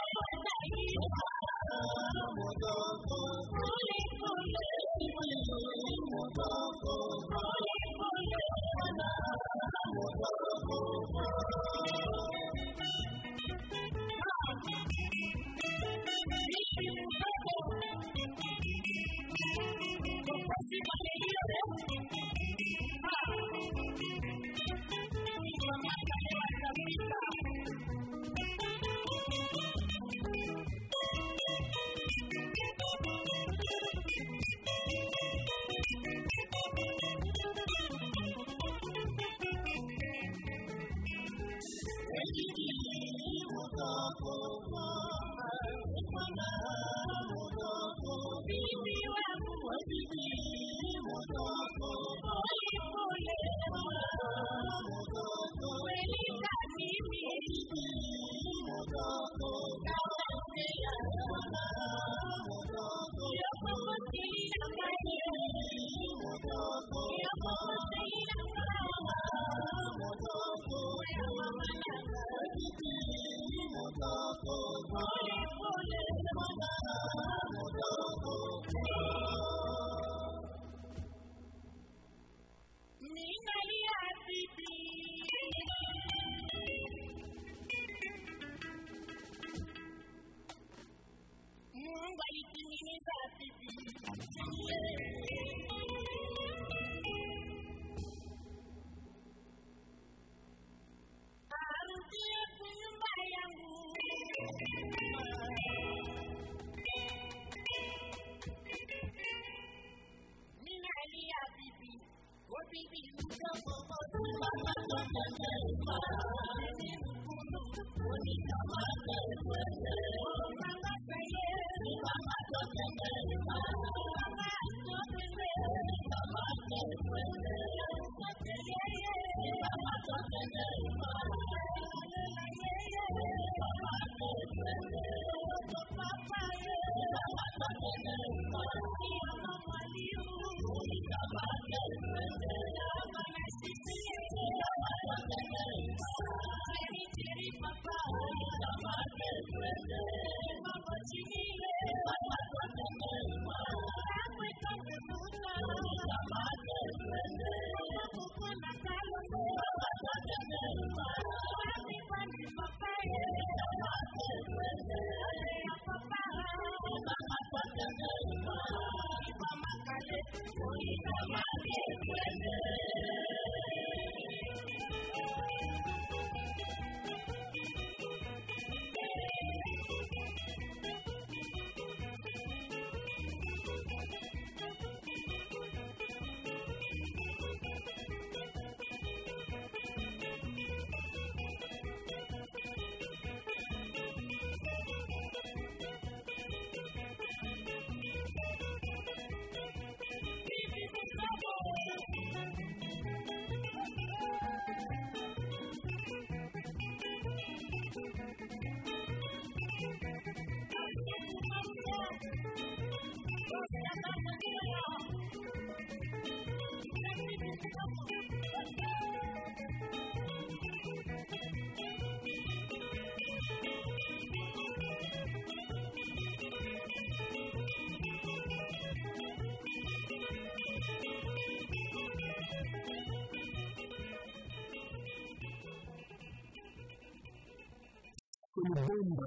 Speaker 8: Kuna bomba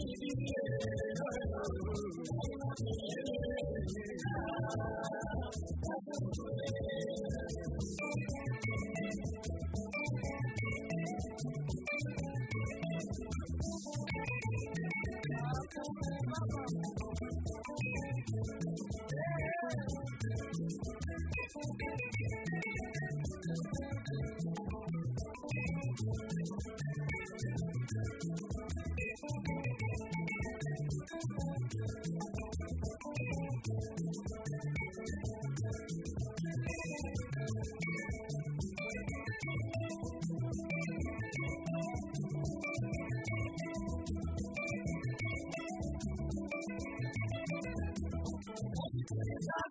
Speaker 8: Jesus.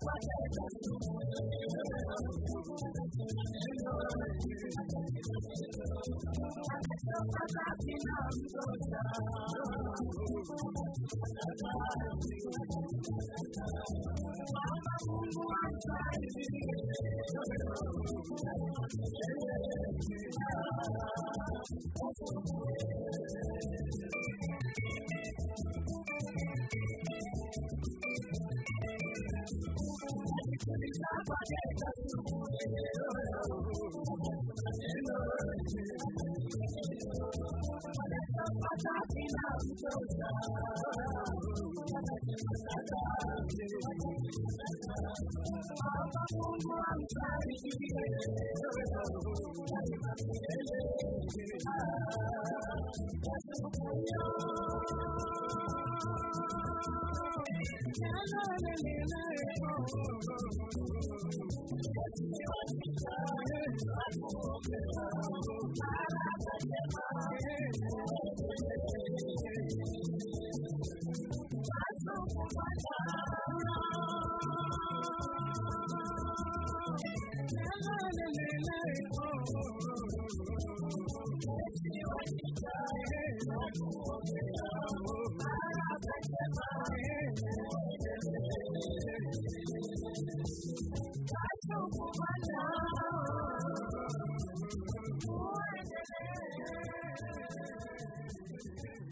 Speaker 8: I'm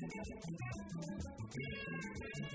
Speaker 16: Thank you.